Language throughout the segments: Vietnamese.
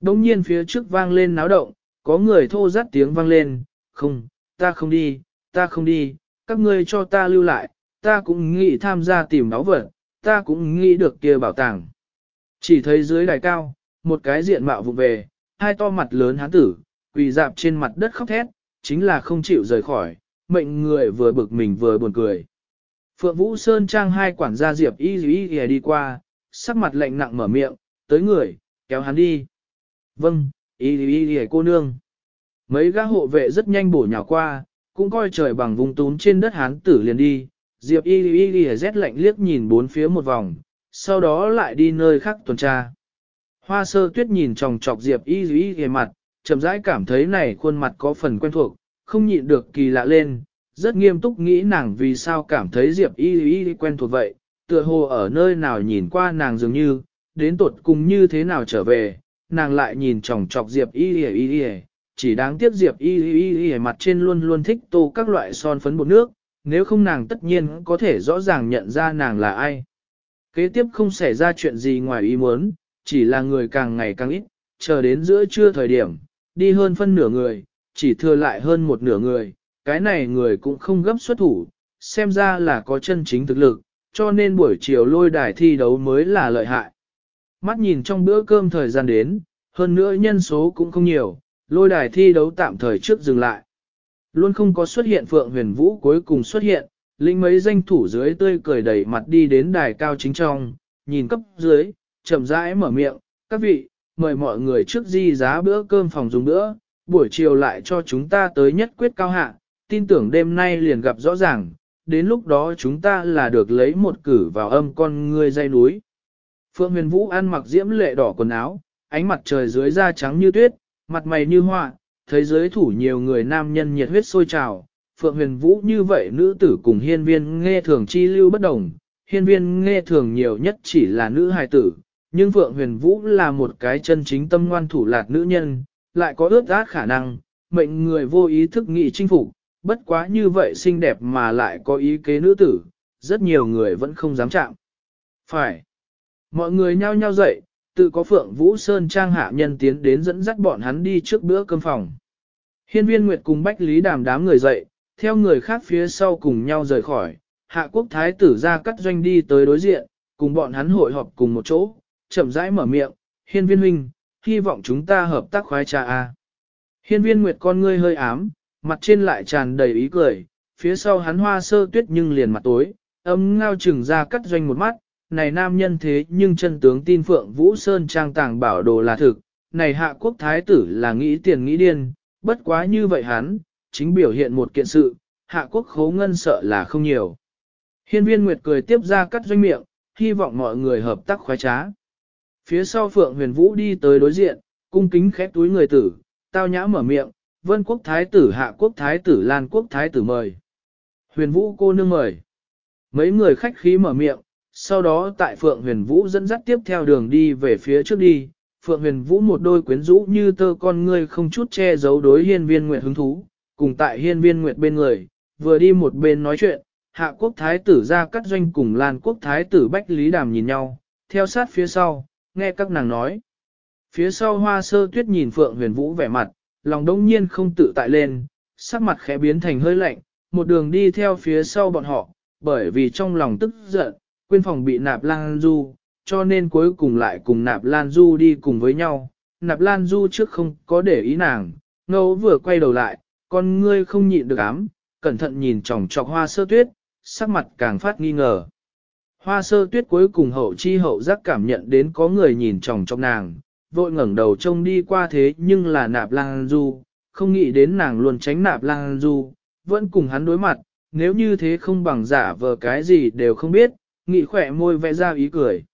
Đông nhiên phía trước vang lên náo động, có người thô rắt tiếng vang lên, không, ta không đi, ta không đi, các ngươi cho ta lưu lại, ta cũng nghĩ tham gia tìm náo vật, ta cũng nghĩ được kia bảo tàng. Chỉ thấy dưới đài cao, một cái diện mạo vụ về, hai to mặt lớn hán tử, quỳ dạp trên mặt đất khóc thét, chính là không chịu rời khỏi, mệnh người vừa bực mình vừa buồn cười. Phượng Vũ Sơn trang hai quản gia Diệp y y y đi qua, sắc mặt lạnh nặng mở miệng, tới người, kéo hắn đi. Vâng, y y y cô nương. Mấy gã hộ vệ rất nhanh bổ nhào qua, cũng coi trời bằng vùng tún trên đất hán tử liền đi. Diệp y y y rét lạnh liếc nhìn bốn phía một vòng, sau đó lại đi nơi khác tuần tra. Hoa sơ tuyết nhìn tròng trọc Diệp y y y mặt, chậm rãi cảm thấy này khuôn mặt có phần quen thuộc, không nhịn được kỳ lạ lên, rất nghiêm túc nghĩ nàng vì sao cảm thấy Diệp y y quen thuộc vậy, tựa hồ ở nơi nào nhìn qua nàng dường như, đến tuột cùng như thế nào trở về, nàng lại nhìn chòng chọc Diệp y y y chỉ đáng tiếc Diệp y y y mặt trên luôn luôn thích tô các loại son phấn bột nước, nếu không nàng tất nhiên có thể rõ ràng nhận ra nàng là ai. Kế tiếp không xảy ra chuyện gì ngoài ý muốn, chỉ là người càng ngày càng ít, chờ đến giữa trưa thời điểm, đi hơn phân nửa người, chỉ thừa lại hơn một nửa người, cái này người cũng không gấp xuất thủ, xem ra là có chân chính thực lực, cho nên buổi chiều lôi đài thi đấu mới là lợi hại. Mắt nhìn trong bữa cơm thời gian đến, hơn nữa nhân số cũng không nhiều, lôi đài thi đấu tạm thời trước dừng lại. Luôn không có xuất hiện Phượng Huyền Vũ cuối cùng xuất hiện, linh mấy danh thủ dưới tươi cười đẩy mặt đi đến đài cao chính trong, nhìn cấp dưới, chậm rãi mở miệng, các vị, mời mọi người trước di giá bữa cơm phòng dùng bữa, buổi chiều lại cho chúng ta tới nhất quyết cao hạ, tin tưởng đêm nay liền gặp rõ ràng, đến lúc đó chúng ta là được lấy một cử vào âm con ngươi dây núi. Phượng Huyền Vũ ăn mặc diễm lệ đỏ quần áo, ánh mặt trời dưới da trắng như tuyết, mặt mày như hoa, thấy giới thủ nhiều người nam nhân nhiệt huyết sôi trào. Phượng Huyền Vũ như vậy nữ tử cùng hiên viên nghe thường chi lưu bất đồng, hiên viên nghe thường nhiều nhất chỉ là nữ hài tử, nhưng Phượng Huyền Vũ là một cái chân chính tâm ngoan thủ lạt nữ nhân, lại có ước át khả năng, mệnh người vô ý thức nghị chinh phục, bất quá như vậy xinh đẹp mà lại có ý kế nữ tử, rất nhiều người vẫn không dám chạm. Phải. Mọi người nhao nhao dậy, tự có Phượng Vũ Sơn trang hạ nhân tiến đến dẫn dắt bọn hắn đi trước bữa cơm phòng. Hiên viên Nguyệt cùng Bách Lý đàm đám người dậy, theo người khác phía sau cùng nhau rời khỏi, hạ quốc thái tử ra cắt doanh đi tới đối diện, cùng bọn hắn hội họp cùng một chỗ, chậm rãi mở miệng, hiên viên huynh, hy vọng chúng ta hợp tác khoái trà a. Hiên viên Nguyệt con ngươi hơi ám, mặt trên lại tràn đầy ý cười, phía sau hắn hoa sơ tuyết nhưng liền mặt tối, âm ngao chừng ra cắt doanh một mắt, này nam nhân thế nhưng chân tướng tin Phượng Vũ Sơn trang tàng bảo đồ là thực, này hạ quốc thái tử là nghĩ tiền nghĩ điên, bất quá như vậy hắn, chính biểu hiện một kiện sự, hạ quốc khấu ngân sợ là không nhiều. Hiên viên Nguyệt cười tiếp ra cắt doanh miệng, hy vọng mọi người hợp tác khoái trá. Phía sau Phượng Huyền Vũ đi tới đối diện, cung kính khép túi người tử, tao nhã mở miệng, vân quốc thái tử hạ quốc thái tử lan quốc thái tử mời. Huyền Vũ cô nương mời. Mấy người khách khí mở miệng, sau đó tại Phượng Huyền Vũ dẫn dắt tiếp theo đường đi về phía trước đi, Phượng Huyền Vũ một đôi quyến rũ như tơ con ngươi không chút che giấu đối hiên viên nguyệt hứng thú, cùng tại hiên viên nguyệt bên người, vừa đi một bên nói chuyện, hạ quốc thái tử ra cắt doanh cùng lan quốc thái tử bách lý đàm nhìn nhau, theo sát phía sau, nghe các nàng nói. Phía sau hoa sơ tuyết nhìn Phượng Huyền Vũ vẻ mặt, lòng đông nhiên không tự tại lên, sắc mặt khẽ biến thành hơi lạnh, một đường đi theo phía sau bọn họ, bởi vì trong lòng tức giận, quên phòng bị nạp lan du, cho nên cuối cùng lại cùng nạp lan du đi cùng với nhau. Nạp lan du trước không có để ý nàng, ngẫu vừa quay đầu lại, con ngươi không nhịn được ám, cẩn thận nhìn chòng chọc hoa sơ tuyết, sắc mặt càng phát nghi ngờ. Hoa sơ tuyết cuối cùng hậu chi hậu giác cảm nhận đến có người nhìn chòng chọc nàng, vội ngẩng đầu trông đi qua thế nhưng là nạp Lan du, không nghĩ đến nàng luôn tránh nạp Lan du, vẫn cùng hắn đối mặt, nếu như thế không bằng giả vờ cái gì đều không biết, nghị khỏe môi vẽ ra ý cười.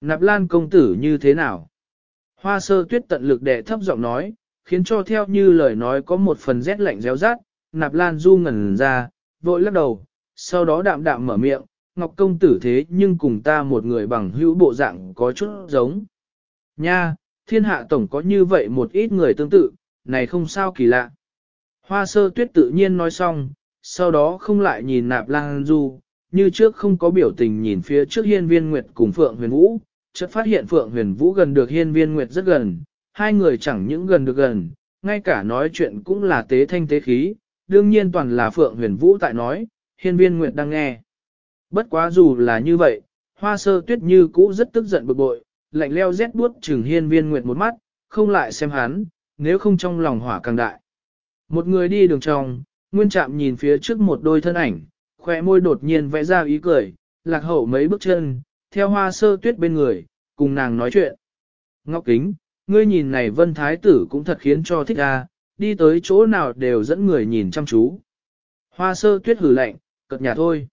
Nạp lan công tử như thế nào? Hoa sơ tuyết tận lực để thấp giọng nói, khiến cho theo như lời nói có một phần rét lạnh réo rát, nạp lan du ngẩn ra, vội lắc đầu, sau đó đạm đạm mở miệng, ngọc công tử thế nhưng cùng ta một người bằng hữu bộ dạng có chút giống. Nha, thiên hạ tổng có như vậy một ít người tương tự, này không sao kỳ lạ. Hoa sơ tuyết tự nhiên nói xong, sau đó không lại nhìn nạp lan du, như trước không có biểu tình nhìn phía trước hiên viên nguyệt cùng Phượng huyền vũ, chợt phát hiện Phượng huyền vũ gần được hiên viên nguyệt rất gần, hai người chẳng những gần được gần, ngay cả nói chuyện cũng là tế thanh tế khí, đương nhiên toàn là Phượng Huyền Vũ tại nói, hiên viên Nguyệt đang nghe. Bất quá dù là như vậy, hoa sơ tuyết như cũ rất tức giận bực bội, lạnh leo rét buốt chừng hiên viên Nguyệt một mắt, không lại xem hắn, nếu không trong lòng hỏa càng đại. Một người đi đường trong, nguyên trạm nhìn phía trước một đôi thân ảnh, khỏe môi đột nhiên vẽ ra ý cười, lạc hậu mấy bước chân, theo hoa sơ tuyết bên người, cùng nàng nói chuyện. Ngọc Kính, ngươi nhìn này vân thái tử cũng thật khiến cho thích a, đi tới chỗ nào đều dẫn người nhìn chăm chú. Hoa sơ tuyết hử lạnh, cật nhà thôi.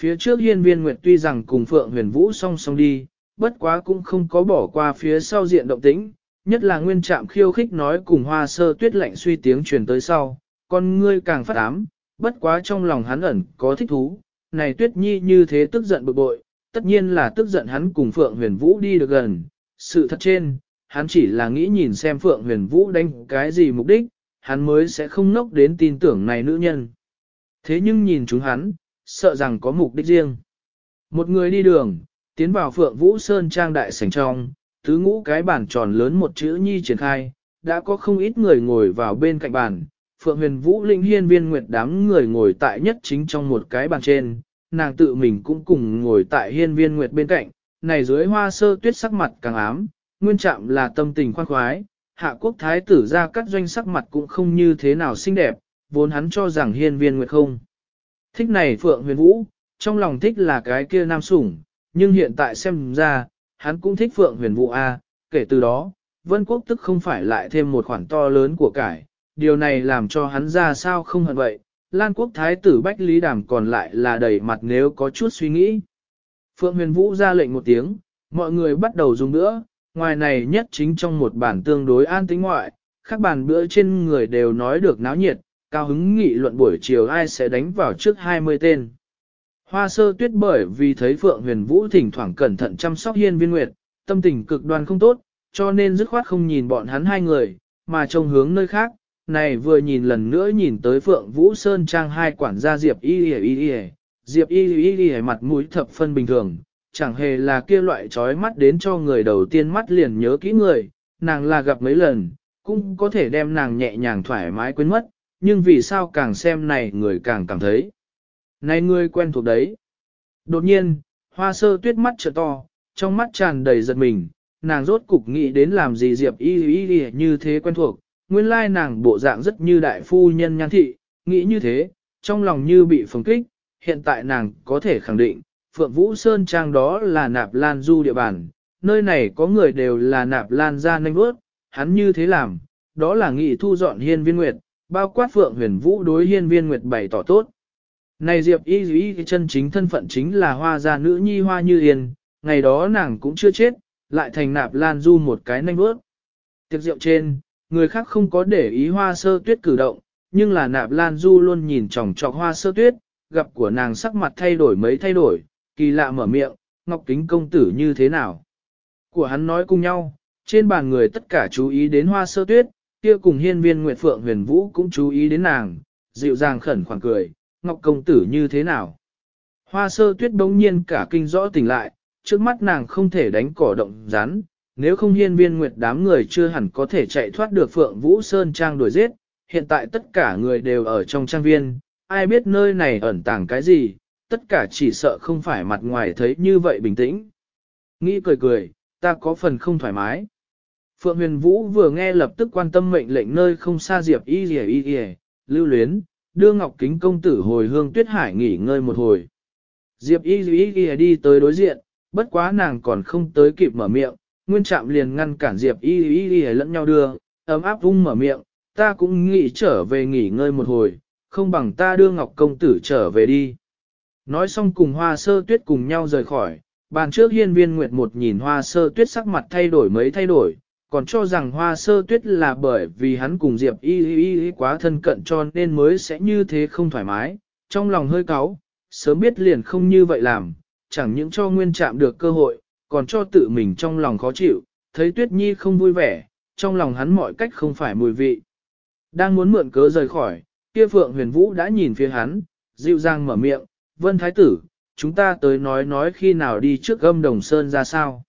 Phía trước hiên viên nguyệt tuy rằng cùng Phượng huyền vũ song song đi, bất quá cũng không có bỏ qua phía sau diện động tĩnh, nhất là nguyên trạm khiêu khích nói cùng hoa sơ tuyết lạnh suy tiếng truyền tới sau, con ngươi càng phát ám, bất quá trong lòng hắn ẩn có thích thú, này tuyết nhi như thế tức giận bực bội, tất nhiên là tức giận hắn cùng Phượng huyền vũ đi được gần, sự thật trên, hắn chỉ là nghĩ nhìn xem Phượng huyền vũ đánh cái gì mục đích, hắn mới sẽ không nốc đến tin tưởng này nữ nhân. Thế nhưng nhìn chúng hắn, sợ rằng có mục đích riêng. Một người đi đường, tiến vào Phượng Vũ Sơn Trang đại sảnh trong, thứ ngũ cái bàn tròn lớn một chữ nhi triển khai, đã có không ít người ngồi vào bên cạnh bàn. Phượng huyền Vũ linh hiên viên nguyệt đám người ngồi tại nhất chính trong một cái bàn trên, nàng tự mình cũng cùng ngồi tại hiên viên nguyệt bên cạnh, này dưới hoa sơ tuyết sắc mặt càng ám, nguyên trạm là tâm tình khoan khoái, hạ quốc thái tử ra cắt doanh sắc mặt cũng không như thế nào xinh đẹp, vốn hắn cho rằng hiên viên nguyệt không. Thích này Phượng huyền Vũ, trong lòng thích là cái kia nam sủng, nhưng hiện tại xem ra, hắn cũng thích Phượng huyền Vũ A, kể từ đó, Vân Quốc tức không phải lại thêm một khoản to lớn của cải, điều này làm cho hắn ra sao không hận vậy, Lan Quốc Thái tử Bách Lý Đàm còn lại là đầy mặt nếu có chút suy nghĩ. Phượng huyền Vũ ra lệnh một tiếng, mọi người bắt đầu dùng nữa, ngoài này nhất chính trong một bản tương đối an tính ngoại, các bàn bữa trên người đều nói được náo nhiệt, cao hứng nghị luận buổi chiều ai sẽ đánh vào trước 20 tên. Hoa sơ tuyết bởi vì thấy Phượng huyền Vũ thỉnh thoảng cẩn thận chăm sóc hiên viên nguyệt, tâm tình cực đoan không tốt, cho nên dứt khoát không nhìn bọn hắn hai người, mà trông hướng nơi khác, này vừa nhìn lần nữa nhìn tới Phượng Vũ Sơn Trang hai quản gia Diệp Y Y Y Y, Diệp Y Y Y mặt mũi thập phân bình thường, chẳng hề là kia loại trói mắt đến cho người đầu tiên mắt liền nhớ kỹ người, nàng là gặp mấy lần, cũng có thể đem nàng nhẹ nhàng thoải mái quên mất, nhưng vì sao càng xem này người càng cảm thấy. Này người quen thuộc đấy. Đột nhiên, hoa sơ tuyết mắt trợ to, trong mắt tràn đầy giật mình, nàng rốt cục nghĩ đến làm gì Diệp y y y như thế quen thuộc, nguyên lai nàng bộ dạng rất như đại phu nhân nhan thị, nghĩ như thế, trong lòng như bị phồng kích, hiện tại nàng có thể khẳng định, Phượng Vũ Sơn Trang đó là nạp lan du địa bàn, nơi này có người đều là nạp lan ra nanh bước, hắn như thế làm, đó là nghị thu dọn hiên viên nguyệt, bao quát Phượng huyền vũ đối hiên viên nguyệt bày tỏ tốt. Này Diệp Y Y chân chính thân phận chính là hoa gia nữ nhi hoa như yên, ngày đó nàng cũng chưa chết, lại thành nạp lan du một cái nanh bước. Tiệc rượu trên, người khác không có để ý hoa sơ tuyết cử động, nhưng là nạp lan du luôn nhìn chòng chọc hoa sơ tuyết, gặp của nàng sắc mặt thay đổi mấy thay đổi, kỳ lạ mở miệng, ngọc kính công tử như thế nào. Của hắn nói cùng nhau, trên bàn người tất cả chú ý đến hoa sơ tuyết, kia cùng hiên viên Nguyệt Phượng huyền vũ cũng chú ý đến nàng, dịu dàng khẩn khoản cười, ngọc công tử như thế nào. Hoa sơ tuyết bỗng nhiên cả kinh rõ tỉnh lại, trước mắt nàng không thể đánh cỏ động rắn, nếu không hiên viên nguyệt đám người chưa hẳn có thể chạy thoát được Phượng Vũ Sơn Trang đuổi giết, hiện tại tất cả người đều ở trong trang viên, ai biết nơi này ẩn tàng cái gì, tất cả chỉ sợ không phải mặt ngoài thấy như vậy bình tĩnh. Nghĩ cười cười, ta có phần không thoải mái. Phượng Huyền Vũ vừa nghe lập tức quan tâm mệnh lệnh nơi không xa Diệp Y Y Y Y, lưu luyến, đưa Ngọc Kính công tử hồi hương tuyết hải nghỉ ngơi một hồi. Diệp Y Y Y đi tới đối diện, bất quá nàng còn không tới kịp mở miệng, nguyên trạm liền ngăn cản Diệp Y Y Y lẫn nhau đưa, ấm áp vung mở miệng, ta cũng nghĩ trở về nghỉ ngơi một hồi, không bằng ta đưa Ngọc công tử trở về đi. Nói xong cùng hoa sơ tuyết cùng nhau rời khỏi, bàn trước hiên viên nguyệt một nhìn hoa sơ tuyết sắc mặt thay đổi mấy thay đổi, còn cho rằng hoa sơ tuyết là bởi vì hắn cùng Diệp y y y quá thân cận cho nên mới sẽ như thế không thoải mái, trong lòng hơi cáu, sớm biết liền không như vậy làm, chẳng những cho nguyên Trạm được cơ hội, còn cho tự mình trong lòng khó chịu, thấy tuyết nhi không vui vẻ, trong lòng hắn mọi cách không phải mùi vị. Đang muốn mượn cớ rời khỏi, kia phượng huyền vũ đã nhìn phía hắn, dịu dàng mở miệng, vân thái tử, chúng ta tới nói nói khi nào đi trước gâm đồng sơn ra sao.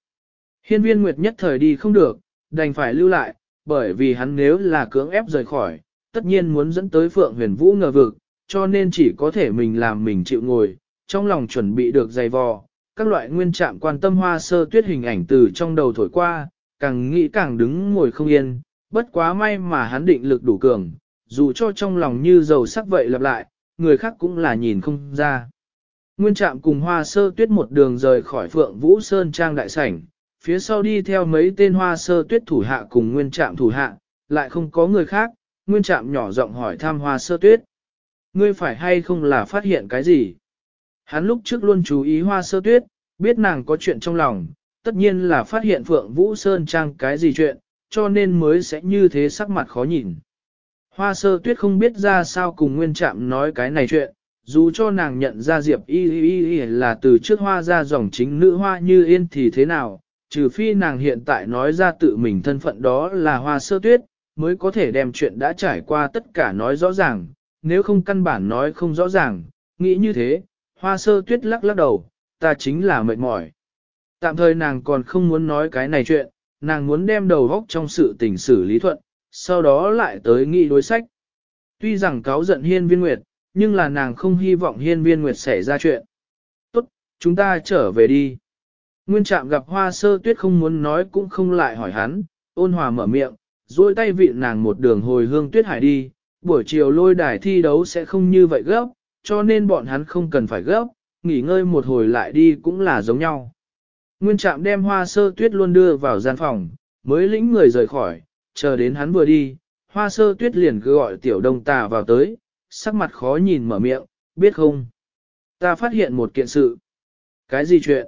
Hiên viên nguyệt nhất thời đi không được, đành phải lưu lại, bởi vì hắn nếu là cưỡng ép rời khỏi, tất nhiên muốn dẫn tới Phượng Huyền Vũ ngờ vực, cho nên chỉ có thể mình làm mình chịu ngồi, trong lòng chuẩn bị được dày vò. Các loại nguyên trạm quan tâm hoa sơ tuyết hình ảnh từ trong đầu thổi qua, càng nghĩ càng đứng ngồi không yên, bất quá may mà hắn định lực đủ cường, dù cho trong lòng như dầu sắc vậy lặp lại, người khác cũng là nhìn không ra. Nguyên trạm cùng hoa sơ tuyết một đường rời khỏi phượng vũ sơn trang đại sảnh, phía sau đi theo mấy tên hoa sơ tuyết thủ hạ cùng nguyên trạm thủ hạ, lại không có người khác, nguyên trạm nhỏ giọng hỏi thăm hoa sơ tuyết. Ngươi phải hay không là phát hiện cái gì? Hắn lúc trước luôn chú ý hoa sơ tuyết, biết nàng có chuyện trong lòng, tất nhiên là phát hiện Phượng Vũ Sơn Trang cái gì chuyện, cho nên mới sẽ như thế sắc mặt khó nhìn. Hoa sơ tuyết không biết ra sao cùng nguyên trạm nói cái này chuyện, dù cho nàng nhận ra Diệp y y y là từ trước hoa ra dòng chính nữ hoa như yên thì thế nào, trừ phi nàng hiện tại nói ra tự mình thân phận đó là hoa sơ tuyết, mới có thể đem chuyện đã trải qua tất cả nói rõ ràng, nếu không căn bản nói không rõ ràng, nghĩ như thế, hoa sơ tuyết lắc lắc đầu, ta chính là mệt mỏi. Tạm thời nàng còn không muốn nói cái này chuyện, nàng muốn đem đầu góc trong sự tình xử lý thuận, sau đó lại tới nghị đối sách. Tuy rằng cáo giận hiên viên nguyệt, nhưng là nàng không hy vọng hiên viên nguyệt xảy ra chuyện. Tốt, chúng ta trở về đi. Nguyên trạm gặp hoa sơ tuyết không muốn nói cũng không lại hỏi hắn, ôn hòa mở miệng, duỗi tay vịn nàng một đường hồi hương tuyết hải đi, buổi chiều lôi đài thi đấu sẽ không như vậy gấp, cho nên bọn hắn không cần phải gấp, nghỉ ngơi một hồi lại đi cũng là giống nhau. Nguyên trạm đem hoa sơ tuyết luôn đưa vào gian phòng, mới lĩnh người rời khỏi, chờ đến hắn vừa đi, hoa sơ tuyết liền cứ gọi tiểu đông tà vào tới, sắc mặt khó nhìn mở miệng, biết không? Ta phát hiện một kiện sự. Cái gì chuyện?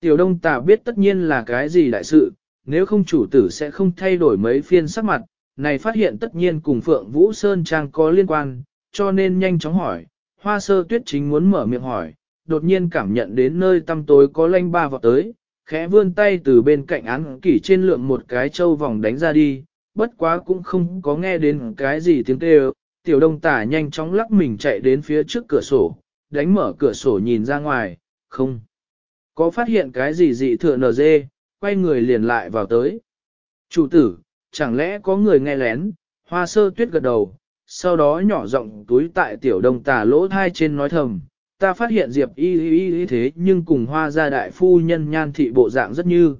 Tiểu đông tà biết tất nhiên là cái gì đại sự, nếu không chủ tử sẽ không thay đổi mấy phiên sắc mặt, này phát hiện tất nhiên cùng Phượng Vũ Sơn Trang có liên quan, cho nên nhanh chóng hỏi, hoa sơ tuyết chính muốn mở miệng hỏi, đột nhiên cảm nhận đến nơi tăm tối có lanh ba vọt tới, khẽ vươn tay từ bên cạnh án kỷ trên lượng một cái châu vòng đánh ra đi, bất quá cũng không có nghe đến cái gì tiếng kêu, tiểu đông tả nhanh chóng lắc mình chạy đến phía trước cửa sổ, đánh mở cửa sổ nhìn ra ngoài, không. Có phát hiện cái gì dị thừa nở dê, quay người liền lại vào tới. Chủ tử, chẳng lẽ có người nghe lén, hoa sơ tuyết gật đầu, sau đó nhỏ giọng túi tại tiểu đông tà lỗ thai trên nói thầm, ta phát hiện Diệp y y y thế nhưng cùng hoa gia đại phu nhân nhan thị bộ dạng rất như.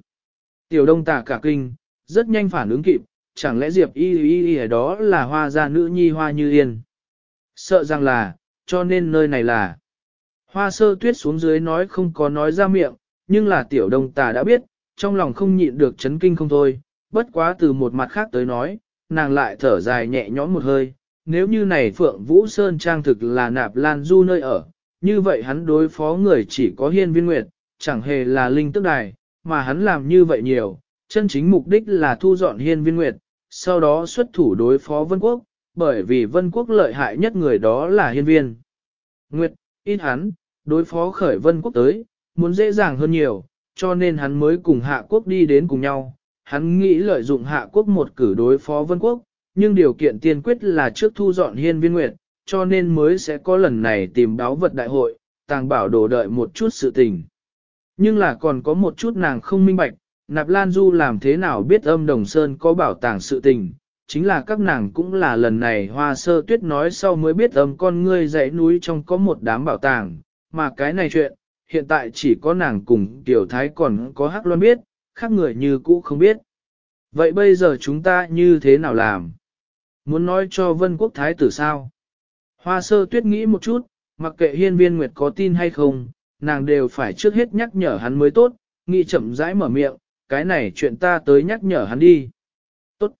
Tiểu đông tà cả kinh, rất nhanh phản ứng kịp, chẳng lẽ Diệp y y y đó là hoa gia nữ nhi hoa như yên. Sợ rằng là, cho nên nơi này là. Hoa sơ tuyết xuống dưới nói không có nói ra miệng, nhưng là tiểu đông tà đã biết, trong lòng không nhịn được chấn kinh không thôi, bất quá từ một mặt khác tới nói, nàng lại thở dài nhẹ nhõm một hơi, nếu như này Phượng Vũ Sơn Trang thực là nạp lan du nơi ở, như vậy hắn đối phó người chỉ có hiên viên nguyệt, chẳng hề là linh tức đài, mà hắn làm như vậy nhiều, chân chính mục đích là thu dọn hiên viên nguyệt, sau đó xuất thủ đối phó vân quốc, bởi vì vân quốc lợi hại nhất người đó là hiên viên. Nguyệt, ít hắn, đối phó khởi vân quốc tới, muốn dễ dàng hơn nhiều, cho nên hắn mới cùng hạ quốc đi đến cùng nhau. Hắn nghĩ lợi dụng hạ quốc một cử đối phó vân quốc, nhưng điều kiện tiên quyết là trước thu dọn hiên viên nguyệt, cho nên mới sẽ có lần này tìm báo vật đại hội, tàng bảo đồ đợi một chút sự tình. Nhưng là còn có một chút nàng không minh bạch, Nạp Lan Du làm thế nào biết âm đồng sơn có bảo tàng sự tình, chính là các nàng cũng là lần này hoa sơ tuyết nói sau mới biết âm con ngươi dãy núi trong có một đám bảo tàng, mà cái này chuyện, hiện tại chỉ có nàng cùng tiểu thái còn có hắc loan biết, khác người như cũ không biết. Vậy bây giờ chúng ta như thế nào làm? Muốn nói cho vân quốc thái tử sao? Hoa sơ tuyết nghĩ một chút, mặc kệ hiên viên nguyệt có tin hay không, nàng đều phải trước hết nhắc nhở hắn mới tốt, nghĩ chậm rãi mở miệng, cái này chuyện ta tới nhắc nhở hắn đi. Tốt.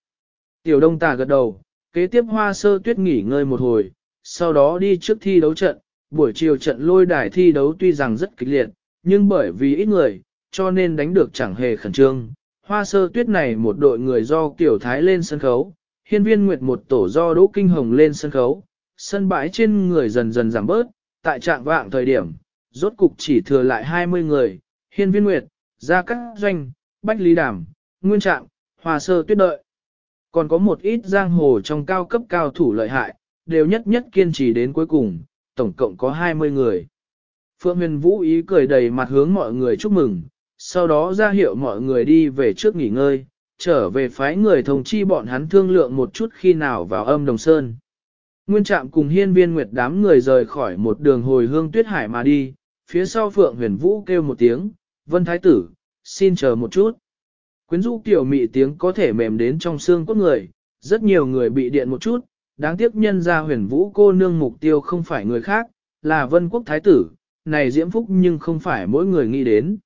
Tiểu đông tà gật đầu, kế tiếp hoa sơ tuyết nghỉ ngơi một hồi, sau đó đi trước thi đấu trận, buổi chiều trận lôi đài thi đấu tuy rằng rất kịch liệt, nhưng bởi vì ít người, cho nên đánh được chẳng hề khẩn trương. Hoa sơ tuyết này một đội người do Tiểu Thái lên sân khấu, hiên viên nguyệt một tổ do Đỗ Kinh Hồng lên sân khấu, sân bãi trên người dần dần giảm bớt, tại trạng vạng thời điểm, rốt cục chỉ thừa lại 20 người, hiên viên nguyệt, ra các doanh, bách lý Đảm, nguyên trạng, hòa sơ tuyết đợi. Còn có một ít giang hồ trong cao cấp cao thủ lợi hại, đều nhất nhất kiên trì đến cuối cùng, tổng cộng có 20 người. Phượng huyền vũ ý cười đầy mặt hướng mọi người chúc mừng, sau đó ra hiệu mọi người đi về trước nghỉ ngơi, trở về phái người thông chi bọn hắn thương lượng một chút khi nào vào âm đồng sơn. Nguyên trạm cùng hiên viên nguyệt đám người rời khỏi một đường hồi hương tuyết hải mà đi, phía sau phượng huyền vũ kêu một tiếng, vân thái tử, xin chờ một chút. Quyến rũ tiểu mị tiếng có thể mềm đến trong xương cốt người, rất nhiều người bị điện một chút, đáng tiếc nhân ra huyền vũ cô nương mục tiêu không phải người khác, là vân quốc thái tử, này diễm phúc nhưng không phải mỗi người nghĩ đến.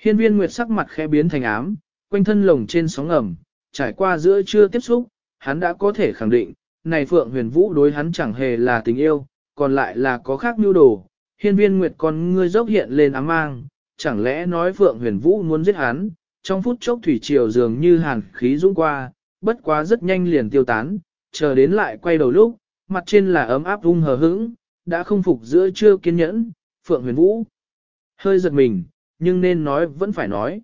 Hiên viên nguyệt sắc mặt khẽ biến thành ám, quanh thân lồng trên sóng ngầm, trải qua giữa trưa tiếp xúc, hắn đã có thể khẳng định, này Phượng Huyền Vũ đối hắn chẳng hề là tình yêu, còn lại là có khác nhu đồ. Hiên viên nguyệt con ngươi dốc hiện lên ám mang, chẳng lẽ nói Phượng Huyền Vũ muốn giết hắn, trong phút chốc thủy triều dường như hàn khí dũng qua, bất quá rất nhanh liền tiêu tán, chờ đến lại quay đầu lúc, mặt trên là ấm áp vung hờ hững, đã không phục giữa chưa kiên nhẫn, Phượng Huyền Vũ. Hơi giật mình, nhưng nên nói vẫn phải nói.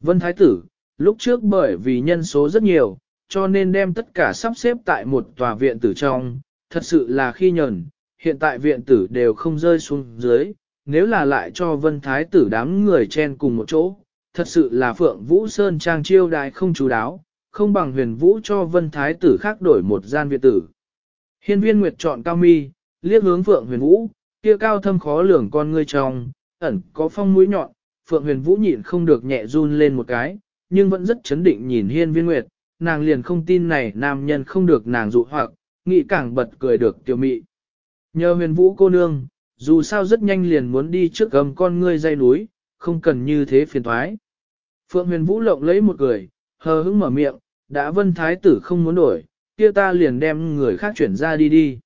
Vân Thái Tử, lúc trước bởi vì nhân số rất nhiều, cho nên đem tất cả sắp xếp tại một tòa viện tử trong, thật sự là khi nhờn, hiện tại viện tử đều không rơi xuống dưới, nếu là lại cho Vân Thái Tử đám người chen cùng một chỗ, thật sự là Phượng Vũ Sơn trang chiêu đại không chú đáo, không bằng huyền vũ cho Vân Thái Tử khác đổi một gian viện tử. Hiên viên Nguyệt chọn cao mi, liếc hướng Phượng huyền vũ, kia cao thâm khó lường con ngươi trong, ẩn có phong mũi nhọn, Phượng huyền vũ nhịn không được nhẹ run lên một cái, nhưng vẫn rất chấn định nhìn hiên viên Nguyệt, nàng liền không tin này nam nhân không được nàng dụ hoặc, nghĩ càng bật cười được tiểu mị. Nhờ huyền vũ cô nương, dù sao rất nhanh liền muốn đi trước gầm con ngươi dây núi, không cần như thế phiền thoái. Phượng huyền vũ lộng lấy một cười, hờ hững mở miệng, đã vân thái tử không muốn đổi, kia ta liền đem người khác chuyển ra đi đi.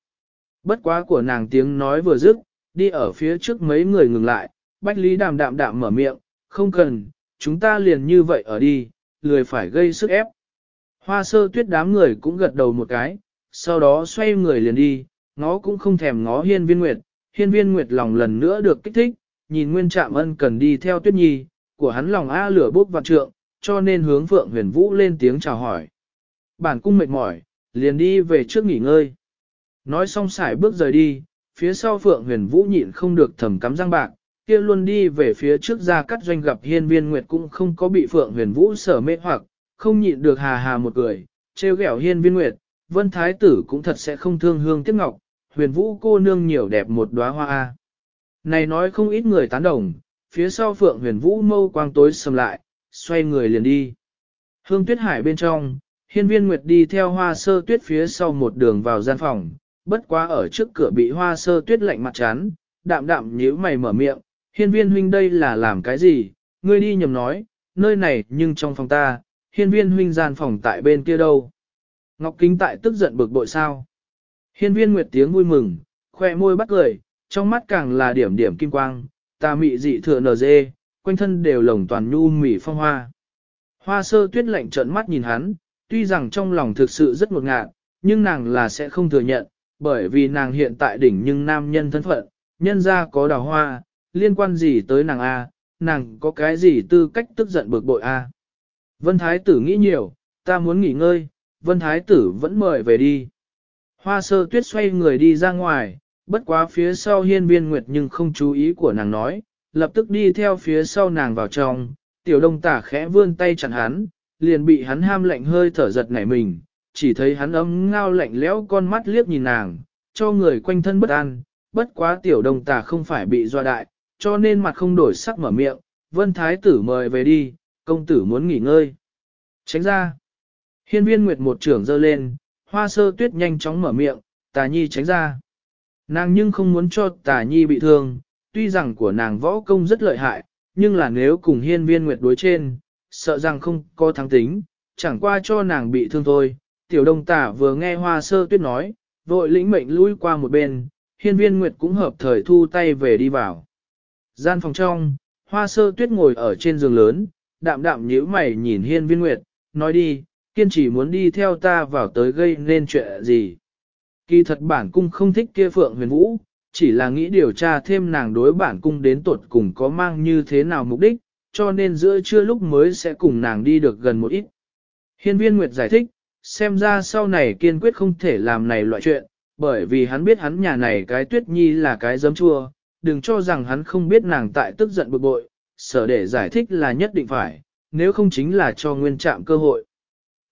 Bất quá của nàng tiếng nói vừa dứt, đi ở phía trước mấy người ngừng lại, bách lý đàm đạm đạm mở miệng, không cần, chúng ta liền như vậy ở đi, lười phải gây sức ép. Hoa sơ tuyết đám người cũng gật đầu một cái, sau đó xoay người liền đi, ngó cũng không thèm ngó hiên viên nguyệt, hiên viên nguyệt lòng lần nữa được kích thích, nhìn nguyên trạm ân cần đi theo tuyết nhi, của hắn lòng A lửa bốc vạn trượng, cho nên hướng Phượng Huyền Vũ lên tiếng chào hỏi. Bản cung mệt mỏi, liền đi về trước nghỉ ngơi. Nói xong xài bước rời đi, phía sau Phượng Huyền Vũ nhịn không được thầm cắm răng bạc, kia luôn đi về phía trước ra cắt doanh gặp hiên viên nguyệt cũng không có bị Phượng Huyền Vũ sở mê hoặc, không nhịn được hà hà một cười, trêu ghẹo hiên viên nguyệt, vân thái tử cũng thật sẽ không thương hương tiếc ngọc, huyền vũ cô nương nhiều đẹp một đóa hoa. a Này nói không ít người tán đồng, phía sau Phượng Huyền Vũ mâu quang tối sầm lại, xoay người liền đi. Hương tuyết hải bên trong, hiên viên nguyệt đi theo hoa sơ tuyết phía sau một đường vào gian phòng, bất quá ở trước cửa bị hoa sơ tuyết lạnh mặt chán, đạm đạm nhíu mày mở miệng, hiên viên huynh đây là làm cái gì, ngươi đi nhầm nói, nơi này nhưng trong phòng ta, hiên viên huynh gian phòng tại bên kia đâu. Ngọc Kính tại tức giận bực bội sao. Hiên viên nguyệt tiếng vui mừng, khoe môi bắt cười, trong mắt càng là điểm điểm kim quang, ta mị dị thừa nở dê, quanh thân đều lồng toàn nhu mỉ phong hoa. Hoa sơ tuyết lạnh trợn mắt nhìn hắn, tuy rằng trong lòng thực sự rất ngột ngạt, nhưng nàng là sẽ không thừa nhận, bởi vì nàng hiện tại đỉnh nhưng nam nhân thân phận, nhân ra có đào hoa, liên quan gì tới nàng A, nàng có cái gì tư cách tức giận bực bội A. Vân Thái tử nghĩ nhiều, ta muốn nghỉ ngơi, Vân Thái tử vẫn mời về đi. Hoa sơ tuyết xoay người đi ra ngoài, bất quá phía sau hiên viên nguyệt nhưng không chú ý của nàng nói, lập tức đi theo phía sau nàng vào trong, tiểu đông tả khẽ vươn tay chặn hắn, liền bị hắn ham lạnh hơi thở giật nảy mình, chỉ thấy hắn ấm ngao lạnh lẽo con mắt liếc nhìn nàng, cho người quanh thân bất an, bất quá tiểu đông tả không phải bị doa đại, cho nên mặt không đổi sắc mở miệng, vân thái tử mời về đi, công tử muốn nghỉ ngơi. Tránh ra. Hiên viên nguyệt một trưởng dơ lên, hoa sơ tuyết nhanh chóng mở miệng, tà nhi tránh ra. Nàng nhưng không muốn cho tà nhi bị thương, tuy rằng của nàng võ công rất lợi hại, nhưng là nếu cùng hiên viên nguyệt đối trên, sợ rằng không có thắng tính, chẳng qua cho nàng bị thương thôi. Tiểu đông tả vừa nghe hoa sơ tuyết nói, vội lĩnh mệnh lui qua một bên, hiên viên nguyệt cũng hợp thời thu tay về đi vào. Gian phòng trong, hoa sơ tuyết ngồi ở trên giường lớn, đạm đạm nhíu mày nhìn hiên viên nguyệt, nói đi, kiên trì muốn đi theo ta vào tới gây nên chuyện gì. Kỳ thật bản cung không thích kia phượng huyền vũ, chỉ là nghĩ điều tra thêm nàng đối bản cung đến tuột cùng có mang như thế nào mục đích, cho nên giữa trưa lúc mới sẽ cùng nàng đi được gần một ít. Hiên viên Nguyệt giải thích, xem ra sau này kiên quyết không thể làm này loại chuyện, bởi vì hắn biết hắn nhà này cái tuyết nhi là cái giấm chua, đừng cho rằng hắn không biết nàng tại tức giận bực bội, sở để giải thích là nhất định phải, nếu không chính là cho nguyên trạm cơ hội.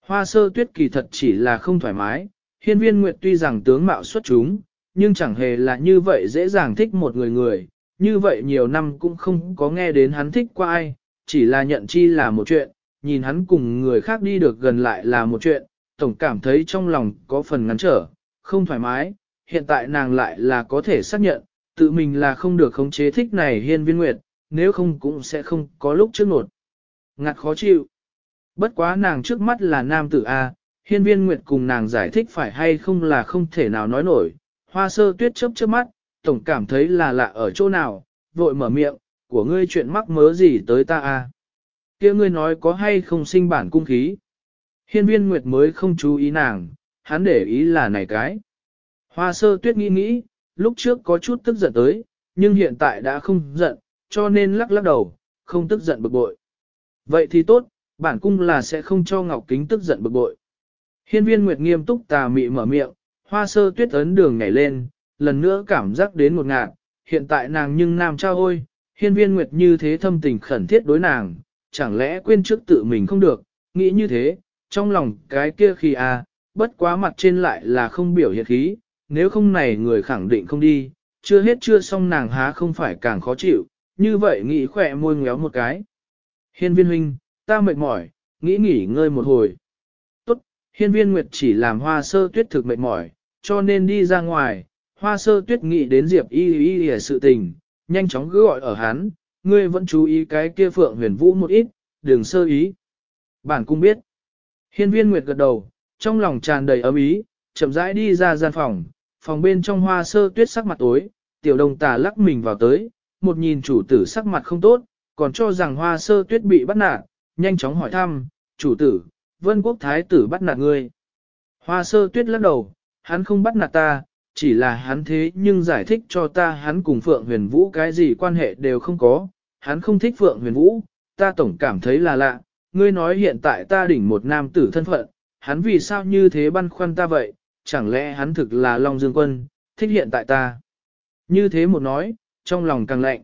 Hoa sơ tuyết kỳ thật chỉ là không thoải mái, hiên viên nguyệt tuy rằng tướng mạo xuất chúng, nhưng chẳng hề là như vậy dễ dàng thích một người người, như vậy nhiều năm cũng không có nghe đến hắn thích qua ai, chỉ là nhận chi là một chuyện, nhìn hắn cùng người khác đi được gần lại là một chuyện, tổng cảm thấy trong lòng có phần ngắn trở, không thoải mái, hiện tại nàng lại là có thể xác nhận, tự mình là không được khống chế thích này hiên viên nguyệt, nếu không cũng sẽ không có lúc trước nột. Ngặt khó chịu. Bất quá nàng trước mắt là nam tử A, hiên viên nguyệt cùng nàng giải thích phải hay không là không thể nào nói nổi. Hoa sơ tuyết chớp chớp mắt, tổng cảm thấy là lạ ở chỗ nào, vội mở miệng, của ngươi chuyện mắc mớ gì tới ta A. kia ngươi nói có hay không sinh bản cung khí. Hiên viên nguyệt mới không chú ý nàng, hắn để ý là này cái. Hoa sơ tuyết nghĩ nghĩ, lúc trước có chút tức giận tới, nhưng hiện tại đã không giận, cho nên lắc lắc đầu, không tức giận bực bội. Vậy thì tốt, bản cung là sẽ không cho Ngọc Kính tức giận bực bội. Hiên viên Nguyệt nghiêm túc tà mị mở miệng, hoa sơ tuyết ấn đường nhảy lên, lần nữa cảm giác đến một ngạt, hiện tại nàng nhưng nam trao ôi, hiên viên Nguyệt như thế thâm tình khẩn thiết đối nàng, chẳng lẽ quên trước tự mình không được, nghĩ như thế, trong lòng cái kia khi à, bất quá mặt trên lại là không biểu hiện khí, nếu không này người khẳng định không đi, chưa hết chưa xong nàng há không phải càng khó chịu, như vậy nghĩ khỏe môi ngéo một cái. Hiên viên huynh, ta mệt mỏi, nghĩ nghỉ ngơi một hồi. Tốt, hiên viên nguyệt chỉ làm hoa sơ tuyết thực mệt mỏi, cho nên đi ra ngoài, hoa sơ tuyết nghĩ đến diệp y y y sự tình, nhanh chóng cứ gọi ở hắn, ngươi vẫn chú ý cái kia phượng huyền vũ một ít, đừng sơ ý. Bản cung biết. Hiên viên nguyệt gật đầu, trong lòng tràn đầy ấm ý, chậm rãi đi ra gian phòng, phòng bên trong hoa sơ tuyết sắc mặt tối, tiểu đồng tà lắc mình vào tới, một nhìn chủ tử sắc mặt không tốt, còn cho rằng hoa sơ tuyết bị bắt nạt, nhanh chóng hỏi thăm, chủ tử, vân quốc thái tử bắt nạt ngươi. Hoa sơ tuyết lắc đầu, hắn không bắt nạt ta, chỉ là hắn thế nhưng giải thích cho ta hắn cùng Phượng Huyền Vũ cái gì quan hệ đều không có, hắn không thích Phượng Huyền Vũ, ta tổng cảm thấy là lạ, ngươi nói hiện tại ta đỉnh một nam tử thân phận, hắn vì sao như thế băn khoăn ta vậy, chẳng lẽ hắn thực là Long Dương Quân, thích hiện tại ta. Như thế một nói, trong lòng càng lạnh.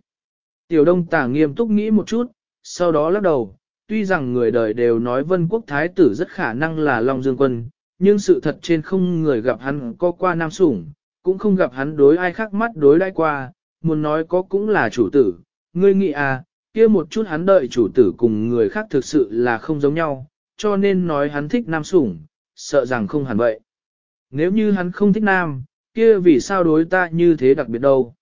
Tiểu đông tả nghiêm túc nghĩ một chút, sau đó lắc đầu, tuy rằng người đời đều nói vân quốc thái tử rất khả năng là Long Dương Quân, nhưng sự thật trên không người gặp hắn có qua nam sủng, cũng không gặp hắn đối ai khác mắt đối đãi qua, muốn nói có cũng là chủ tử, ngươi nghĩ à, kia một chút hắn đợi chủ tử cùng người khác thực sự là không giống nhau, cho nên nói hắn thích nam sủng, sợ rằng không hẳn vậy. Nếu như hắn không thích nam, kia vì sao đối ta như thế đặc biệt đâu?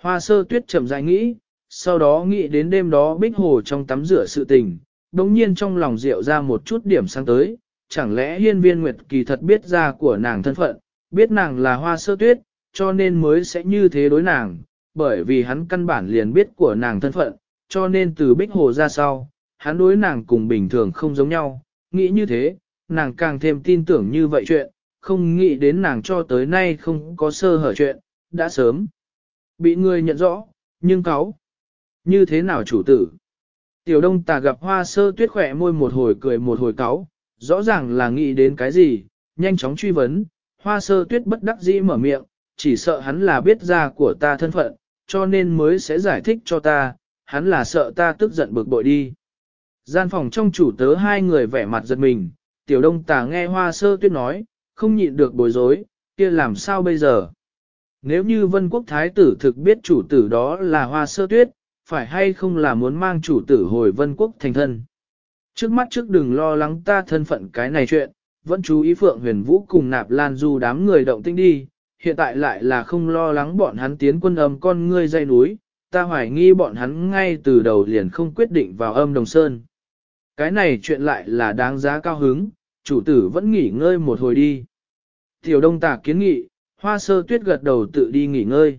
Hoa sơ tuyết chậm rãi nghĩ, sau đó nghĩ đến đêm đó bích hồ trong tắm rửa sự tình, đồng nhiên trong lòng rượu ra một chút điểm sang tới, chẳng lẽ hiên viên nguyệt kỳ thật biết ra của nàng thân phận, biết nàng là hoa sơ tuyết, cho nên mới sẽ như thế đối nàng, bởi vì hắn căn bản liền biết của nàng thân phận, cho nên từ bích hồ ra sau, hắn đối nàng cùng bình thường không giống nhau, nghĩ như thế, nàng càng thêm tin tưởng như vậy chuyện, không nghĩ đến nàng cho tới nay không có sơ hở chuyện, đã sớm bị người nhận rõ, nhưng cáo. Như thế nào chủ tử? Tiểu đông tà gặp hoa sơ tuyết khỏe môi một hồi cười một hồi cáo, rõ ràng là nghĩ đến cái gì, nhanh chóng truy vấn, hoa sơ tuyết bất đắc dĩ mở miệng, chỉ sợ hắn là biết ra của ta thân phận, cho nên mới sẽ giải thích cho ta, hắn là sợ ta tức giận bực bội đi. Gian phòng trong chủ tớ hai người vẻ mặt giật mình, tiểu đông tà nghe hoa sơ tuyết nói, không nhịn được bối rối, kia làm sao bây giờ? Nếu như vân quốc thái tử thực biết chủ tử đó là hoa sơ tuyết, phải hay không là muốn mang chủ tử hồi vân quốc thành thân? Trước mắt trước đừng lo lắng ta thân phận cái này chuyện, vẫn chú ý Phượng Huyền Vũ cùng nạp lan du đám người động tinh đi, hiện tại lại là không lo lắng bọn hắn tiến quân âm con ngươi dây núi, ta hoài nghi bọn hắn ngay từ đầu liền không quyết định vào âm đồng sơn. Cái này chuyện lại là đáng giá cao hứng, chủ tử vẫn nghỉ ngơi một hồi đi. Tiểu đông Tả kiến nghị, hoa sơ tuyết gật đầu tự đi nghỉ ngơi.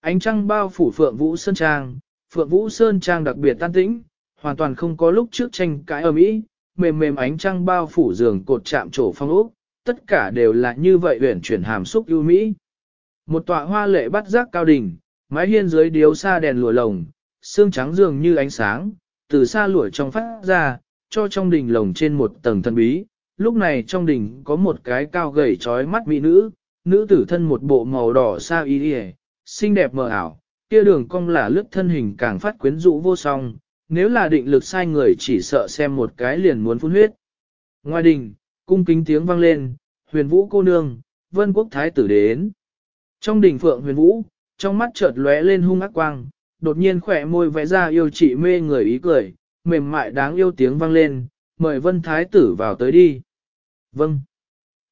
Ánh trăng bao phủ Phượng Vũ Sơn Trang, Phượng Vũ Sơn Trang đặc biệt tan tĩnh, hoàn toàn không có lúc trước tranh cãi ở mỹ, mềm mềm ánh trăng bao phủ giường cột chạm trổ phong ốc, tất cả đều là như vậy uyển chuyển hàm xúc ưu mỹ. Một tọa hoa lệ bắt giác cao đỉnh, mái hiên dưới điếu xa đèn lụa lồng, xương trắng dường như ánh sáng, từ xa lụa trong phát ra, cho trong đỉnh lồng trên một tầng thân bí, lúc này trong đỉnh có một cái cao gầy trói mắt mỹ nữ, nữ tử thân một bộ màu đỏ sao y xinh đẹp mờ ảo, kia đường cong là lướt thân hình càng phát quyến rũ vô song, nếu là định lực sai người chỉ sợ xem một cái liền muốn phun huyết. Ngoài đình, cung kính tiếng vang lên, huyền vũ cô nương, vân quốc thái tử đến. Trong đình phượng huyền vũ, trong mắt chợt lóe lên hung ác quang, đột nhiên khỏe môi vẽ ra yêu chị mê người ý cười, mềm mại đáng yêu tiếng vang lên, mời vân thái tử vào tới đi. Vâng.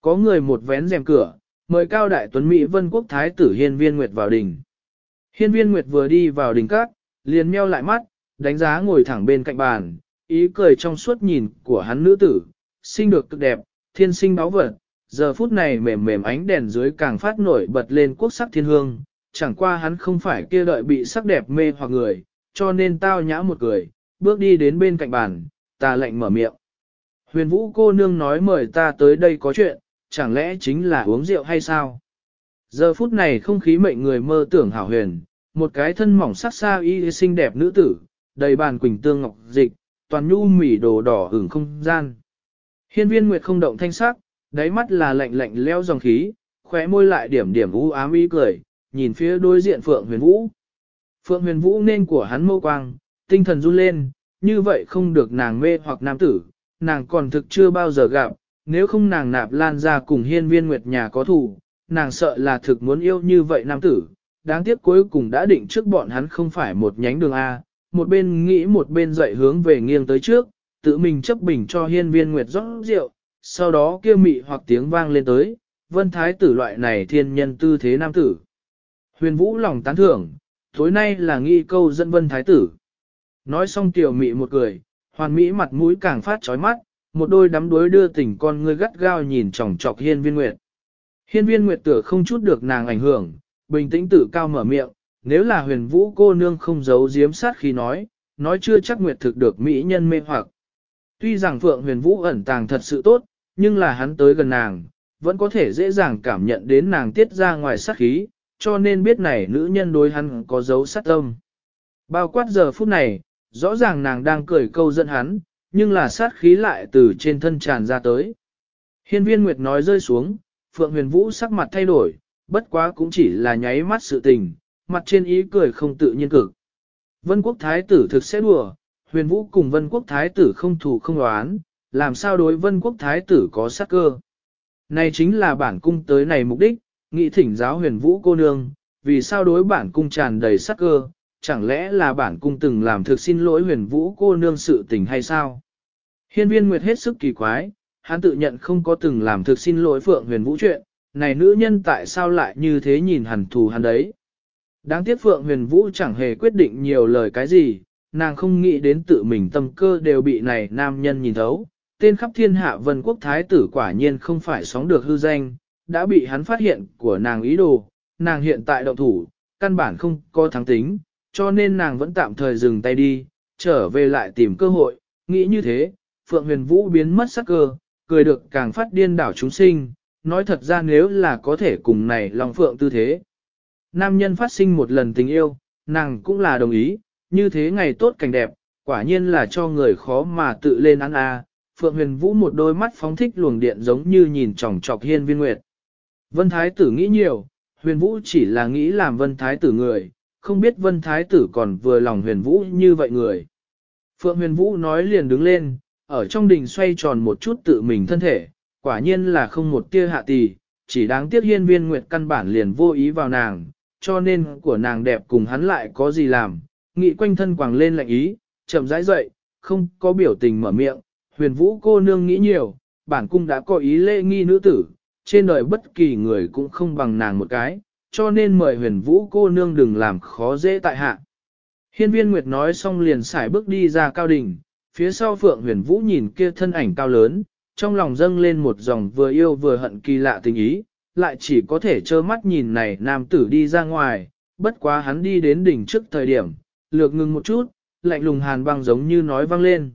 Có người một vén rèm cửa, mời cao đại tuấn Mỹ vân quốc thái tử hiên viên nguyệt vào đình. Hiên viên nguyệt vừa đi vào đình các, liền meo lại mắt, đánh giá ngồi thẳng bên cạnh bàn, ý cười trong suốt nhìn của hắn nữ tử, sinh được cực đẹp, thiên sinh báo vật, giờ phút này mềm mềm ánh đèn dưới càng phát nổi bật lên quốc sắc thiên hương, chẳng qua hắn không phải kia đợi bị sắc đẹp mê hoặc người, cho nên tao nhã một cười, bước đi đến bên cạnh bàn, ta lệnh mở miệng. Huyền vũ cô nương nói mời ta tới đây có chuyện, chẳng lẽ chính là uống rượu hay sao? Giờ phút này không khí mệnh người mơ tưởng hảo huyền, một cái thân mỏng sắc xa y xinh đẹp nữ tử, đầy bàn quỳnh tương ngọc dịch, toàn nhu mỉ đồ đỏ hưởng không gian. Hiên viên nguyệt không động thanh sắc, đáy mắt là lạnh lạnh leo dòng khí, khóe môi lại điểm điểm u ám ý cười, nhìn phía đối diện Phượng Huyền Vũ. Phượng Huyền Vũ nên của hắn mâu quang, tinh thần run lên, như vậy không được nàng mê hoặc nam tử, nàng còn thực chưa bao giờ gặp, nếu không nàng nạp lan ra cùng hiên viên nguyệt nhà có thủ, nàng sợ là thực muốn yêu như vậy nam tử, đáng tiếc cuối cùng đã định trước bọn hắn không phải một nhánh đường A, một bên nghĩ một bên dậy hướng về nghiêng tới trước, tự mình chấp bình cho hiên viên nguyệt rót rượu, sau đó kia mị hoặc tiếng vang lên tới, vân thái tử loại này thiên nhân tư thế nam tử. Huyền vũ lòng tán thưởng, tối nay là nghi câu dẫn vân thái tử. Nói xong tiểu mị một cười, hoàn mỹ mặt mũi càng phát chói mắt, một đôi đắm đuối đưa tình con ngươi gắt gao nhìn chòng chọc hiên viên nguyệt. Hiên viên nguyệt tựa không chút được nàng ảnh hưởng, bình tĩnh tự cao mở miệng, nếu là huyền vũ cô nương không giấu giếm sát khi nói, nói chưa chắc nguyệt thực được mỹ nhân mê hoặc. Tuy rằng Phượng huyền vũ ẩn tàng thật sự tốt, nhưng là hắn tới gần nàng, vẫn có thể dễ dàng cảm nhận đến nàng tiết ra ngoài sát khí, cho nên biết này nữ nhân đối hắn có dấu sát tâm. Bao quát giờ phút này, rõ ràng nàng đang cười câu dẫn hắn, nhưng là sát khí lại từ trên thân tràn ra tới. Hiên viên Nguyệt nói rơi xuống, Phượng Huyền Vũ sắc mặt thay đổi, bất quá cũng chỉ là nháy mắt sự tình, mặt trên ý cười không tự nhiên cực. Vân quốc thái tử thực sẽ đùa, huyền vũ cùng vân quốc thái tử không thù không đoán, làm sao đối vân quốc thái tử có sát cơ. Này chính là bản cung tới này mục đích, nghị thỉnh giáo huyền vũ cô nương, vì sao đối bản cung tràn đầy sát cơ, chẳng lẽ là bản cung từng làm thực xin lỗi huyền vũ cô nương sự tình hay sao? Hiên viên Nguyệt hết sức kỳ quái, hắn tự nhận không có từng làm thực xin lỗi phượng huyền vũ chuyện, này nữ nhân tại sao lại như thế nhìn hẳn thù hắn đấy? Đáng tiếc Phượng Huyền Vũ chẳng hề quyết định nhiều lời cái gì, nàng không nghĩ đến tự mình tâm cơ đều bị này nam nhân nhìn thấu. Tên khắp thiên hạ vân quốc thái tử quả nhiên không phải sóng được hư danh, đã bị hắn phát hiện của nàng ý đồ, nàng hiện tại động thủ, căn bản không có thắng tính, cho nên nàng vẫn tạm thời dừng tay đi, trở về lại tìm cơ hội, nghĩ như thế, Phượng Huyền Vũ biến mất sắc cơ, cười được càng phát điên đảo chúng sinh, nói thật ra nếu là có thể cùng này Long Phượng tư thế. Nam nhân phát sinh một lần tình yêu, nàng cũng là đồng ý, như thế ngày tốt cảnh đẹp, quả nhiên là cho người khó mà tự lên ăn a. Phượng Huyền Vũ một đôi mắt phóng thích luồng điện giống như nhìn chòng chọc hiên viên nguyệt. Vân Thái tử nghĩ nhiều, Huyền Vũ chỉ là nghĩ làm Vân Thái tử người, không biết Vân Thái tử còn vừa lòng Huyền Vũ như vậy người. Phượng Huyền Vũ nói liền đứng lên, ở trong đình xoay tròn một chút tự mình thân thể, quả nhiên là không một tia hạ tỳ, chỉ đáng tiếc hiên viên nguyệt căn bản liền vô ý vào nàng, cho nên của nàng đẹp cùng hắn lại có gì làm, nghị quanh thân quàng lên lạnh ý, chậm rãi dậy, không có biểu tình mở miệng, huyền vũ cô nương nghĩ nhiều, bản cung đã có ý lễ nghi nữ tử, trên đời bất kỳ người cũng không bằng nàng một cái, cho nên mời huyền vũ cô nương đừng làm khó dễ tại hạ. Hiên viên Nguyệt nói xong liền xài bước đi ra cao đỉnh, phía sau phượng huyền vũ nhìn kia thân ảnh cao lớn, trong lòng dâng lên một dòng vừa yêu vừa hận kỳ lạ tình ý, lại chỉ có thể trơ mắt nhìn này nam tử đi ra ngoài, bất quá hắn đi đến đỉnh trước thời điểm, lược ngừng một chút, lạnh lùng hàn băng giống như nói vang lên.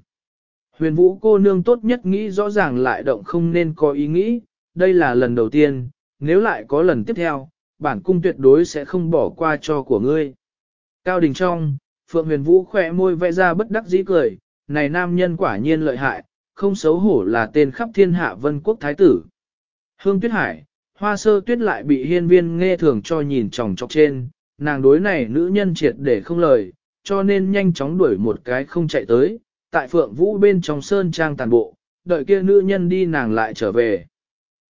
Huyền vũ cô nương tốt nhất nghĩ rõ ràng lại động không nên có ý nghĩ, đây là lần đầu tiên, nếu lại có lần tiếp theo, bản cung tuyệt đối sẽ không bỏ qua cho của ngươi. Cao đình trong, Phượng huyền vũ khỏe môi vẽ ra bất đắc dĩ cười, này nam nhân quả nhiên lợi hại, không xấu hổ là tên khắp thiên hạ vân quốc thái tử. Hương Tuyết Hải, hoa sơ tuyết lại bị hiên viên nghe thường cho nhìn tròng trọc trên, nàng đối này nữ nhân triệt để không lời, cho nên nhanh chóng đuổi một cái không chạy tới, tại phượng vũ bên trong sơn trang tàn bộ, đợi kia nữ nhân đi nàng lại trở về.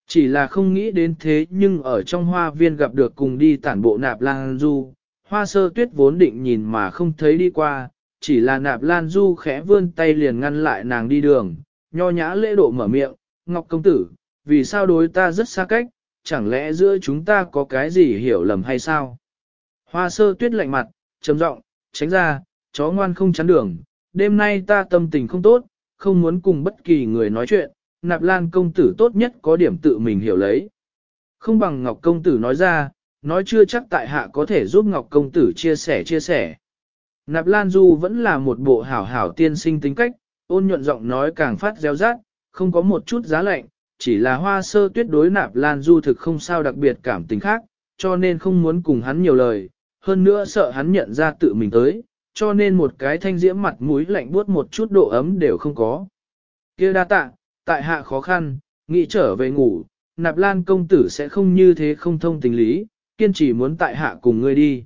Chỉ là không nghĩ đến thế nhưng ở trong hoa viên gặp được cùng đi tản bộ nạp lan du, hoa sơ tuyết vốn định nhìn mà không thấy đi qua, chỉ là nạp lan du khẽ vươn tay liền ngăn lại nàng đi đường, nho nhã lễ độ mở miệng, ngọc công tử, vì sao đối ta rất xa cách, chẳng lẽ giữa chúng ta có cái gì hiểu lầm hay sao? Hoa sơ tuyết lạnh mặt, trầm giọng, tránh ra, chó ngoan không chắn đường, đêm nay ta tâm tình không tốt, không muốn cùng bất kỳ người nói chuyện, nạp lan công tử tốt nhất có điểm tự mình hiểu lấy. Không bằng Ngọc công tử nói ra, nói chưa chắc tại hạ có thể giúp Ngọc công tử chia sẻ chia sẻ. Nạp lan du vẫn là một bộ hảo hảo tiên sinh tính cách, ôn nhuận giọng nói càng phát réo rát, không có một chút giá lạnh, chỉ là hoa sơ tuyết đối nạp lan du thực không sao đặc biệt cảm tình khác, cho nên không muốn cùng hắn nhiều lời, hơn nữa sợ hắn nhận ra tự mình tới, cho nên một cái thanh diễm mặt mũi lạnh buốt một chút độ ấm đều không có. kia đa tạ, tại hạ khó khăn, nghĩ trở về ngủ, nạp lan công tử sẽ không như thế không thông tình lý, kiên trì muốn tại hạ cùng ngươi đi.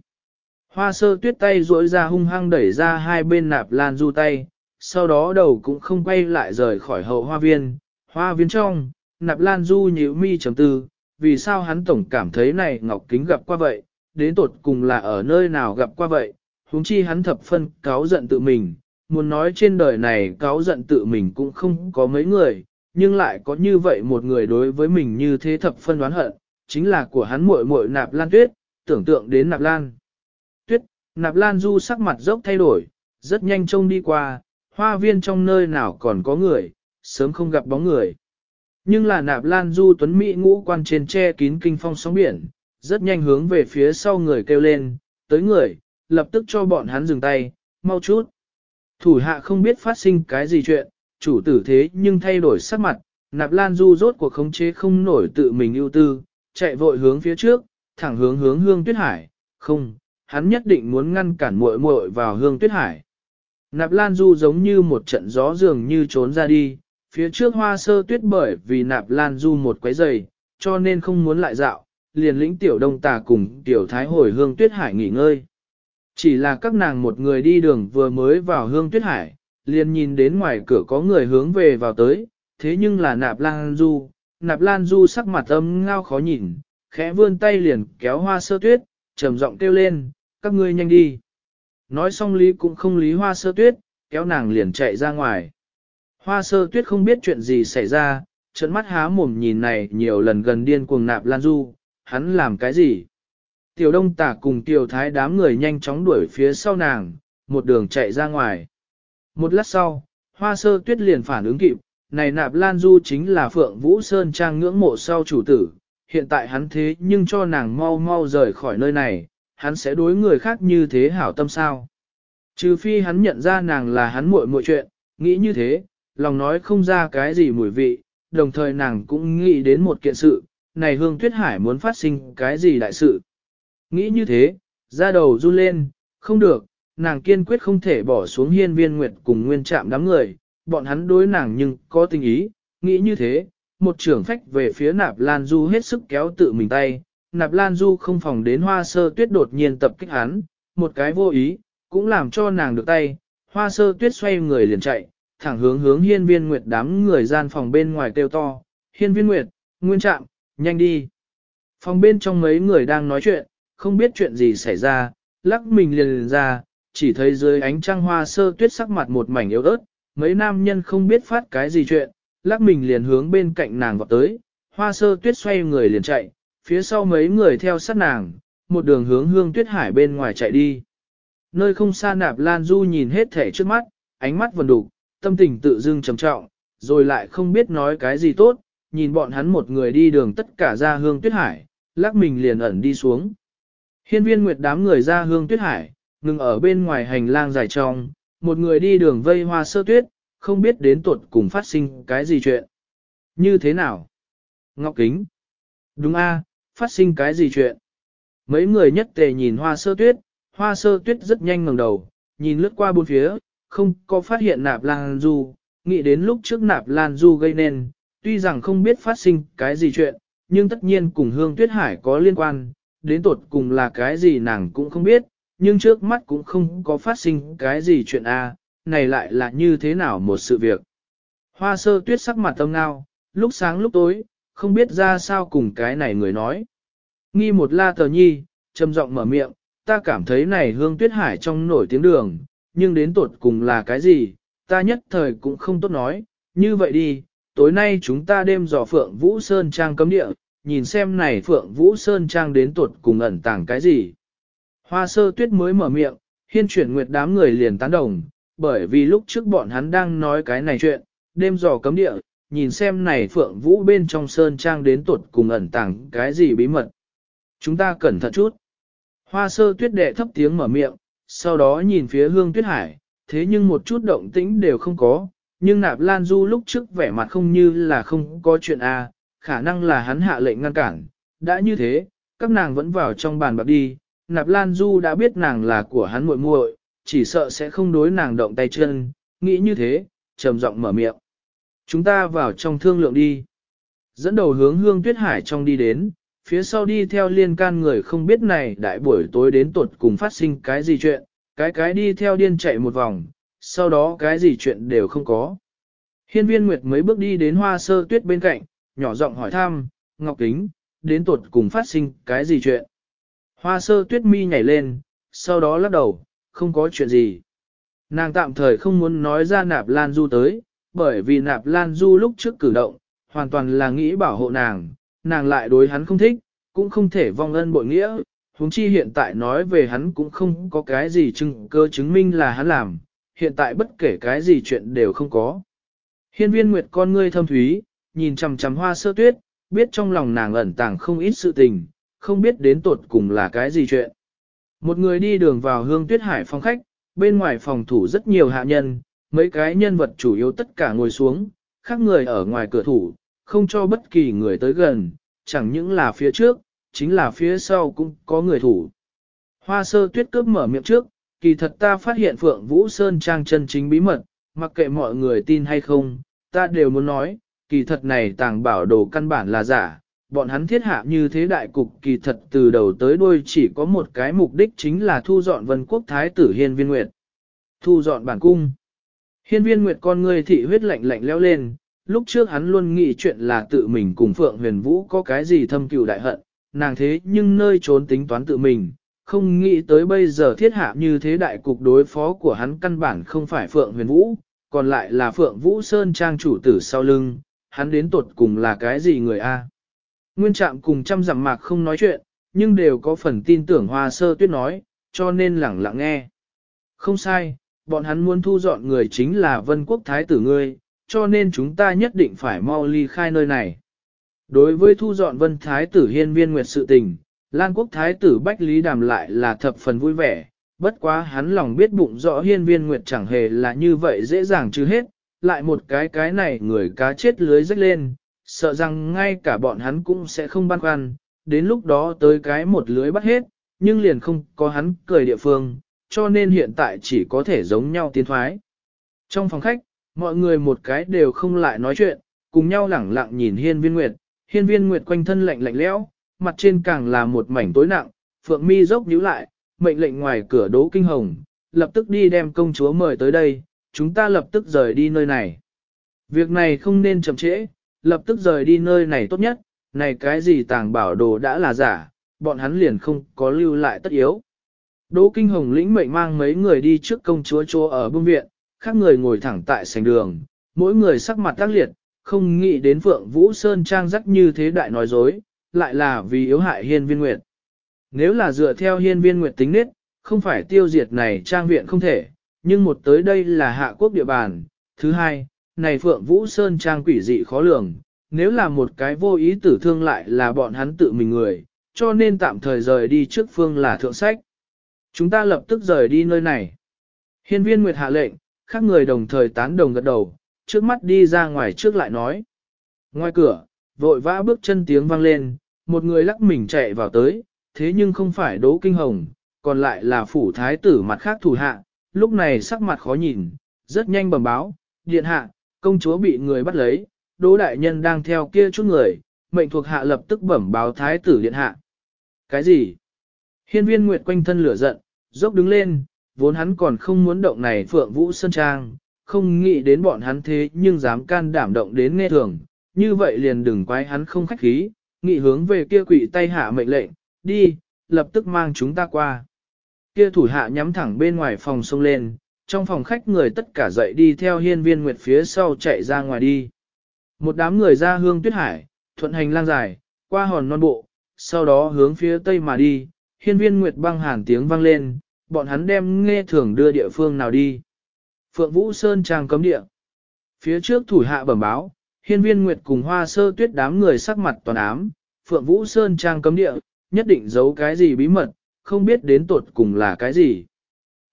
Hoa sơ tuyết tay duỗi ra hung hăng đẩy ra hai bên nạp lan du tay, sau đó đầu cũng không quay lại rời khỏi hậu hoa viên. Hoa viên trong, nạp lan du nhíu mi chấm tư, vì sao hắn tổng cảm thấy này ngọc kính gặp qua vậy, đến tột cùng là ở nơi nào gặp qua vậy, huống chi hắn thập phân cáo giận tự mình, muốn nói trên đời này cáo giận tự mình cũng không có mấy người, nhưng lại có như vậy một người đối với mình như thế thập phân đoán hận, chính là của hắn muội muội nạp lan tuyết, tưởng tượng đến nạp lan. Tuyết, nạp lan du sắc mặt dốc thay đổi, rất nhanh trông đi qua, hoa viên trong nơi nào còn có người, sớm không gặp bóng người. Nhưng là nạp lan du tuấn Mỹ ngũ quan trên che kín kinh phong sóng biển, rất nhanh hướng về phía sau người kêu lên, tới người, lập tức cho bọn hắn dừng tay, mau chút. Thủ hạ không biết phát sinh cái gì chuyện, chủ tử thế nhưng thay đổi sắc mặt, nạp lan du rốt cuộc khống chế không nổi tự mình ưu tư, chạy vội hướng phía trước, thẳng hướng hướng hương tuyết hải, không, hắn nhất định muốn ngăn cản muội muội vào hương tuyết hải. Nạp lan du giống như một trận gió dường như trốn ra đi, phía trước hoa sơ tuyết bởi vì nạp lan du một quấy giày, cho nên không muốn lại dạo, liền lĩnh tiểu đông tà cùng tiểu thái hồi hương tuyết hải nghỉ ngơi. Chỉ là các nàng một người đi đường vừa mới vào hương tuyết hải, liền nhìn đến ngoài cửa có người hướng về vào tới, thế nhưng là nạp lan du, nạp lan du sắc mặt âm ngao khó nhìn, khẽ vươn tay liền kéo hoa sơ tuyết, trầm giọng kêu lên, các ngươi nhanh đi. Nói xong lý cũng không lý hoa sơ tuyết, kéo nàng liền chạy ra ngoài. Hoa sơ tuyết không biết chuyện gì xảy ra, trận mắt há mồm nhìn này nhiều lần gần điên cuồng nạp lan du, hắn làm cái gì? Tiểu đông tả cùng tiểu thái đám người nhanh chóng đuổi phía sau nàng, một đường chạy ra ngoài. Một lát sau, hoa sơ tuyết liền phản ứng kịp, này nạp lan du chính là Phượng Vũ Sơn Trang ngưỡng mộ sau chủ tử, hiện tại hắn thế nhưng cho nàng mau mau rời khỏi nơi này, hắn sẽ đối người khác như thế hảo tâm sao. Trừ phi hắn nhận ra nàng là hắn muội muội chuyện, nghĩ như thế, lòng nói không ra cái gì mùi vị, đồng thời nàng cũng nghĩ đến một kiện sự, này Hương Tuyết Hải muốn phát sinh cái gì đại sự. Nghĩ như thế, ra đầu run lên, không được, nàng kiên quyết không thể bỏ xuống hiên viên nguyệt cùng nguyên trạm đám người, bọn hắn đối nàng nhưng có tình ý, nghĩ như thế, một trưởng phách về phía nạp lan du hết sức kéo tự mình tay, nạp lan du không phòng đến hoa sơ tuyết đột nhiên tập kích hắn, một cái vô ý, cũng làm cho nàng được tay, hoa sơ tuyết xoay người liền chạy, thẳng hướng hướng hiên viên nguyệt đám người gian phòng bên ngoài kêu to, hiên viên nguyệt, nguyên trạm, nhanh đi. Phòng bên trong mấy người đang nói chuyện, không biết chuyện gì xảy ra, lắc mình liền, liền ra, chỉ thấy dưới ánh trăng hoa sơ tuyết sắc mặt một mảnh yếu ớt, mấy nam nhân không biết phát cái gì chuyện, lắc mình liền hướng bên cạnh nàng vọt tới, hoa sơ tuyết xoay người liền chạy, phía sau mấy người theo sát nàng, một đường hướng hương tuyết hải bên ngoài chạy đi. Nơi không xa nạp Lan Du nhìn hết thể trước mắt, ánh mắt vần đục, tâm tình tự dưng trầm trọng, rồi lại không biết nói cái gì tốt, nhìn bọn hắn một người đi đường tất cả ra hương tuyết hải, lắc mình liền ẩn đi xuống. Hiên viên nguyệt đám người ra hương tuyết hải, ngừng ở bên ngoài hành lang dài trong, một người đi đường vây hoa sơ tuyết, không biết đến tuột cùng phát sinh cái gì chuyện. Như thế nào? Ngọc Kính. Đúng a, phát sinh cái gì chuyện? Mấy người nhất tề nhìn hoa sơ tuyết, hoa sơ tuyết rất nhanh ngẩng đầu, nhìn lướt qua bốn phía, không có phát hiện nạp lan du, nghĩ đến lúc trước nạp lan du gây nên, tuy rằng không biết phát sinh cái gì chuyện, nhưng tất nhiên cùng hương tuyết hải có liên quan, đến tột cùng là cái gì nàng cũng không biết, nhưng trước mắt cũng không có phát sinh cái gì chuyện a, này lại là như thế nào một sự việc. Hoa sơ tuyết sắc mặt tâm ngao, lúc sáng lúc tối, không biết ra sao cùng cái này người nói. Nghi một la tờ nhi, trầm giọng mở miệng, ta cảm thấy này hương tuyết hải trong nổi tiếng đường, nhưng đến tột cùng là cái gì, ta nhất thời cũng không tốt nói, như vậy đi, tối nay chúng ta đêm dò Phượng Vũ Sơn Trang cấm địa, nhìn xem này Phượng Vũ Sơn Trang đến tột cùng ẩn tàng cái gì. Hoa sơ tuyết mới mở miệng, hiên chuyển nguyệt đám người liền tán đồng, bởi vì lúc trước bọn hắn đang nói cái này chuyện, đêm dò cấm địa, nhìn xem này Phượng Vũ bên trong Sơn Trang đến tột cùng ẩn tàng cái gì bí mật. Chúng ta cẩn thận chút. Hoa sơ tuyết đệ thấp tiếng mở miệng, sau đó nhìn phía hương tuyết hải, thế nhưng một chút động tĩnh đều không có, nhưng nạp lan du lúc trước vẻ mặt không như là không có chuyện a, khả năng là hắn hạ lệnh ngăn cản, đã như thế, các nàng vẫn vào trong bàn bạc đi, nạp lan du đã biết nàng là của hắn muội muội, chỉ sợ sẽ không đối nàng động tay chân, nghĩ như thế, trầm giọng mở miệng. Chúng ta vào trong thương lượng đi. Dẫn đầu hướng hương tuyết hải trong đi đến, phía sau đi theo liên can người không biết này đại buổi tối đến tuột cùng phát sinh cái gì chuyện, cái cái đi theo điên chạy một vòng, sau đó cái gì chuyện đều không có. Hiên viên Nguyệt mấy bước đi đến hoa sơ tuyết bên cạnh, nhỏ giọng hỏi thăm, Ngọc Kính, đến tuột cùng phát sinh cái gì chuyện. Hoa sơ tuyết mi nhảy lên, sau đó lắc đầu, không có chuyện gì. Nàng tạm thời không muốn nói ra nạp Lan Du tới, bởi vì nạp Lan Du lúc trước cử động, hoàn toàn là nghĩ bảo hộ nàng, nàng lại đối hắn không thích, cũng không thể vong ân bội nghĩa, huống chi hiện tại nói về hắn cũng không có cái gì chứng cơ chứng minh là hắn làm, hiện tại bất kể cái gì chuyện đều không có. Hiên viên nguyệt con ngươi thâm thúy, nhìn chằm chằm hoa sơ tuyết, biết trong lòng nàng ẩn tàng không ít sự tình, không biết đến tột cùng là cái gì chuyện. Một người đi đường vào hương tuyết hải phòng khách, bên ngoài phòng thủ rất nhiều hạ nhân, mấy cái nhân vật chủ yếu tất cả ngồi xuống, khác người ở ngoài cửa thủ, không cho bất kỳ người tới gần, chẳng những là phía trước, chính là phía sau cũng có người thủ. Hoa sơ tuyết cướp mở miệng trước, kỳ thật ta phát hiện Phượng Vũ Sơn trang chân chính bí mật, mặc kệ mọi người tin hay không, ta đều muốn nói, kỳ thật này tàng bảo đồ căn bản là giả, bọn hắn thiết hạ như thế đại cục kỳ thật từ đầu tới đuôi chỉ có một cái mục đích chính là thu dọn vân quốc thái tử Hiên Viên Nguyệt. Thu dọn bản cung. Hiên Viên Nguyệt con ngươi thị huyết lạnh lạnh leo lên, lúc trước hắn luôn nghĩ chuyện là tự mình cùng Phượng Huyền Vũ có cái gì thâm cừu đại hận, nàng thế nhưng nơi trốn tính toán tự mình, không nghĩ tới bây giờ thiết hạ như thế đại cục đối phó của hắn căn bản không phải Phượng Huyền Vũ, còn lại là Phượng Vũ Sơn trang chủ tử sau lưng, hắn đến tuột cùng là cái gì người a? Nguyên trạm cùng trăm dặm mạc không nói chuyện, nhưng đều có phần tin tưởng hoa sơ tuyết nói, cho nên lẳng lặng nghe. Không sai, bọn hắn muốn thu dọn người chính là vân quốc thái tử ngươi, cho nên chúng ta nhất định phải mau ly khai nơi này. Đối với thu dọn vân thái tử hiên viên nguyệt sự tình, Lan quốc thái tử Bách Lý Đàm lại là thập phần vui vẻ, bất quá hắn lòng biết bụng rõ hiên viên nguyệt chẳng hề là như vậy dễ dàng chứ hết, lại một cái cái này người cá chết lưới rách lên, sợ rằng ngay cả bọn hắn cũng sẽ không băn khoăn, đến lúc đó tới cái một lưới bắt hết, nhưng liền không có hắn cười địa phương, cho nên hiện tại chỉ có thể giống nhau tiến thoái. Trong phòng khách, mọi người một cái đều không lại nói chuyện, cùng nhau lẳng lặng nhìn hiên viên nguyệt, hiên viên nguyệt quanh thân lạnh lạnh lẽo, mặt trên càng là một mảnh tối nặng, phượng mi dốc nhíu lại, mệnh lệnh ngoài cửa đố kinh hồng, lập tức đi đem công chúa mời tới đây, chúng ta lập tức rời đi nơi này. Việc này không nên chậm trễ, lập tức rời đi nơi này tốt nhất, này cái gì tàng bảo đồ đã là giả, bọn hắn liền không có lưu lại tất yếu. Đỗ Kinh Hồng lĩnh mệnh mang mấy người đi trước công chúa chỗ ở bưng viện, khác người ngồi thẳng tại sành đường, mỗi người sắc mặt tác liệt, không nghĩ đến Phượng Vũ Sơn trang rắc như thế đại nói dối, lại là vì yếu hại hiên viên nguyệt. Nếu là dựa theo hiên viên nguyệt tính nết, không phải tiêu diệt này trang viện không thể, nhưng một tới đây là hạ quốc địa bàn. Thứ hai, này Phượng Vũ Sơn trang quỷ dị khó lường, nếu là một cái vô ý tử thương lại là bọn hắn tự mình người, cho nên tạm thời rời đi trước phương là thượng sách. Chúng ta lập tức rời đi nơi này. Hiên viên Nguyệt hạ lệnh, các người đồng thời tán đồng gật đầu, trước mắt đi ra ngoài trước lại nói. Ngoài cửa, vội vã bước chân tiếng vang lên, một người lắc mình chạy vào tới, thế nhưng không phải Đỗ Kinh Hồng, còn lại là phủ thái tử mặt khác thủ hạ, lúc này sắc mặt khó nhìn, rất nhanh bẩm báo, điện hạ, công chúa bị người bắt lấy, Đỗ đại nhân đang theo kia chút người, mệnh thuộc hạ lập tức bẩm báo thái tử điện hạ. Cái gì? Hiên viên Nguyệt quanh thân lửa giận, dốc đứng lên, vốn hắn còn không muốn động này Phượng Vũ Sơn Trang, không nghĩ đến bọn hắn thế nhưng dám can đảm động đến nghe thường, như vậy liền đừng quái hắn không khách khí, nghị hướng về kia quỷ tay hạ mệnh lệnh, đi, lập tức mang chúng ta qua. Kia thủ hạ nhắm thẳng bên ngoài phòng sông lên, trong phòng khách người tất cả dậy đi theo hiên viên nguyệt phía sau chạy ra ngoài đi. Một đám người ra hương tuyết hải, thuận hành lang dài, qua hòn non bộ, sau đó hướng phía tây mà đi, hiên viên nguyệt băng hàn tiếng vang lên, bọn hắn đem nghe thường đưa địa phương nào đi. Phượng Vũ Sơn trang cấm địa. Phía trước thủ hạ bẩm báo, hiên viên nguyệt cùng hoa sơ tuyết đám người sắc mặt toàn ám, Phượng Vũ Sơn trang cấm địa, nhất định giấu cái gì bí mật, không biết đến tột cùng là cái gì.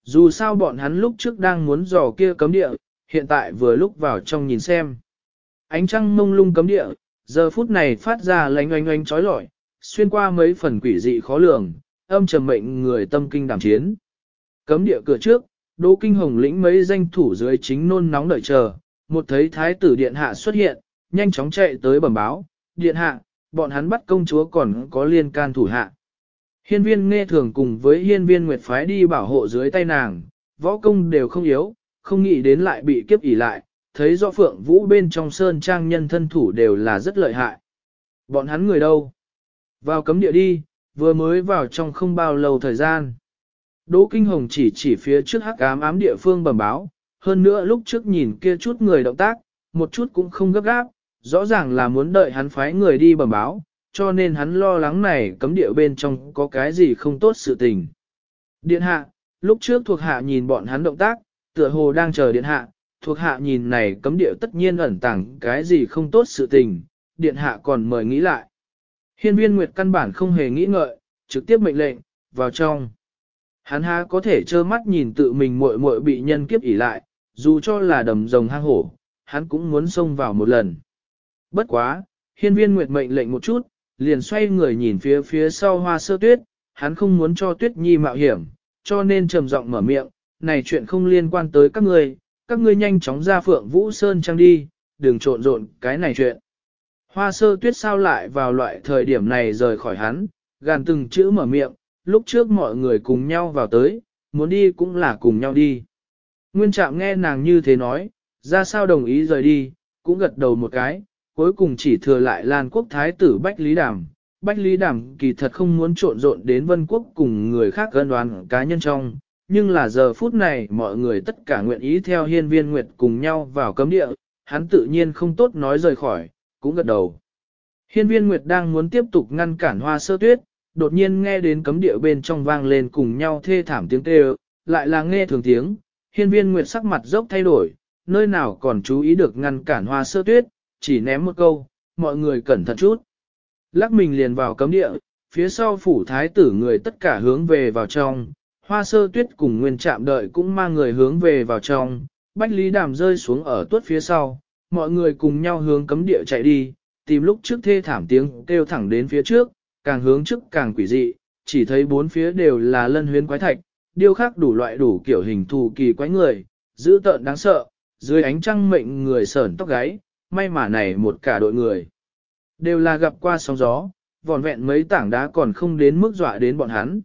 Dù sao bọn hắn lúc trước đang muốn dò kia cấm địa, hiện tại vừa lúc vào trong nhìn xem. Ánh trăng mông lung cấm địa, giờ phút này phát ra lánh oanh oanh trói lọi, xuyên qua mấy phần quỷ dị khó lường, âm trầm mệnh người tâm kinh đảm chiến. Cấm địa cửa trước, Đỗ Kinh Hồng lĩnh mấy danh thủ dưới chính nôn nóng đợi chờ, một thấy thái tử điện hạ xuất hiện, nhanh chóng chạy tới bẩm báo, điện hạ, bọn hắn bắt công chúa còn có liên can thủ hạ. Hiên viên nghe thường cùng với hiên viên nguyệt phái đi bảo hộ dưới tay nàng, võ công đều không yếu, không nghĩ đến lại bị kiếp ỉ lại, thấy rõ phượng vũ bên trong sơn trang nhân thân thủ đều là rất lợi hại. Bọn hắn người đâu? Vào cấm địa đi, vừa mới vào trong không bao lâu thời gian. Đỗ Kinh Hồng chỉ chỉ phía trước hắc ám ám địa phương bẩm báo, hơn nữa lúc trước nhìn kia chút người động tác, một chút cũng không gấp gáp, rõ ràng là muốn đợi hắn phái người đi bẩm báo, cho nên hắn lo lắng này cấm địa bên trong có cái gì không tốt sự tình. Điện hạ, lúc trước thuộc hạ nhìn bọn hắn động tác, tựa hồ đang chờ điện hạ, thuộc hạ nhìn này cấm địa tất nhiên ẩn tàng cái gì không tốt sự tình, điện hạ còn mời nghĩ lại. Hiên viên Nguyệt căn bản không hề nghĩ ngợi, trực tiếp mệnh lệnh, vào trong. Hắn há có thể trơ mắt nhìn tự mình muội muội bị nhân kiếp ỉ lại, dù cho là đầm rồng hang hổ, hắn cũng muốn xông vào một lần. Bất quá, hiên viên Nguyệt mệnh lệnh một chút, liền xoay người nhìn phía phía sau hoa sơ tuyết, hắn không muốn cho tuyết nhi mạo hiểm, cho nên trầm giọng mở miệng, này chuyện không liên quan tới các ngươi, các ngươi nhanh chóng ra phượng vũ sơn trang đi, đừng trộn rộn cái này chuyện. Hoa sơ tuyết sao lại vào loại thời điểm này rời khỏi hắn, gàn từng chữ mở miệng, lúc trước mọi người cùng nhau vào tới, muốn đi cũng là cùng nhau đi. Nguyên trạm nghe nàng như thế nói, ra sao đồng ý rời đi, cũng gật đầu một cái, cuối cùng chỉ thừa lại Lan quốc thái tử Bách Lý Đàm. Bách Lý Đàm kỳ thật không muốn trộn rộn đến vân quốc cùng người khác gân đoán cá nhân trong, nhưng là giờ phút này mọi người tất cả nguyện ý theo hiên viên nguyệt cùng nhau vào cấm địa, hắn tự nhiên không tốt nói rời khỏi, cũng gật đầu. Hiên viên nguyệt đang muốn tiếp tục ngăn cản hoa sơ tuyết, đột nhiên nghe đến cấm địa bên trong vang lên cùng nhau thê thảm tiếng kêu, lại là nghe thường tiếng, hiên viên nguyệt sắc mặt dốc thay đổi, nơi nào còn chú ý được ngăn cản hoa sơ tuyết, chỉ ném một câu, mọi người cẩn thận chút. Lắc mình liền vào cấm địa, phía sau phủ thái tử người tất cả hướng về vào trong, hoa sơ tuyết cùng nguyên trạm đợi cũng mang người hướng về vào trong, bách lý đàm rơi xuống ở tuốt phía sau, mọi người cùng nhau hướng cấm địa chạy đi, tìm lúc trước thê thảm tiếng kêu thẳng đến phía trước, càng hướng trước càng quỷ dị, chỉ thấy bốn phía đều là lân huyến quái thạch, điêu khắc đủ loại đủ kiểu hình thù kỳ quái người, dữ tợn đáng sợ, dưới ánh trăng mệnh người sởn tóc gáy, may mà này một cả đội người. Đều là gặp qua sóng gió, vòn vẹn mấy tảng đá còn không đến mức dọa đến bọn hắn.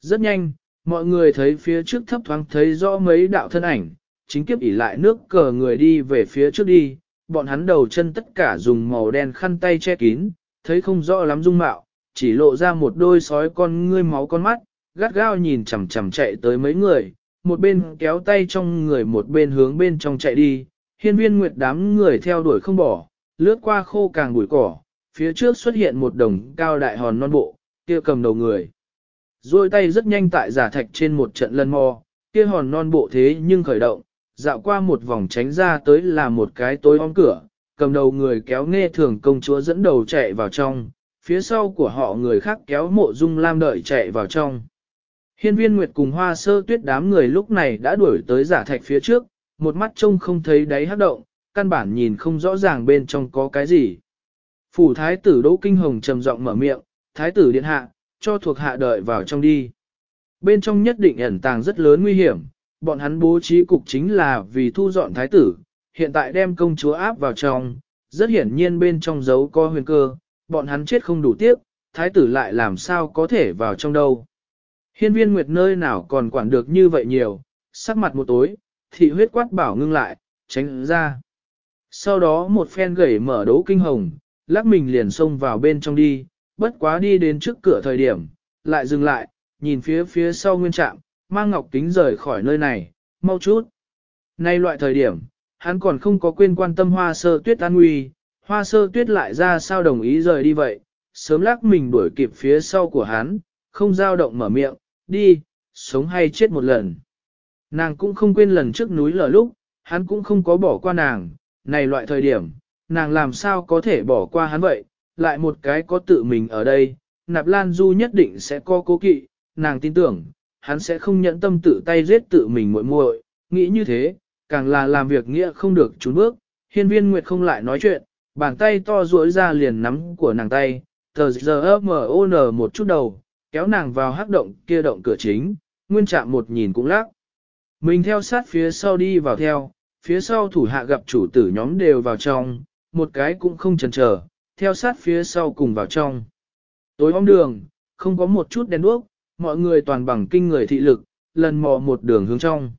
Rất nhanh, mọi người thấy phía trước thấp thoáng thấy rõ mấy đạo thân ảnh, chính kiếp ỉ lại nước cờ người đi về phía trước đi, bọn hắn đầu chân tất cả dùng màu đen khăn tay che kín, thấy không rõ lắm dung mạo, chỉ lộ ra một đôi sói con ngươi máu con mắt, gắt gao nhìn chằm chằm chạy tới mấy người, một bên kéo tay trong người một bên hướng bên trong chạy đi, hiên viên nguyệt đám người theo đuổi không bỏ, lướt qua khô càng bụi cỏ, phía trước xuất hiện một đồng cao đại hòn non bộ, kia cầm đầu người. Rồi tay rất nhanh tại giả thạch trên một trận lân mò, kia hòn non bộ thế nhưng khởi động, dạo qua một vòng tránh ra tới là một cái tối om cửa, cầm đầu người kéo nghe thường công chúa dẫn đầu chạy vào trong, phía sau của họ người khác kéo mộ dung lam đợi chạy vào trong. Hiên viên Nguyệt cùng hoa sơ tuyết đám người lúc này đã đuổi tới giả thạch phía trước, một mắt trông không thấy đáy hắc động, căn bản nhìn không rõ ràng bên trong có cái gì. Phủ thái tử Đỗ Kinh Hồng trầm giọng mở miệng, thái tử điện hạ, cho thuộc hạ đợi vào trong đi. Bên trong nhất định ẩn tàng rất lớn nguy hiểm, bọn hắn bố trí cục chính là vì thu dọn thái tử, hiện tại đem công chúa áp vào trong, rất hiển nhiên bên trong giấu có huyền cơ, bọn hắn chết không đủ tiếc, thái tử lại làm sao có thể vào trong đâu. Hiên viên nguyệt nơi nào còn quản được như vậy nhiều, sắc mặt một tối, thị huyết quát bảo ngưng lại, tránh ra. Sau đó một phen gẩy mở đấu kinh hồng, lắc mình liền xông vào bên trong đi, bất quá đi đến trước cửa thời điểm, lại dừng lại, nhìn phía phía sau nguyên trạm, mang ngọc kính rời khỏi nơi này, mau chút. Nay loại thời điểm, hắn còn không có quên quan tâm hoa sơ tuyết an nguy, hoa sơ tuyết lại ra sao đồng ý rời đi vậy, sớm lắc mình đuổi kịp phía sau của hắn, không dao động mở miệng, đi, sống hay chết một lần. Nàng cũng không quên lần trước núi lở lúc, hắn cũng không có bỏ qua nàng, này loại thời điểm, nàng làm sao có thể bỏ qua hắn vậy, lại một cái có tự mình ở đây, nạp lan du nhất định sẽ có cố kỵ, nàng tin tưởng, hắn sẽ không nhẫn tâm tự tay giết tự mình muội muội, nghĩ như thế, càng là làm việc nghĩa không được trốn bước, hiên viên nguyệt không lại nói chuyện, bàn tay to duỗi ra liền nắm của nàng tay, tờ giờ m một chút đầu, kéo nàng vào hắc động kia động cửa chính, nguyên trạm một nhìn cũng lắc. Mình theo sát phía sau đi vào theo, phía sau thủ hạ gặp chủ tử nhóm đều vào trong, một cái cũng không chần chờ, theo sát phía sau cùng vào trong. Tối om đường, không có một chút đèn đuốc, mọi người toàn bằng kinh người thị lực, lần mò một đường hướng trong.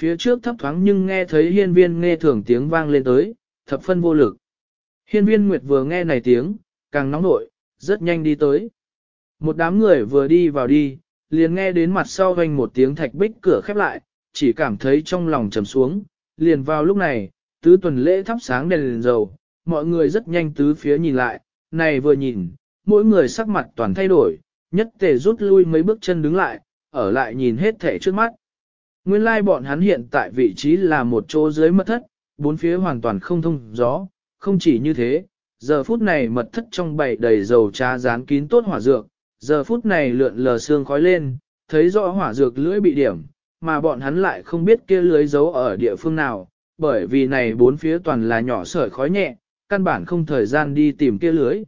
Phía trước thấp thoáng nhưng nghe thấy hiên viên nghe thường tiếng vang lên tới, thập phân vô lực. Hiên viên Nguyệt vừa nghe này tiếng, càng nóng nội, rất nhanh đi tới. Một đám người vừa đi vào đi, liền nghe đến mặt sau vang một tiếng thạch bích cửa khép lại, chỉ cảm thấy trong lòng trầm xuống, liền vào lúc này, tứ tuần lễ thắp sáng đèn liền dầu, mọi người rất nhanh tứ phía nhìn lại, này vừa nhìn, mỗi người sắc mặt toàn thay đổi, nhất tề rút lui mấy bước chân đứng lại, ở lại nhìn hết thể trước mắt. Nguyên lai like bọn hắn hiện tại vị trí là một chỗ dưới mật thất, bốn phía hoàn toàn không thông gió, không chỉ như thế, giờ phút này mật thất trong bầy đầy dầu trà dán kín tốt hỏa dược, giờ phút này lượn lờ xương khói lên, thấy rõ hỏa dược lưỡi bị điểm, mà bọn hắn lại không biết kia lưới giấu ở địa phương nào, bởi vì này bốn phía toàn là nhỏ sợi khói nhẹ, căn bản không thời gian đi tìm kia lưới.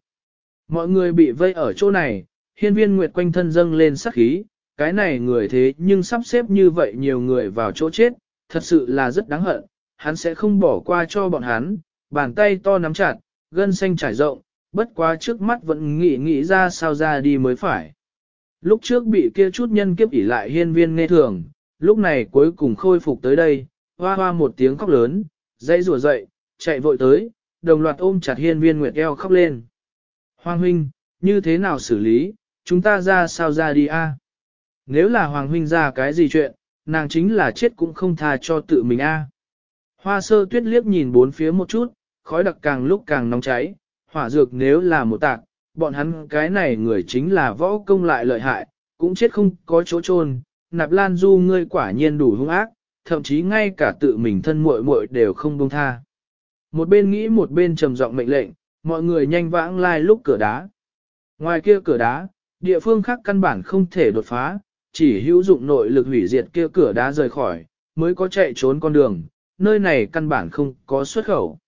Mọi người bị vây ở chỗ này, hiên viên nguyệt quanh thân dâng lên sắc khí, cái này người thế nhưng sắp xếp như vậy nhiều người vào chỗ chết, thật sự là rất đáng hận, hắn sẽ không bỏ qua cho bọn hắn, bàn tay to nắm chặt, gân xanh trải rộng, bất quá trước mắt vẫn nghĩ nghĩ ra sao ra đi mới phải. Lúc trước bị kia chút nhân kiếp ỉ lại hiên viên nghe thường, lúc này cuối cùng khôi phục tới đây, hoa hoa một tiếng khóc lớn, dây rùa dậy, chạy vội tới, đồng loạt ôm chặt hiên viên nguyệt eo khóc lên. Hoàng huynh, như thế nào xử lý, chúng ta ra sao ra đi a? Nếu là Hoàng huynh ra cái gì chuyện, nàng chính là chết cũng không tha cho tự mình a. Hoa sơ tuyết liếc nhìn bốn phía một chút, khói đặc càng lúc càng nóng cháy, hỏa dược nếu là một tạc, bọn hắn cái này người chính là võ công lại lợi hại, cũng chết không có chỗ chôn. Nạp Lan Du ngươi quả nhiên đủ hung ác, thậm chí ngay cả tự mình thân muội muội đều không buông tha. Một bên nghĩ một bên trầm giọng mệnh lệnh, mọi người nhanh vãng lai lúc cửa đá. Ngoài kia cửa đá, địa phương khác căn bản không thể đột phá, chỉ hữu dụng nội lực hủy diệt kia cửa đá rời khỏi, mới có chạy trốn con đường, nơi này căn bản không có xuất khẩu.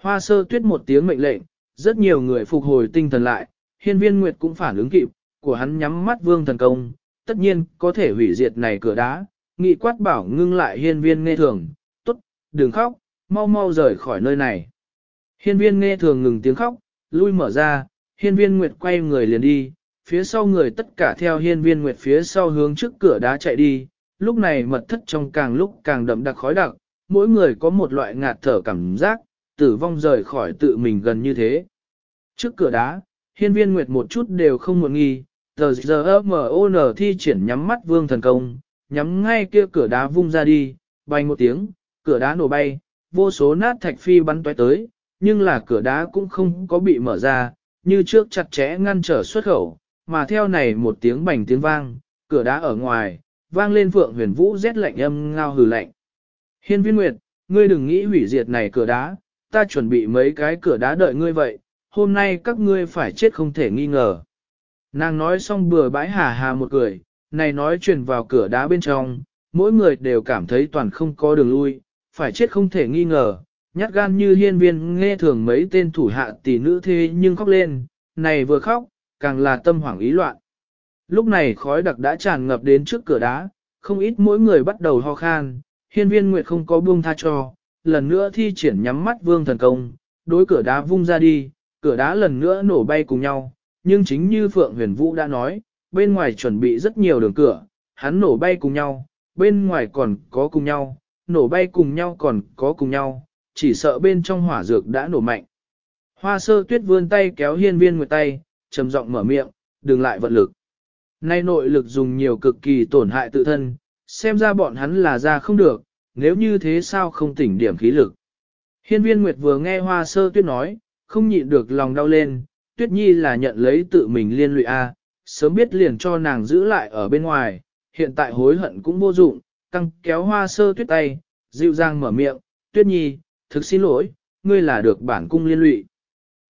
Hoa sơ tuyết một tiếng mệnh lệnh, rất nhiều người phục hồi tinh thần lại, hiên viên nguyệt cũng phản ứng kịp, của hắn nhắm mắt vương thần công, tất nhiên có thể hủy diệt này cửa đá, nghị quát bảo ngưng lại hiên viên nghe thường, tốt, đừng khóc, mau mau rời khỏi nơi này. Hiên viên nghe thường ngừng tiếng khóc, lui mở ra, hiên viên nguyệt quay người liền đi, phía sau người tất cả theo hiên viên nguyệt phía sau hướng trước cửa đá chạy đi, lúc này mật thất trong càng lúc càng đậm đặc khói đặc, mỗi người có một loại ngạt thở cảm giác, tử vong rời khỏi tự mình gần như thế. Trước cửa đá, hiên viên nguyệt một chút đều không muộn nghi, tờ giờ M.O.N. thi triển nhắm mắt vương thần công, nhắm ngay kia cửa đá vung ra đi, bay một tiếng, cửa đá nổ bay, vô số nát thạch phi bắn toé tới, nhưng là cửa đá cũng không có bị mở ra, như trước chặt chẽ ngăn trở xuất khẩu, mà theo này một tiếng bành tiếng vang, cửa đá ở ngoài, vang lên phượng huyền vũ rét lạnh âm ngao hừ lạnh. Hiên viên nguyệt, ngươi đừng nghĩ hủy diệt này cửa đá, ta chuẩn bị mấy cái cửa đá đợi ngươi vậy, hôm nay các ngươi phải chết không thể nghi ngờ. Nàng nói xong bừa bãi hà hà một cười, này nói truyền vào cửa đá bên trong, mỗi người đều cảm thấy toàn không có đường lui, phải chết không thể nghi ngờ, nhát gan như hiên viên nghe thường mấy tên thủ hạ tỷ nữ thế nhưng khóc lên, này vừa khóc, càng là tâm hoảng ý loạn. Lúc này khói đặc đã tràn ngập đến trước cửa đá, không ít mỗi người bắt đầu ho khan, hiên viên nguyệt không có buông tha cho, lần nữa thi triển nhắm mắt vương thần công, đối cửa đá vung ra đi, cửa đá lần nữa nổ bay cùng nhau, nhưng chính như Phượng Huyền Vũ đã nói, bên ngoài chuẩn bị rất nhiều đường cửa, hắn nổ bay cùng nhau, bên ngoài còn có cùng nhau, nổ bay cùng nhau còn có cùng nhau, chỉ sợ bên trong hỏa dược đã nổ mạnh. Hoa sơ tuyết vươn tay kéo hiên viên nguyệt tay, trầm giọng mở miệng, đừng lại vận lực. Nay nội lực dùng nhiều cực kỳ tổn hại tự thân, xem ra bọn hắn là ra không được, nếu như thế sao không tỉnh điểm khí lực. Hiên viên Nguyệt vừa nghe hoa sơ tuyết nói, không nhịn được lòng đau lên, tuyết nhi là nhận lấy tự mình liên lụy A, sớm biết liền cho nàng giữ lại ở bên ngoài, hiện tại hối hận cũng vô dụng, căng kéo hoa sơ tuyết tay, dịu dàng mở miệng, tuyết nhi, thực xin lỗi, ngươi là được bản cung liên lụy.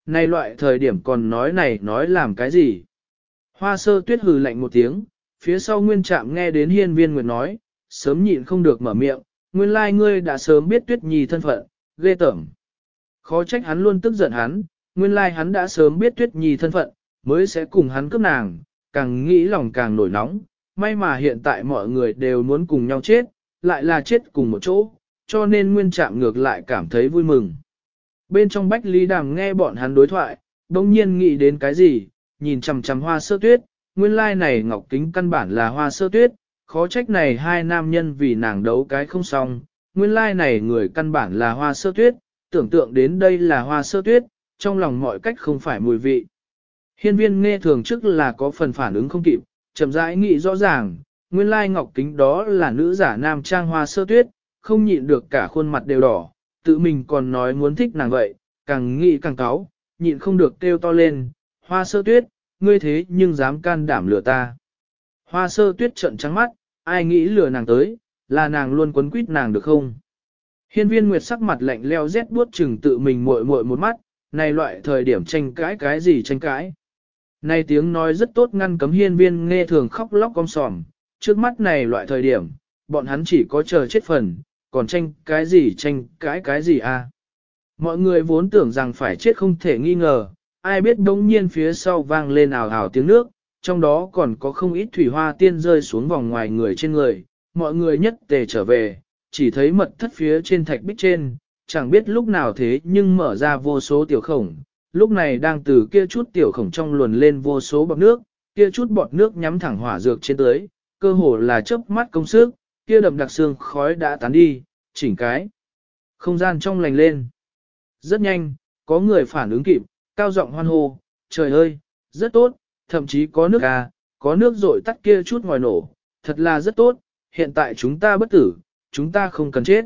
Này loại thời điểm còn nói này nói làm cái gì? Hoa sơ tuyết hừ lạnh một tiếng, phía sau nguyên trạm nghe đến hiên viên nguyệt nói, sớm nhịn không được mở miệng, nguyên lai ngươi đã sớm biết tuyết nhi thân phận, ghê tởm. Khó trách hắn luôn tức giận hắn, nguyên lai hắn đã sớm biết tuyết nhi thân phận, mới sẽ cùng hắn cướp nàng, càng nghĩ lòng càng nổi nóng, may mà hiện tại mọi người đều muốn cùng nhau chết, lại là chết cùng một chỗ, cho nên nguyên trạm ngược lại cảm thấy vui mừng. Bên trong bách lý đàm nghe bọn hắn đối thoại, bỗng nhiên nghĩ đến cái gì, nhìn chằm chằm hoa sơ tuyết, nguyên lai này ngọc kính căn bản là hoa sơ tuyết, khó trách này hai nam nhân vì nàng đấu cái không xong, nguyên lai này người căn bản là hoa sơ tuyết, tưởng tượng đến đây là hoa sơ tuyết, trong lòng mọi cách không phải mùi vị. Hiên viên nghe thường trước là có phần phản ứng không kịp, chậm rãi nghĩ rõ ràng, nguyên lai ngọc kính đó là nữ giả nam trang hoa sơ tuyết, không nhịn được cả khuôn mặt đều đỏ, tự mình còn nói muốn thích nàng vậy, càng nghĩ càng cáu, nhịn không được kêu to lên, hoa sơ tuyết, ngươi thế nhưng dám can đảm lừa ta. Hoa sơ tuyết trận trắng mắt, ai nghĩ lừa nàng tới, là nàng luôn quấn quýt nàng được không? Hiên viên nguyệt sắc mặt lạnh leo rét buốt chừng tự mình muội muội một mắt, này loại thời điểm tranh cãi cái gì tranh cãi. Này tiếng nói rất tốt ngăn cấm hiên viên nghe thường khóc lóc con sòm, trước mắt này loại thời điểm, bọn hắn chỉ có chờ chết phần, còn tranh cái gì tranh cãi cái gì à. Mọi người vốn tưởng rằng phải chết không thể nghi ngờ, ai biết đống nhiên phía sau vang lên ảo ảo tiếng nước, trong đó còn có không ít thủy hoa tiên rơi xuống vòng ngoài người trên người, mọi người nhất tề trở về, chỉ thấy mật thất phía trên thạch bích trên, chẳng biết lúc nào thế nhưng mở ra vô số tiểu khổng, lúc này đang từ kia chút tiểu khổng trong luồn lên vô số bọt nước, kia chút bọt nước nhắm thẳng hỏa dược trên tới, cơ hồ là chớp mắt công sức, kia đậm đặc xương khói đã tán đi, chỉnh cái. Không gian trong lành lên. Rất nhanh, có người phản ứng kịp, cao giọng hoan hô, trời ơi, rất tốt, thậm chí có nước à, có nước rội tắt kia chút ngoài nổ, thật là rất tốt, hiện tại chúng ta bất tử, chúng ta không cần chết.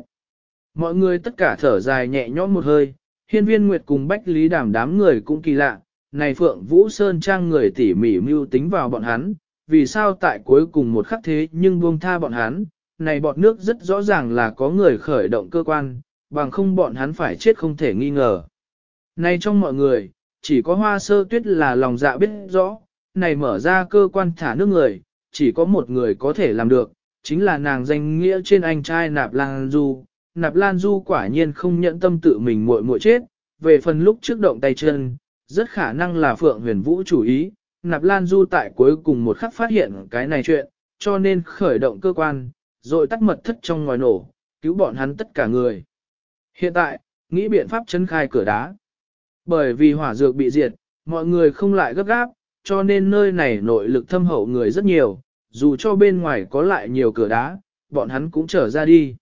Mọi người tất cả thở dài nhẹ nhõm một hơi, hiên viên nguyệt cùng bách lý đảm đám người cũng kỳ lạ, này Phượng Vũ Sơn trang người tỉ mỉ mưu tính vào bọn hắn, vì sao tại cuối cùng một khắc thế nhưng buông tha bọn hắn, này bọn nước rất rõ ràng là có người khởi động cơ quan, bằng không bọn hắn phải chết không thể nghi ngờ. Này trong mọi người, chỉ có hoa sơ tuyết là lòng dạ biết rõ, này mở ra cơ quan thả nước người, chỉ có một người có thể làm được, chính là nàng danh nghĩa trên anh trai Nạp lang Du. Nạp Lan Du quả nhiên không nhận tâm tự mình muội muội chết, về phần lúc trước động tay chân, rất khả năng là Phượng Huyền Vũ chủ ý. Nạp Lan Du tại cuối cùng một khắc phát hiện cái này chuyện, cho nên khởi động cơ quan, rồi tắt mật thất trong ngoài nổ, cứu bọn hắn tất cả người. Hiện tại, nghĩ biện pháp chân khai cửa đá. Bởi vì hỏa dược bị diệt, mọi người không lại gấp gáp, cho nên nơi này nội lực thâm hậu người rất nhiều, dù cho bên ngoài có lại nhiều cửa đá, bọn hắn cũng trở ra đi.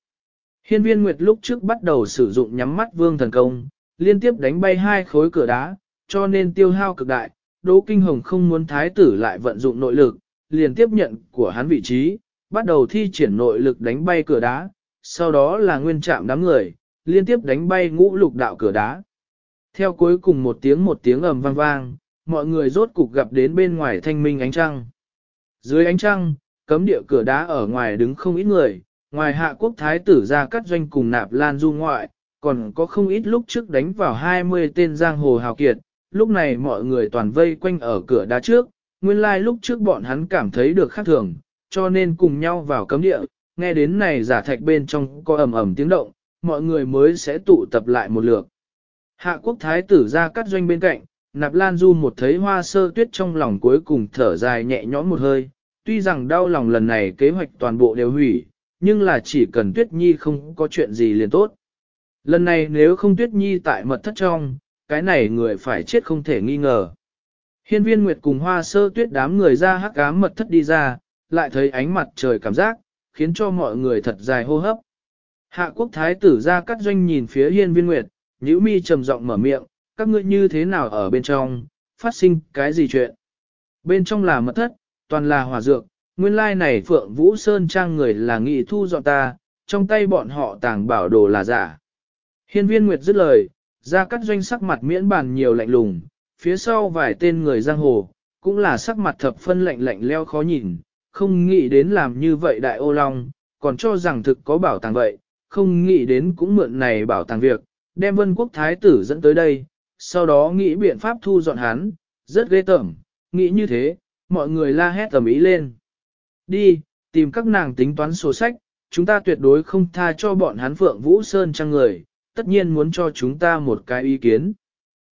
Hiên viên Nguyệt lúc trước bắt đầu sử dụng nhắm mắt vương thần công, liên tiếp đánh bay hai khối cửa đá, cho nên tiêu hao cực đại, Đỗ Kinh Hồng không muốn thái tử lại vận dụng nội lực, liền tiếp nhận của hắn vị trí, bắt đầu thi triển nội lực đánh bay cửa đá, sau đó là nguyên trạm đám người, liên tiếp đánh bay ngũ lục đạo cửa đá. Theo cuối cùng một tiếng một tiếng ầm vang vang, mọi người rốt cục gặp đến bên ngoài thanh minh ánh trăng. Dưới ánh trăng, cấm địa cửa đá ở ngoài đứng không ít người, ngoài hạ quốc thái tử ra cắt doanh cùng nạp lan du ngoại, còn có không ít lúc trước đánh vào 20 tên giang hồ hào kiệt, lúc này mọi người toàn vây quanh ở cửa đá trước, nguyên lai like lúc trước bọn hắn cảm thấy được khác thường, cho nên cùng nhau vào cấm địa, nghe đến này giả thạch bên trong có ầm ầm tiếng động, mọi người mới sẽ tụ tập lại một lượt. Hạ quốc thái tử ra cắt doanh bên cạnh, nạp lan du một thấy hoa sơ tuyết trong lòng cuối cùng thở dài nhẹ nhõm một hơi, tuy rằng đau lòng lần này kế hoạch toàn bộ đều hủy, nhưng là chỉ cần tuyết nhi không có chuyện gì liền tốt. Lần này nếu không tuyết nhi tại mật thất trong, cái này người phải chết không thể nghi ngờ. Hiên viên Nguyệt cùng hoa sơ tuyết đám người ra hắc ám mật thất đi ra, lại thấy ánh mặt trời cảm giác, khiến cho mọi người thật dài hô hấp. Hạ quốc thái tử ra cắt doanh nhìn phía hiên viên Nguyệt, nhữ mi trầm giọng mở miệng, các ngươi như thế nào ở bên trong, phát sinh cái gì chuyện. Bên trong là mật thất, toàn là hỏa dược, nguyên lai này Phượng Vũ Sơn trang người là nghị thu dọn ta, trong tay bọn họ tàng bảo đồ là giả. Hiên viên Nguyệt dứt lời, ra cắt doanh sắc mặt miễn bàn nhiều lạnh lùng, phía sau vài tên người giang hồ, cũng là sắc mặt thập phân lạnh lạnh leo khó nhìn, không nghĩ đến làm như vậy đại ô long, còn cho rằng thực có bảo tàng vậy, không nghĩ đến cũng mượn này bảo tàng việc, đem vân quốc thái tử dẫn tới đây, sau đó nghĩ biện pháp thu dọn hắn, rất ghê tởm, nghĩ như thế, mọi người la hét tầm ý lên. Đi, tìm các nàng tính toán sổ sách, chúng ta tuyệt đối không tha cho bọn hắn Phượng Vũ Sơn trang người, tất nhiên muốn cho chúng ta một cái ý kiến.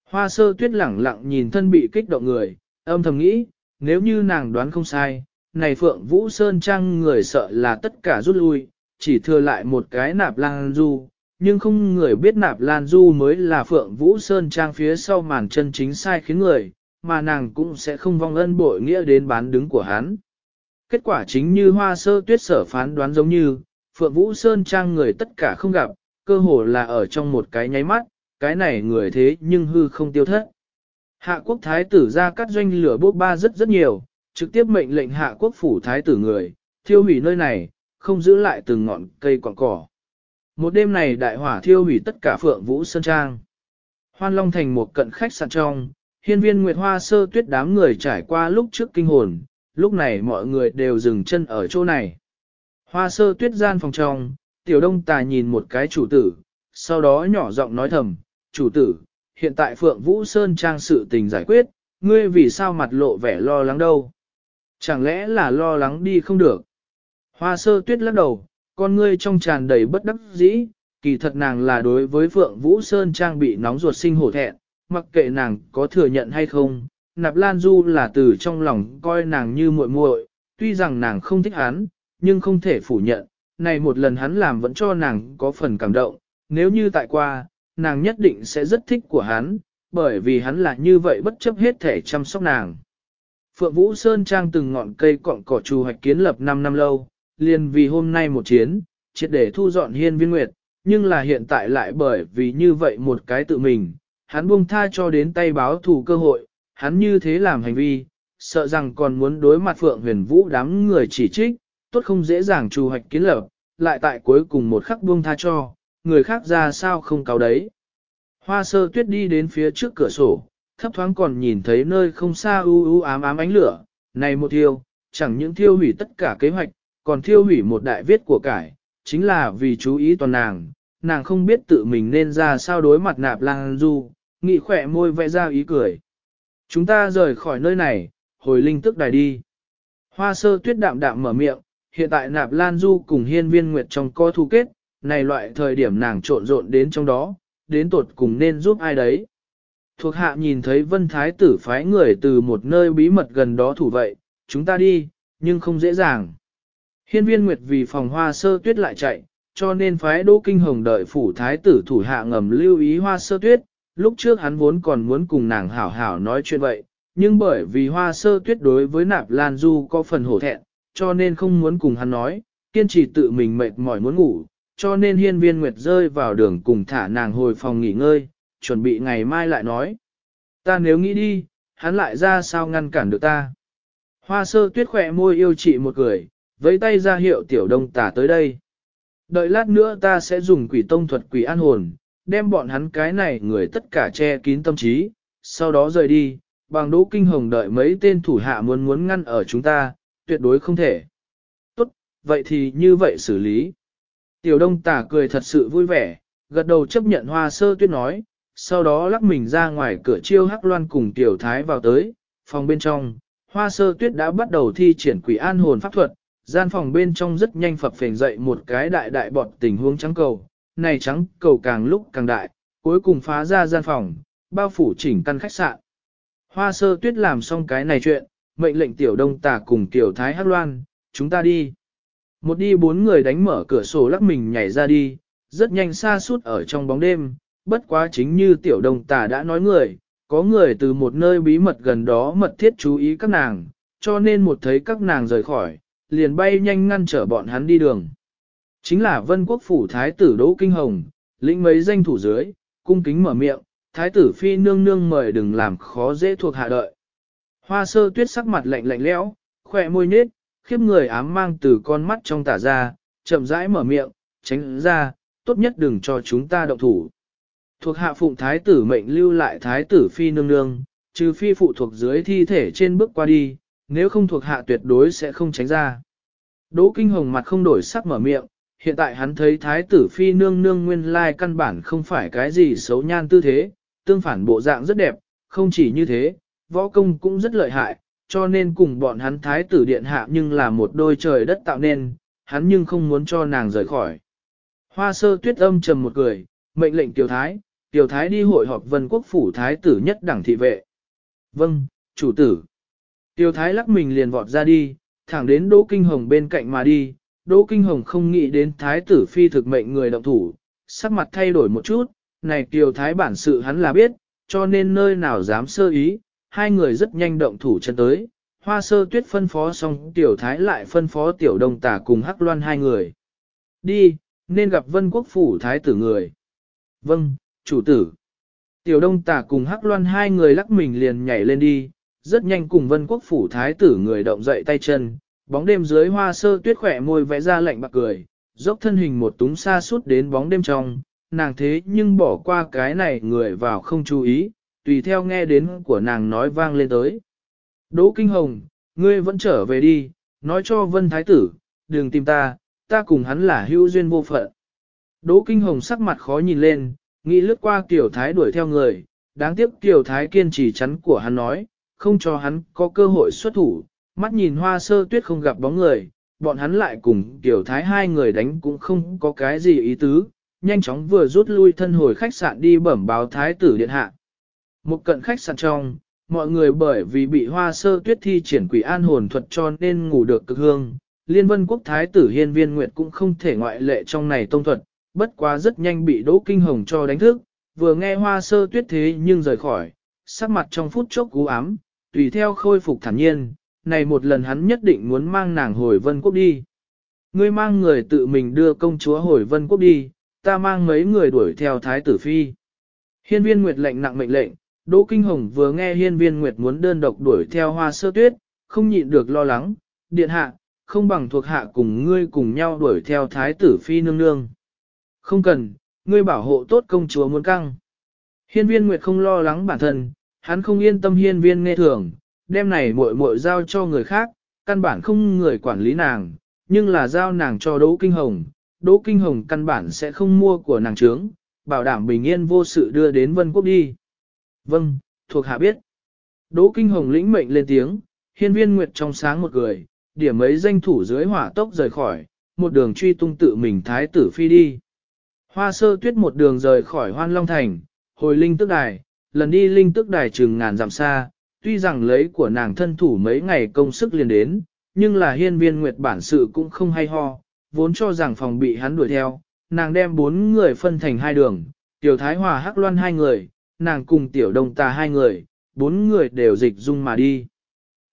Hoa sơ tuyết lẳng lặng nhìn thân bị kích động người, âm thầm nghĩ, nếu như nàng đoán không sai, này Phượng Vũ Sơn trang người sợ là tất cả rút lui, chỉ thừa lại một cái nạp lan du, nhưng không người biết nạp lan du mới là Phượng Vũ Sơn trang phía sau màn chân chính sai khiến người, mà nàng cũng sẽ không vong ân bội nghĩa đến bán đứng của hắn. Kết quả chính như hoa sơ tuyết sở phán đoán giống như, Phượng Vũ Sơn trang người tất cả không gặp, cơ hồ là ở trong một cái nháy mắt, cái này người thế nhưng hư không tiêu thất. Hạ quốc thái tử ra cắt doanh lửa bốc ba rất rất nhiều, trực tiếp mệnh lệnh hạ quốc phủ thái tử người, thiêu hủy nơi này, không giữ lại từng ngọn cây quạng cỏ. Một đêm này đại hỏa thiêu hủy tất cả phượng vũ sơn trang. Hoan Long thành một cận khách sạn trong, hiên viên Nguyệt Hoa sơ tuyết đám người trải qua lúc trước kinh hồn, lúc này mọi người đều dừng chân ở chỗ này. Hoa sơ tuyết gian phòng trong, tiểu đông tà nhìn một cái chủ tử, sau đó nhỏ giọng nói thầm, chủ tử, hiện tại Phượng Vũ Sơn trang sự tình giải quyết, ngươi vì sao mặt lộ vẻ lo lắng đâu? Chẳng lẽ là lo lắng đi không được? Hoa sơ tuyết lắc đầu, con ngươi trong tràn đầy bất đắc dĩ, kỳ thật nàng là đối với Phượng Vũ Sơn trang bị nóng ruột sinh hổ thẹn, mặc kệ nàng có thừa nhận hay không, Nạp Lan Du là từ trong lòng coi nàng như muội muội, tuy rằng nàng không thích hắn, nhưng không thể phủ nhận, này một lần hắn làm vẫn cho nàng có phần cảm động, nếu như tại qua, nàng nhất định sẽ rất thích của hắn, bởi vì hắn là như vậy bất chấp hết thể chăm sóc nàng. Phượng Vũ Sơn Trang từng ngọn cây cọng cỏ trù hoạch kiến lập 5 năm lâu, liền vì hôm nay một chiến, triệt để thu dọn hiên viên nguyệt, nhưng là hiện tại lại bởi vì như vậy một cái tự mình, hắn buông tha cho đến tay báo thù cơ hội, hắn như thế làm hành vi, sợ rằng còn muốn đối mặt Phượng huyền vũ đám người chỉ trích, tốt không dễ dàng trù hoạch kiến lập, lại tại cuối cùng một khắc buông tha cho, người khác ra sao không cáo đấy. Hoa sơ tuyết đi đến phía trước cửa sổ, thấp thoáng còn nhìn thấy nơi không xa u u ám ám ánh lửa, này một thiêu, chẳng những thiêu hủy tất cả kế hoạch, còn thiêu hủy một đại viết của cải, chính là vì chú ý toàn nàng, nàng không biết tự mình nên ra sao đối mặt nạp lang du, nghị khỏe môi vẽ ra ý cười. Chúng ta rời khỏi nơi này, hồi linh tức đài đi. Hoa sơ tuyết đạm đạm mở miệng, hiện tại nạp lan du cùng hiên viên nguyệt trong co thu kết, này loại thời điểm nàng trộn rộn đến trong đó, đến tột cùng nên giúp ai đấy. Thuộc hạ nhìn thấy vân thái tử phái người từ một nơi bí mật gần đó thủ vậy, chúng ta đi, nhưng không dễ dàng. Hiên viên nguyệt vì phòng hoa sơ tuyết lại chạy, cho nên phái đỗ kinh hồng đợi phủ thái tử thủ hạ ngầm lưu ý hoa sơ tuyết, lúc trước hắn vốn còn muốn cùng nàng hảo hảo nói chuyện vậy, nhưng bởi vì hoa sơ tuyết đối với nạp lan du có phần hổ thẹn, cho nên không muốn cùng hắn nói, kiên trì tự mình mệt mỏi muốn ngủ, cho nên hiên viên nguyệt rơi vào đường cùng thả nàng hồi phòng nghỉ ngơi, chuẩn bị ngày mai lại nói. Ta nếu nghĩ đi, hắn lại ra sao ngăn cản được ta. Hoa sơ tuyết khỏe môi yêu chị một cười, với tay ra hiệu tiểu đông tả tới đây. Đợi lát nữa ta sẽ dùng quỷ tông thuật quỷ an hồn, đem bọn hắn cái này người tất cả che kín tâm trí, sau đó rời đi, bằng đỗ kinh hồng đợi mấy tên thủ hạ muốn muốn ngăn ở chúng ta, tuyệt đối không thể. Tốt, vậy thì như vậy xử lý. Tiểu đông tả cười thật sự vui vẻ, gật đầu chấp nhận hoa sơ tuyết nói, sau đó lắc mình ra ngoài cửa chiêu hắc loan cùng tiểu thái vào tới, phòng bên trong, hoa sơ tuyết đã bắt đầu thi triển quỷ an hồn pháp thuật, gian phòng bên trong rất nhanh phập phền dậy một cái đại đại bọt tình huống trắng cầu, này trắng cầu càng lúc càng đại, cuối cùng phá ra gian phòng, bao phủ chỉnh căn khách sạn. Hoa sơ tuyết làm xong cái này chuyện, mệnh lệnh tiểu đông tà cùng tiểu thái hắc loan, chúng ta đi. Một đi bốn người đánh mở cửa sổ lắc mình nhảy ra đi, rất nhanh xa suốt ở trong bóng đêm, bất quá chính như tiểu đông tà đã nói người, có người từ một nơi bí mật gần đó mật thiết chú ý các nàng, cho nên một thấy các nàng rời khỏi, liền bay nhanh ngăn trở bọn hắn đi đường. Chính là vân quốc phủ thái tử Đỗ Kinh Hồng, lĩnh mấy danh thủ dưới, cung kính mở miệng, thái tử phi nương nương mời đừng làm khó dễ thuộc hạ đợi. Hoa sơ tuyết sắc mặt lạnh lạnh lẽo, khỏe môi nết, khiếp người ám mang từ con mắt trong tả ra, chậm rãi mở miệng, tránh ra, tốt nhất đừng cho chúng ta động thủ. Thuộc hạ phụng thái tử mệnh lưu lại thái tử phi nương nương, trừ phi phụ thuộc dưới thi thể trên bước qua đi, nếu không thuộc hạ tuyệt đối sẽ không tránh ra. Đỗ Kinh Hồng mặt không đổi sắc mở miệng, hiện tại hắn thấy thái tử phi nương nương nguyên lai căn bản không phải cái gì xấu nhan tư thế, tương phản bộ dạng rất đẹp, không chỉ như thế, võ công cũng rất lợi hại, cho nên cùng bọn hắn thái tử điện hạ nhưng là một đôi trời đất tạo nên, hắn nhưng không muốn cho nàng rời khỏi. Hoa sơ tuyết âm trầm một cười, mệnh lệnh tiểu thái, tiểu thái đi hội họp vân quốc phủ thái tử nhất đẳng thị vệ. Vâng, chủ tử. Tiểu thái lắc mình liền vọt ra đi, thẳng đến Đỗ Kinh Hồng bên cạnh mà đi. Đỗ Kinh Hồng không nghĩ đến thái tử phi thực mệnh người động thủ, sắc mặt thay đổi một chút, này tiểu thái bản sự hắn là biết, cho nên nơi nào dám sơ ý, hai người rất nhanh động thủ chân tới. Hoa sơ tuyết phân phó xong tiểu thái lại phân phó tiểu Đông tả cùng hắc loan hai người. Đi, nên gặp vân quốc phủ thái tử người. Vâng, chủ tử. Tiểu đông tả cùng hắc loan hai người lắc mình liền nhảy lên đi, rất nhanh cùng vân quốc phủ thái tử người động dậy tay chân, bóng đêm dưới hoa sơ tuyết khỏe môi vẽ ra lạnh bạc cười, dốc thân hình một túng xa suốt đến bóng đêm trong, nàng thế nhưng bỏ qua cái này người vào không chú ý, tùy theo nghe đến của nàng nói vang lên tới. Đỗ Kinh Hồng, ngươi vẫn trở về đi, nói cho Vân Thái Tử, đừng tìm ta, ta cùng hắn là hữu duyên vô phận. Đỗ Kinh Hồng sắc mặt khó nhìn lên, nghĩ lướt qua Tiểu Thái đuổi theo người, đáng tiếc Tiểu Thái kiên trì chắn của hắn nói, không cho hắn có cơ hội xuất thủ, mắt nhìn hoa sơ tuyết không gặp bóng người, bọn hắn lại cùng Tiểu Thái hai người đánh cũng không có cái gì ý tứ, nhanh chóng vừa rút lui thân hồi khách sạn đi bẩm báo Thái tử điện hạ. Một cận khách sạn trong, mọi người bởi vì bị hoa sơ tuyết thi triển quỷ an hồn thuật cho nên ngủ được cực hương. Liên vân quốc thái tử hiên viên nguyệt cũng không thể ngoại lệ trong này tông thuật, bất quá rất nhanh bị đỗ kinh hồng cho đánh thức, vừa nghe hoa sơ tuyết thế nhưng rời khỏi, sắc mặt trong phút chốc cú ám, tùy theo khôi phục thản nhiên, này một lần hắn nhất định muốn mang nàng hồi vân quốc đi. Ngươi mang người tự mình đưa công chúa hồi vân quốc đi, ta mang mấy người đuổi theo thái tử phi. Hiên viên nguyệt lệnh nặng mệnh lệnh, Đỗ Kinh Hồng vừa nghe hiên viên nguyệt muốn đơn độc đuổi theo hoa sơ tuyết, không nhịn được lo lắng, điện hạ, không bằng thuộc hạ cùng ngươi cùng nhau đuổi theo thái tử phi nương nương. Không cần, ngươi bảo hộ tốt công chúa muốn căng. Hiên viên nguyệt không lo lắng bản thân, hắn không yên tâm hiên viên nghe thường, đem này muội muội giao cho người khác, căn bản không người quản lý nàng, nhưng là giao nàng cho Đỗ Kinh Hồng. Đỗ Kinh Hồng căn bản sẽ không mua của nàng trướng, bảo đảm bình yên vô sự đưa đến Vân Quốc đi. Vâng, thuộc hạ biết. Đỗ Kinh Hồng lĩnh mệnh lên tiếng, hiên viên nguyệt trong sáng một người, điểm ấy danh thủ dưới hỏa tốc rời khỏi, một đường truy tung tự mình thái tử phi đi. Hoa sơ tuyết một đường rời khỏi hoan long thành, hồi linh tức đài, lần đi linh tức đài chừng ngàn dặm xa, tuy rằng lấy của nàng thân thủ mấy ngày công sức liền đến, nhưng là hiên viên nguyệt bản sự cũng không hay ho, vốn cho rằng phòng bị hắn đuổi theo, nàng đem bốn người phân thành hai đường, tiểu thái hòa hắc loan hai người, nàng cùng tiểu đông tà hai người, bốn người đều dịch dung mà đi.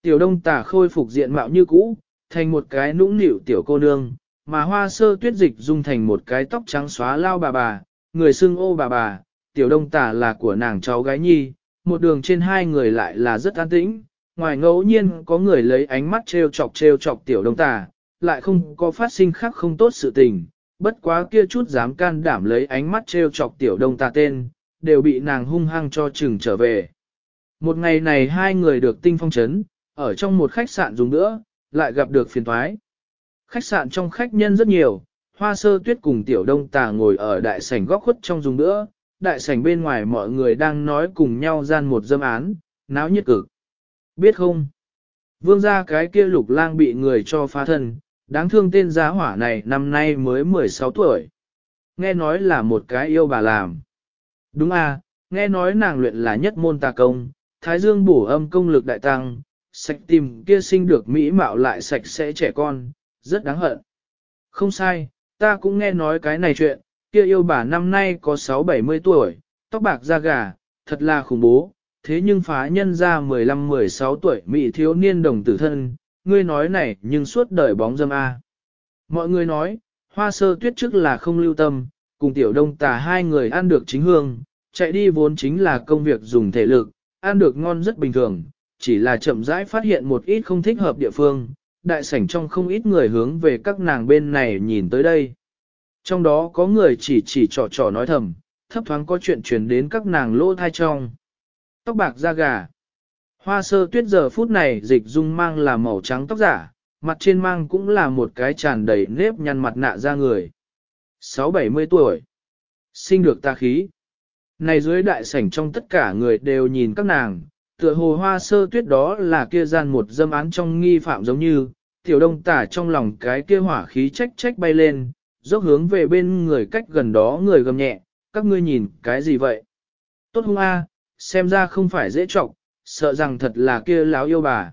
Tiểu đông tà khôi phục diện mạo như cũ, thành một cái nũng nịu tiểu cô nương, mà hoa sơ tuyết dịch dung thành một cái tóc trắng xóa lao bà bà, người xưng ô bà bà, tiểu đông tà là của nàng cháu gái nhi, một đường trên hai người lại là rất an tĩnh, ngoài ngẫu nhiên có người lấy ánh mắt treo chọc treo chọc tiểu đông tà, lại không có phát sinh khác không tốt sự tình, bất quá kia chút dám can đảm lấy ánh mắt treo chọc tiểu đông tà tên, đều bị nàng hung hăng cho chừng trở về. Một ngày này hai người được tinh phong chấn, ở trong một khách sạn dùng nữa, lại gặp được phiền thoái. Khách sạn trong khách nhân rất nhiều, hoa sơ tuyết cùng tiểu đông tà ngồi ở đại sảnh góc khuất trong dùng nữa, đại sảnh bên ngoài mọi người đang nói cùng nhau gian một dâm án, náo nhiệt cực. Biết không? Vương gia cái kia lục lang bị người cho phá thân, đáng thương tên giá hỏa này năm nay mới 16 tuổi. Nghe nói là một cái yêu bà làm. Đúng à, nghe nói nàng luyện là nhất môn tà công, thái dương bổ âm công lực đại tăng, sạch tìm kia sinh được mỹ mạo lại sạch sẽ trẻ con, rất đáng hận. Không sai, ta cũng nghe nói cái này chuyện, kia yêu bà năm nay có 6-70 tuổi, tóc bạc da gà, thật là khủng bố, thế nhưng phá nhân ra 15-16 tuổi mỹ thiếu niên đồng tử thân, ngươi nói này nhưng suốt đời bóng dâm A. Mọi người nói, hoa sơ tuyết trước là không lưu tâm, cùng tiểu đông tà hai người ăn được chính hương, chạy đi vốn chính là công việc dùng thể lực, ăn được ngon rất bình thường, chỉ là chậm rãi phát hiện một ít không thích hợp địa phương, đại sảnh trong không ít người hướng về các nàng bên này nhìn tới đây. Trong đó có người chỉ chỉ trò trò nói thầm, thấp thoáng có chuyện truyền đến các nàng lỗ thai trong. Tóc bạc da gà. Hoa sơ tuyết giờ phút này dịch dung mang là màu trắng tóc giả, mặt trên mang cũng là một cái tràn đầy nếp nhăn mặt nạ ra người. Sáu bảy mươi tuổi. Sinh được ta khí. Này dưới đại sảnh trong tất cả người đều nhìn các nàng, tựa hồ hoa sơ tuyết đó là kia gian một dâm án trong nghi phạm giống như, tiểu đông tả trong lòng cái kia hỏa khí trách trách bay lên, dốc hướng về bên người cách gần đó người gầm nhẹ, các ngươi nhìn cái gì vậy? Tốt hung a, xem ra không phải dễ trọng, sợ rằng thật là kia láo yêu bà.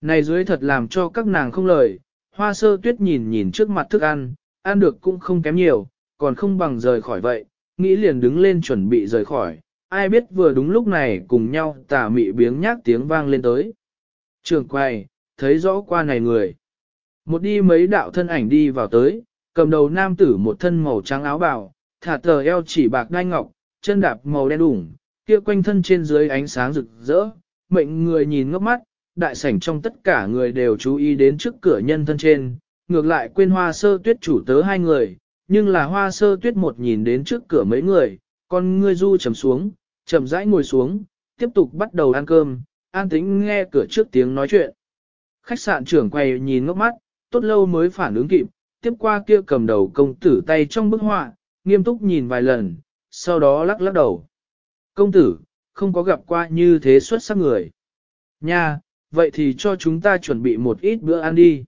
Này dưới thật làm cho các nàng không lời, hoa sơ tuyết nhìn nhìn trước mặt thức ăn, ăn được cũng không kém nhiều, còn không bằng rời khỏi vậy, nghĩ liền đứng lên chuẩn bị rời khỏi, ai biết vừa đúng lúc này cùng nhau tà mị biếng nhác tiếng vang lên tới. Trường quay, thấy rõ qua này người. Một đi mấy đạo thân ảnh đi vào tới, cầm đầu nam tử một thân màu trắng áo bào, thả tờ eo chỉ bạc đai ngọc, chân đạp màu đen đủng, kia quanh thân trên dưới ánh sáng rực rỡ, mệnh người nhìn ngốc mắt, đại sảnh trong tất cả người đều chú ý đến trước cửa nhân thân trên, ngược lại quên hoa sơ tuyết chủ tớ hai người, nhưng là hoa sơ tuyết một nhìn đến trước cửa mấy người, con ngươi du chầm xuống, chậm rãi ngồi xuống, tiếp tục bắt đầu ăn cơm, an tính nghe cửa trước tiếng nói chuyện. Khách sạn trưởng quay nhìn ngốc mắt, tốt lâu mới phản ứng kịp, tiếp qua kia cầm đầu công tử tay trong bức họa, nghiêm túc nhìn vài lần, sau đó lắc lắc đầu. Công tử, không có gặp qua như thế xuất sắc người. Nha, vậy thì cho chúng ta chuẩn bị một ít bữa ăn đi.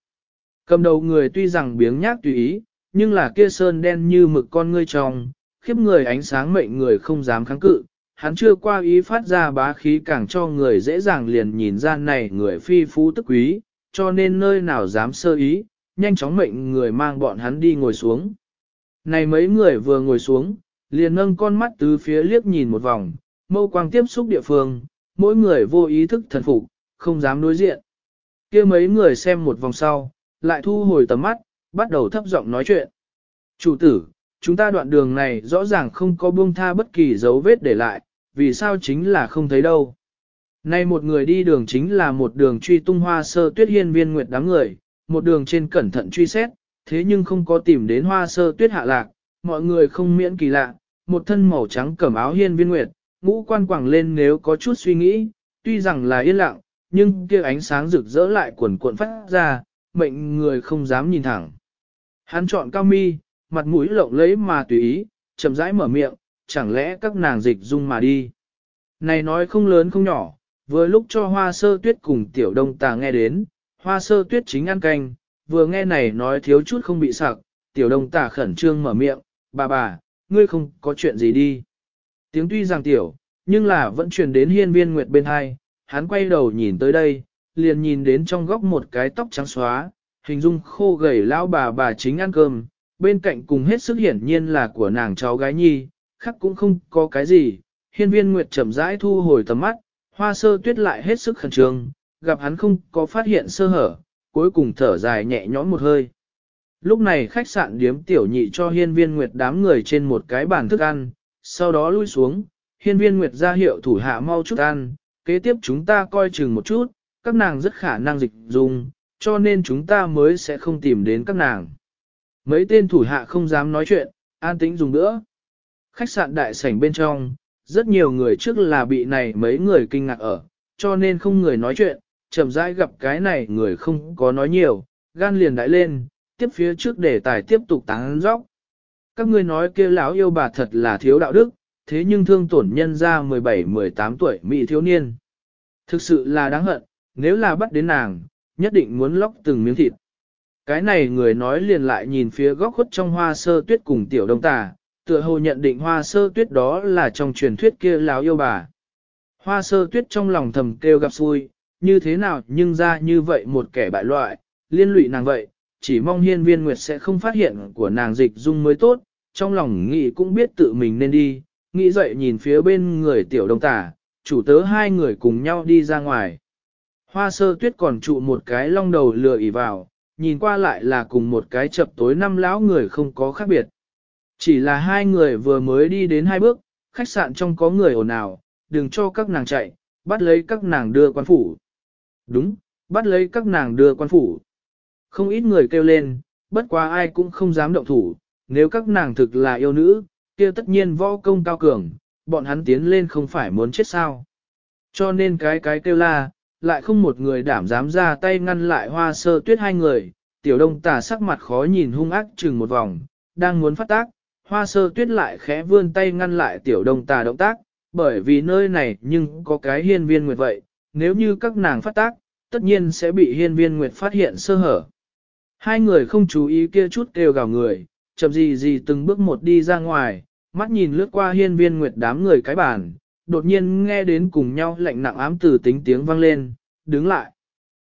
Cầm đầu người tuy rằng biếng nhác tùy ý, nhưng là kia sơn đen như mực con ngươi trong, khiếp người ánh sáng mệnh người không dám kháng cự. Hắn chưa qua ý phát ra bá khí càng cho người dễ dàng liền nhìn ra này người phi phú tức quý, cho nên nơi nào dám sơ ý, nhanh chóng mệnh người mang bọn hắn đi ngồi xuống. Này mấy người vừa ngồi xuống, liền nâng con mắt từ phía liếc nhìn một vòng, mâu quang tiếp xúc địa phương, mỗi người vô ý thức thần phục, không dám đối diện. kia mấy người xem một vòng sau, lại thu hồi tầm mắt, bắt đầu thấp giọng nói chuyện. Chủ tử, chúng ta đoạn đường này rõ ràng không có buông tha bất kỳ dấu vết để lại, vì sao chính là không thấy đâu. Nay một người đi đường chính là một đường truy tung hoa sơ tuyết hiên viên nguyệt đám người, một đường trên cẩn thận truy xét, thế nhưng không có tìm đến hoa sơ tuyết hạ lạc, mọi người không miễn kỳ lạ, một thân màu trắng cẩm áo hiên viên nguyệt, ngũ quan quẳng lên nếu có chút suy nghĩ, tuy rằng là yên lặng, nhưng kia ánh sáng rực rỡ lại cuộn cuộn phát ra, mệnh người không dám nhìn thẳng. Hắn chọn cao mi, mặt mũi lộng lấy mà tùy ý, chậm rãi mở miệng, chẳng lẽ các nàng dịch dung mà đi. Này nói không lớn không nhỏ, vừa lúc cho hoa sơ tuyết cùng tiểu đông tà nghe đến, hoa sơ tuyết chính ăn canh, vừa nghe này nói thiếu chút không bị sặc, tiểu đông tả khẩn trương mở miệng, bà bà, ngươi không có chuyện gì đi. Tiếng tuy rằng tiểu, nhưng là vẫn truyền đến hiên viên nguyệt bên hai, hắn quay đầu nhìn tới đây, liền nhìn đến trong góc một cái tóc trắng xóa, hình dung khô gầy lão bà bà chính ăn cơm, bên cạnh cùng hết sức hiển nhiên là của nàng cháu gái nhi, khác cũng không có cái gì. Hiên viên Nguyệt chậm rãi thu hồi tầm mắt, hoa sơ tuyết lại hết sức khẩn trương, gặp hắn không có phát hiện sơ hở, cuối cùng thở dài nhẹ nhõm một hơi. Lúc này khách sạn điếm tiểu nhị cho hiên viên Nguyệt đám người trên một cái bàn thức ăn, sau đó lui xuống, hiên viên Nguyệt ra hiệu thủ hạ mau chút ăn, kế tiếp chúng ta coi chừng một chút, các nàng rất khả năng dịch dùng, cho nên chúng ta mới sẽ không tìm đến các nàng. Mấy tên thủ hạ không dám nói chuyện, an tĩnh dùng nữa. Khách sạn đại sảnh bên trong, rất nhiều người trước là bị này mấy người kinh ngạc ở, cho nên không người nói chuyện, chậm rãi gặp cái này người không có nói nhiều, gan liền đại lên, tiếp phía trước để tài tiếp tục tán dóc. Các ngươi nói kia lão yêu bà thật là thiếu đạo đức, thế nhưng thương tổn nhân ra 17-18 tuổi mỹ thiếu niên. Thực sự là đáng hận, nếu là bắt đến nàng, nhất định muốn lóc từng miếng thịt. Cái này người nói liền lại nhìn phía góc khuất trong hoa sơ tuyết cùng tiểu đông tà, tựa hồ nhận định hoa sơ tuyết đó là trong truyền thuyết kia láo yêu bà. Hoa sơ tuyết trong lòng thầm kêu gặp xui, như thế nào nhưng ra như vậy một kẻ bại loại, liên lụy nàng vậy, chỉ mong hiên viên nguyệt sẽ không phát hiện của nàng dịch dung mới tốt, trong lòng nghĩ cũng biết tự mình nên đi, nghĩ dậy nhìn phía bên người tiểu đông tả chủ tớ hai người cùng nhau đi ra ngoài. Hoa sơ tuyết còn trụ một cái long đầu lừa ỉ vào, nhìn qua lại là cùng một cái chập tối năm lão người không có khác biệt. Chỉ là hai người vừa mới đi đến hai bước, khách sạn trong có người ồn ào, đừng cho các nàng chạy, bắt lấy các nàng đưa quan phủ. Đúng, bắt lấy các nàng đưa quan phủ. Không ít người kêu lên, bất quá ai cũng không dám động thủ, nếu các nàng thực là yêu nữ, kia tất nhiên võ công cao cường, bọn hắn tiến lên không phải muốn chết sao. Cho nên cái cái kêu la, lại không một người đảm dám ra tay ngăn lại hoa sơ tuyết hai người, tiểu đông tà sắc mặt khó nhìn hung ác chừng một vòng, đang muốn phát tác, hoa sơ tuyết lại khẽ vươn tay ngăn lại tiểu đông tà động tác, bởi vì nơi này nhưng có cái hiên viên nguyệt vậy, nếu như các nàng phát tác, tất nhiên sẽ bị hiên viên nguyệt phát hiện sơ hở. Hai người không chú ý kia chút kêu gào người, chậm gì gì từng bước một đi ra ngoài, mắt nhìn lướt qua hiên viên nguyệt đám người cái bàn, đột nhiên nghe đến cùng nhau lạnh nặng ám từ tính tiếng vang lên, đứng lại.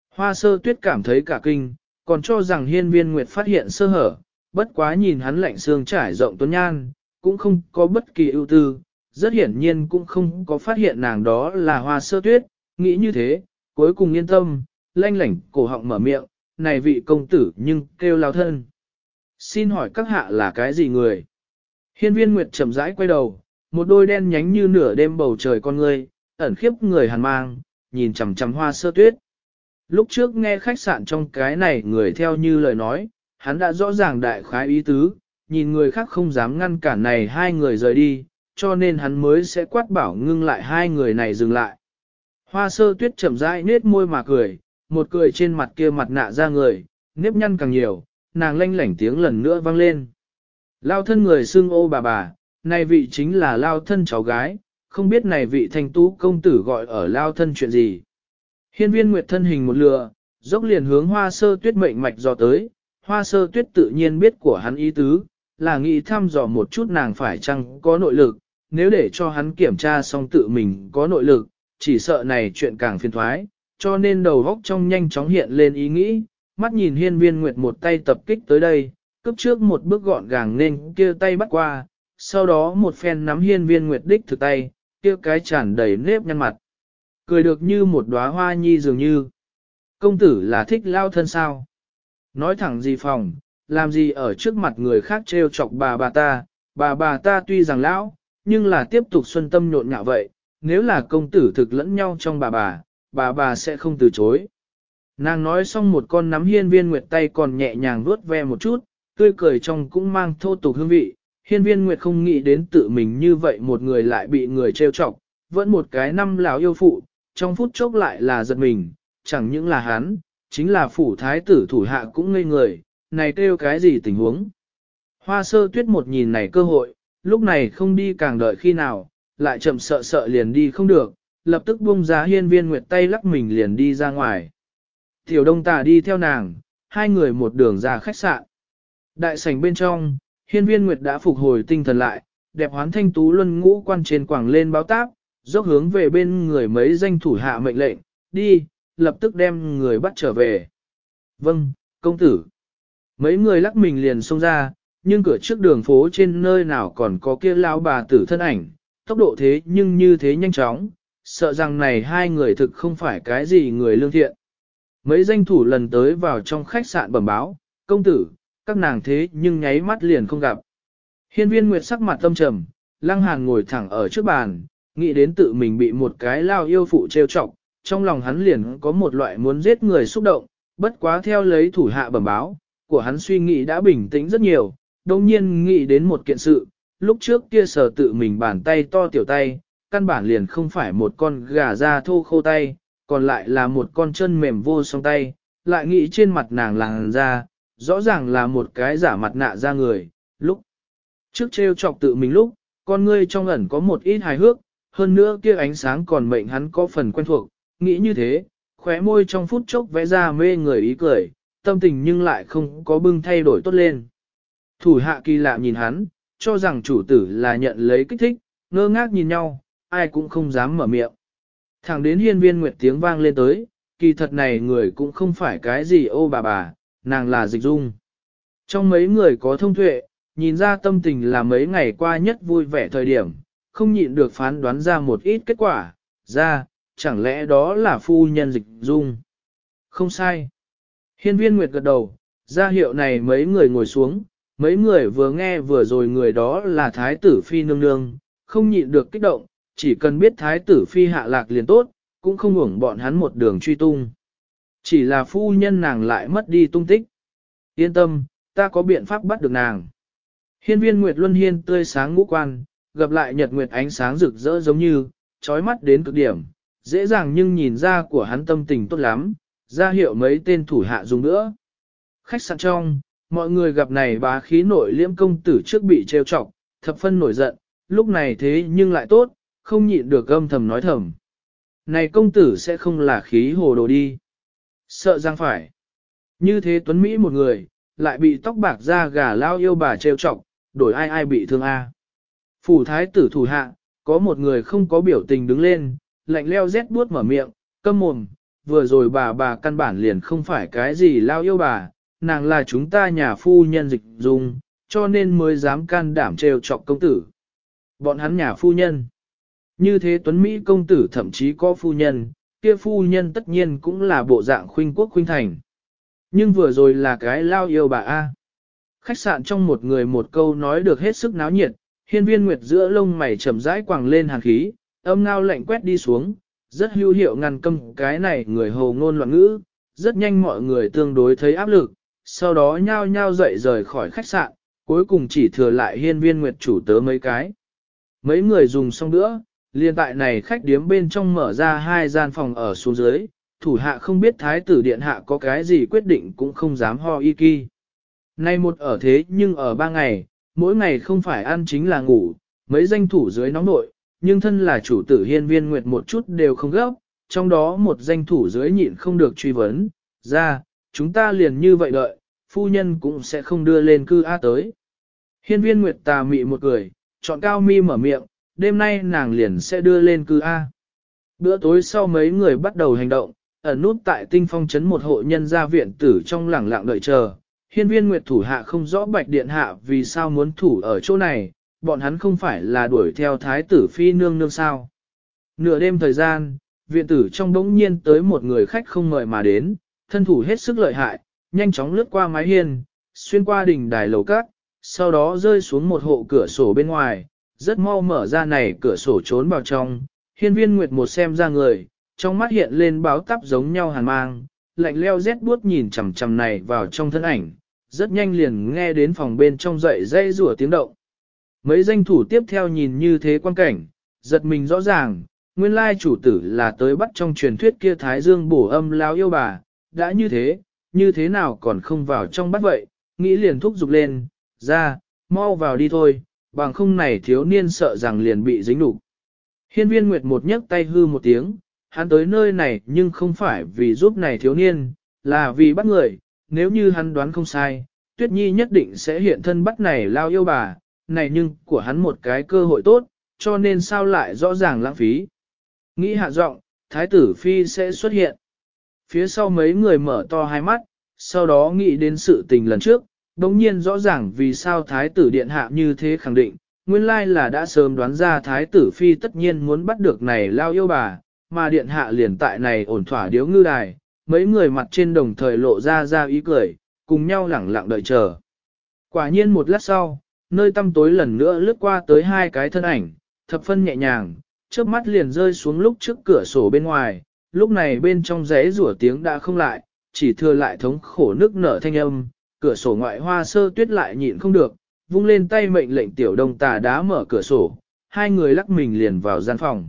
Hoa sơ tuyết cảm thấy cả kinh, còn cho rằng hiên viên nguyệt phát hiện sơ hở, bất quá nhìn hắn lạnh xương trải rộng tuấn nhan, cũng không có bất kỳ ưu tư, rất hiển nhiên cũng không có phát hiện nàng đó là hoa sơ tuyết, nghĩ như thế, cuối cùng yên tâm, lanh lảnh cổ họng mở miệng, này vị công tử nhưng kêu lao thân. Xin hỏi các hạ là cái gì người? Hiên viên Nguyệt chậm rãi quay đầu, một đôi đen nhánh như nửa đêm bầu trời con người, ẩn khiếp người hàn mang, nhìn chằm chằm hoa sơ tuyết. Lúc trước nghe khách sạn trong cái này người theo như lời nói, hắn đã rõ ràng đại khái ý tứ, nhìn người khác không dám ngăn cản này hai người rời đi, cho nên hắn mới sẽ quát bảo ngưng lại hai người này dừng lại. Hoa sơ tuyết chậm rãi nết môi mà cười, một cười trên mặt kia mặt nạ ra người, nếp nhăn càng nhiều, nàng lanh lảnh tiếng lần nữa vang lên. Lao thân người xưng ô bà bà, này vị chính là lao thân cháu gái, không biết này vị thanh tú công tử gọi ở lao thân chuyện gì. Hiên viên nguyệt thân hình một lừa, dốc liền hướng hoa sơ tuyết mệnh mạch dò tới, hoa sơ tuyết tự nhiên biết của hắn ý tứ, là nghĩ thăm dò một chút nàng phải chăng có nội lực, nếu để cho hắn kiểm tra xong tự mình có nội lực, chỉ sợ này chuyện càng phiền thoái, cho nên đầu góc trong nhanh chóng hiện lên ý nghĩ, mắt nhìn hiên viên nguyệt một tay tập kích tới đây, cướp trước một bước gọn gàng nên kia tay bắt qua, sau đó một phen nắm hiên viên nguyệt đích thực tay, kia cái tràn đầy nếp nhăn mặt. Cười được như một đóa hoa nhi dường như. Công tử là thích lao thân sao? Nói thẳng gì phòng, làm gì ở trước mặt người khác trêu chọc bà bà ta, bà bà ta tuy rằng lão, nhưng là tiếp tục xuân tâm nhộn nhạo vậy, nếu là công tử thực lẫn nhau trong bà bà, bà bà sẽ không từ chối. Nàng nói xong một con nắm hiên viên nguyệt tay còn nhẹ nhàng vuốt ve một chút, tươi cười trong cũng mang thô tục hương vị. Hiên viên nguyệt không nghĩ đến tự mình như vậy một người lại bị người trêu chọc, vẫn một cái năm lão yêu phụ, trong phút chốc lại là giật mình, chẳng những là hắn, chính là phủ thái tử thủ hạ cũng ngây người, này kêu cái gì tình huống. Hoa sơ tuyết một nhìn này cơ hội, lúc này không đi càng đợi khi nào, lại chậm sợ sợ liền đi không được, lập tức buông ra hiên viên nguyệt tay lắc mình liền đi ra ngoài. Tiểu đông tà đi theo nàng, hai người một đường ra khách sạn. Đại sảnh bên trong, hiên viên nguyệt đã phục hồi tinh thần lại, đẹp hoán thanh tú luân ngũ quan trên quảng lên báo táp, dốc hướng về bên người mấy danh thủ hạ mệnh lệnh, đi, lập tức đem người bắt trở về. Vâng, công tử. Mấy người lắc mình liền xông ra, nhưng cửa trước đường phố trên nơi nào còn có kia lão bà tử thân ảnh, tốc độ thế nhưng như thế nhanh chóng, sợ rằng này hai người thực không phải cái gì người lương thiện. Mấy danh thủ lần tới vào trong khách sạn bẩm báo, công tử, các nàng thế nhưng nháy mắt liền không gặp. Hiên viên nguyệt sắc mặt tâm trầm, lăng hàn ngồi thẳng ở trước bàn, nghĩ đến tự mình bị một cái lao yêu phụ trêu chọc, trong lòng hắn liền có một loại muốn giết người xúc động, bất quá theo lấy thủ hạ bẩm báo, của hắn suy nghĩ đã bình tĩnh rất nhiều, đồng nhiên nghĩ đến một kiện sự, lúc trước kia sở tự mình bàn tay to tiểu tay, căn bản liền không phải một con gà da thô khô tay, còn lại là một con chân mềm vô song tay, lại nghĩ trên mặt nàng làng da, rõ ràng là một cái giả mặt nạ ra người, lúc trước treo chọc tự mình lúc, con ngươi trong ẩn có một ít hài hước, hơn nữa kia ánh sáng còn mệnh hắn có phần quen thuộc, nghĩ như thế, khóe môi trong phút chốc vẽ ra mê người ý cười, tâm tình nhưng lại không có bưng thay đổi tốt lên. Thủ hạ kỳ lạ nhìn hắn, cho rằng chủ tử là nhận lấy kích thích, ngơ ngác nhìn nhau, ai cũng không dám mở miệng. Thẳng đến hiên viên nguyệt tiếng vang lên tới, kỳ thật này người cũng không phải cái gì ô bà bà, nàng là dịch dung. Trong mấy người có thông tuệ, nhìn ra tâm tình là mấy ngày qua nhất vui vẻ thời điểm, không nhịn được phán đoán ra một ít kết quả, ra, chẳng lẽ đó là phu nhân dịch dung? Không sai. Hiên viên Nguyệt gật đầu, ra hiệu này mấy người ngồi xuống, mấy người vừa nghe vừa rồi người đó là thái tử phi nương nương, không nhịn được kích động, chỉ cần biết thái tử phi hạ lạc liền tốt, cũng không hưởng bọn hắn một đường truy tung. Chỉ là phu nhân nàng lại mất đi tung tích. Yên tâm, ta có biện pháp bắt được nàng. Hiên viên Nguyệt Luân Hiên tươi sáng ngũ quan, gặp lại nhật nguyệt ánh sáng rực rỡ giống như, trói mắt đến cực điểm, dễ dàng nhưng nhìn ra của hắn tâm tình tốt lắm, ra hiệu mấy tên thủ hạ dùng nữa. Khách sạn trong, mọi người gặp này bá khí nội liễm công tử trước bị trêu chọc, thập phân nổi giận, lúc này thế nhưng lại tốt, không nhịn được âm thầm nói thầm. Này công tử sẽ không là khí hồ đồ đi. Sợ rằng phải. Như thế tuấn Mỹ một người, lại bị tóc bạc da gà lao yêu bà trêu chọc, đổi ai ai bị thương a. Phủ thái tử thủ hạ, có một người không có biểu tình đứng lên, lạnh leo rét buốt mở miệng, câm mồm, vừa rồi bà bà căn bản liền không phải cái gì lao yêu bà, nàng là chúng ta nhà phu nhân dịch dung, cho nên mới dám can đảm trêu chọc công tử. Bọn hắn nhà phu nhân. Như thế Tuấn Mỹ công tử thậm chí có phu nhân, kia phu nhân tất nhiên cũng là bộ dạng khuynh quốc khuynh thành. Nhưng vừa rồi là cái lao yêu bà A. Khách sạn trong một người một câu nói được hết sức náo nhiệt, hiên viên nguyệt giữa lông mày chậm rãi quàng lên hàng khí, âm ngao lạnh quét đi xuống, rất hữu hiệu ngăn câm cái này người hồ ngôn loạn ngữ, rất nhanh mọi người tương đối thấy áp lực, sau đó nhao nhao dậy rời khỏi khách sạn, cuối cùng chỉ thừa lại hiên viên nguyệt chủ tớ mấy cái. Mấy người dùng xong nữa, liền tại này khách điếm bên trong mở ra hai gian phòng ở xuống dưới, thủ hạ không biết thái tử điện hạ có cái gì quyết định cũng không dám ho y kỳ. Nay một ở thế nhưng ở ba ngày, mỗi ngày không phải ăn chính là ngủ, mấy danh thủ dưới nóng nội, nhưng thân là chủ tử hiên viên nguyệt một chút đều không gấp, trong đó một danh thủ dưới nhịn không được truy vấn, ra, chúng ta liền như vậy đợi, phu nhân cũng sẽ không đưa lên cư A tới. Hiên viên nguyệt tà mị một cười, chọn cao mi mở miệng, đêm nay nàng liền sẽ đưa lên cư A. Bữa tối sau mấy người bắt đầu hành động, ở nút tại tinh phong trấn một hộ nhân gia viện tử trong lẳng lặng đợi chờ. Hiên viên nguyệt thủ hạ không rõ bạch điện hạ vì sao muốn thủ ở chỗ này, bọn hắn không phải là đuổi theo thái tử phi nương nương sao. Nửa đêm thời gian, viện tử trong đống nhiên tới một người khách không mời mà đến, thân thủ hết sức lợi hại, nhanh chóng lướt qua mái hiên, xuyên qua đỉnh đài lầu cát, sau đó rơi xuống một hộ cửa sổ bên ngoài, rất mau mở ra này cửa sổ trốn vào trong, hiên viên nguyệt một xem ra người, trong mắt hiện lên báo tắp giống nhau hàn mang, lạnh leo rét buốt nhìn chằm chằm này vào trong thân ảnh, rất nhanh liền nghe đến phòng bên trong dậy dây rủa tiếng động. Mấy danh thủ tiếp theo nhìn như thế quan cảnh, giật mình rõ ràng, nguyên lai chủ tử là tới bắt trong truyền thuyết kia thái dương bổ âm lao yêu bà, đã như thế, như thế nào còn không vào trong bắt vậy, nghĩ liền thúc giục lên, ra, mau vào đi thôi, bằng không này thiếu niên sợ rằng liền bị dính đủ. Hiên viên Nguyệt một nhấc tay hư một tiếng, hắn tới nơi này nhưng không phải vì giúp này thiếu niên, là vì bắt người, nếu như hắn đoán không sai, Tuyết Nhi nhất định sẽ hiện thân bắt này lao yêu bà, này nhưng của hắn một cái cơ hội tốt, cho nên sao lại rõ ràng lãng phí. Nghĩ hạ giọng, Thái tử Phi sẽ xuất hiện. Phía sau mấy người mở to hai mắt, sau đó nghĩ đến sự tình lần trước, đồng nhiên rõ ràng vì sao Thái tử Điện Hạ như thế khẳng định, nguyên lai là đã sớm đoán ra Thái tử Phi tất nhiên muốn bắt được này lao yêu bà, mà Điện Hạ liền tại này ổn thỏa điếu ngư đài, mấy người mặt trên đồng thời lộ ra ra ý cười, cùng nhau lẳng lặng đợi chờ. Quả nhiên một lát sau, nơi tăm tối lần nữa lướt qua tới hai cái thân ảnh, thập phân nhẹ nhàng, trước mắt liền rơi xuống lúc trước cửa sổ bên ngoài, lúc này bên trong rẽ rủa tiếng đã không lại, chỉ thừa lại thống khổ nước nở thanh âm, cửa sổ ngoại hoa sơ tuyết lại nhịn không được, vung lên tay mệnh lệnh tiểu đông tà đá mở cửa sổ, hai người lắc mình liền vào gian phòng.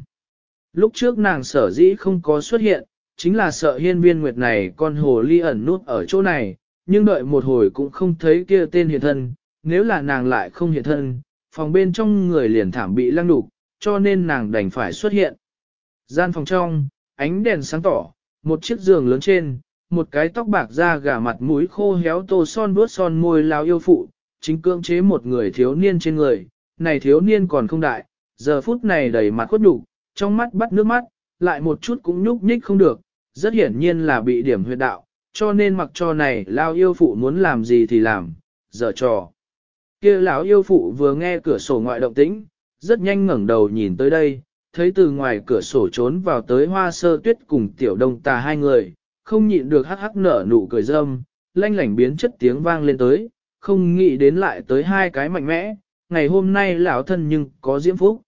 Lúc trước nàng sở dĩ không có xuất hiện, chính là sợ hiên viên nguyệt này con hồ ly ẩn nút ở chỗ này, nhưng đợi một hồi cũng không thấy kia tên hiện thân, nếu là nàng lại không hiện thân, phòng bên trong người liền thảm bị lăng đục, cho nên nàng đành phải xuất hiện. Gian phòng trong, ánh đèn sáng tỏ, một chiếc giường lớn trên, một cái tóc bạc da gà mặt mũi khô héo tô son vuốt son môi lao yêu phụ, chính cưỡng chế một người thiếu niên trên người, này thiếu niên còn không đại, giờ phút này đầy mặt khuất đủ, trong mắt bắt nước mắt, lại một chút cũng nhúc nhích không được, rất hiển nhiên là bị điểm huyệt đạo, cho nên mặc cho này lao yêu phụ muốn làm gì thì làm, giờ trò. kia lão yêu phụ vừa nghe cửa sổ ngoại động tĩnh, rất nhanh ngẩng đầu nhìn tới đây, thấy từ ngoài cửa sổ trốn vào tới hoa sơ tuyết cùng tiểu đông tà hai người, không nhịn được hắc hắc nở nụ cười râm, lanh lảnh biến chất tiếng vang lên tới, không nghĩ đến lại tới hai cái mạnh mẽ, ngày hôm nay lão thân nhưng có diễm phúc.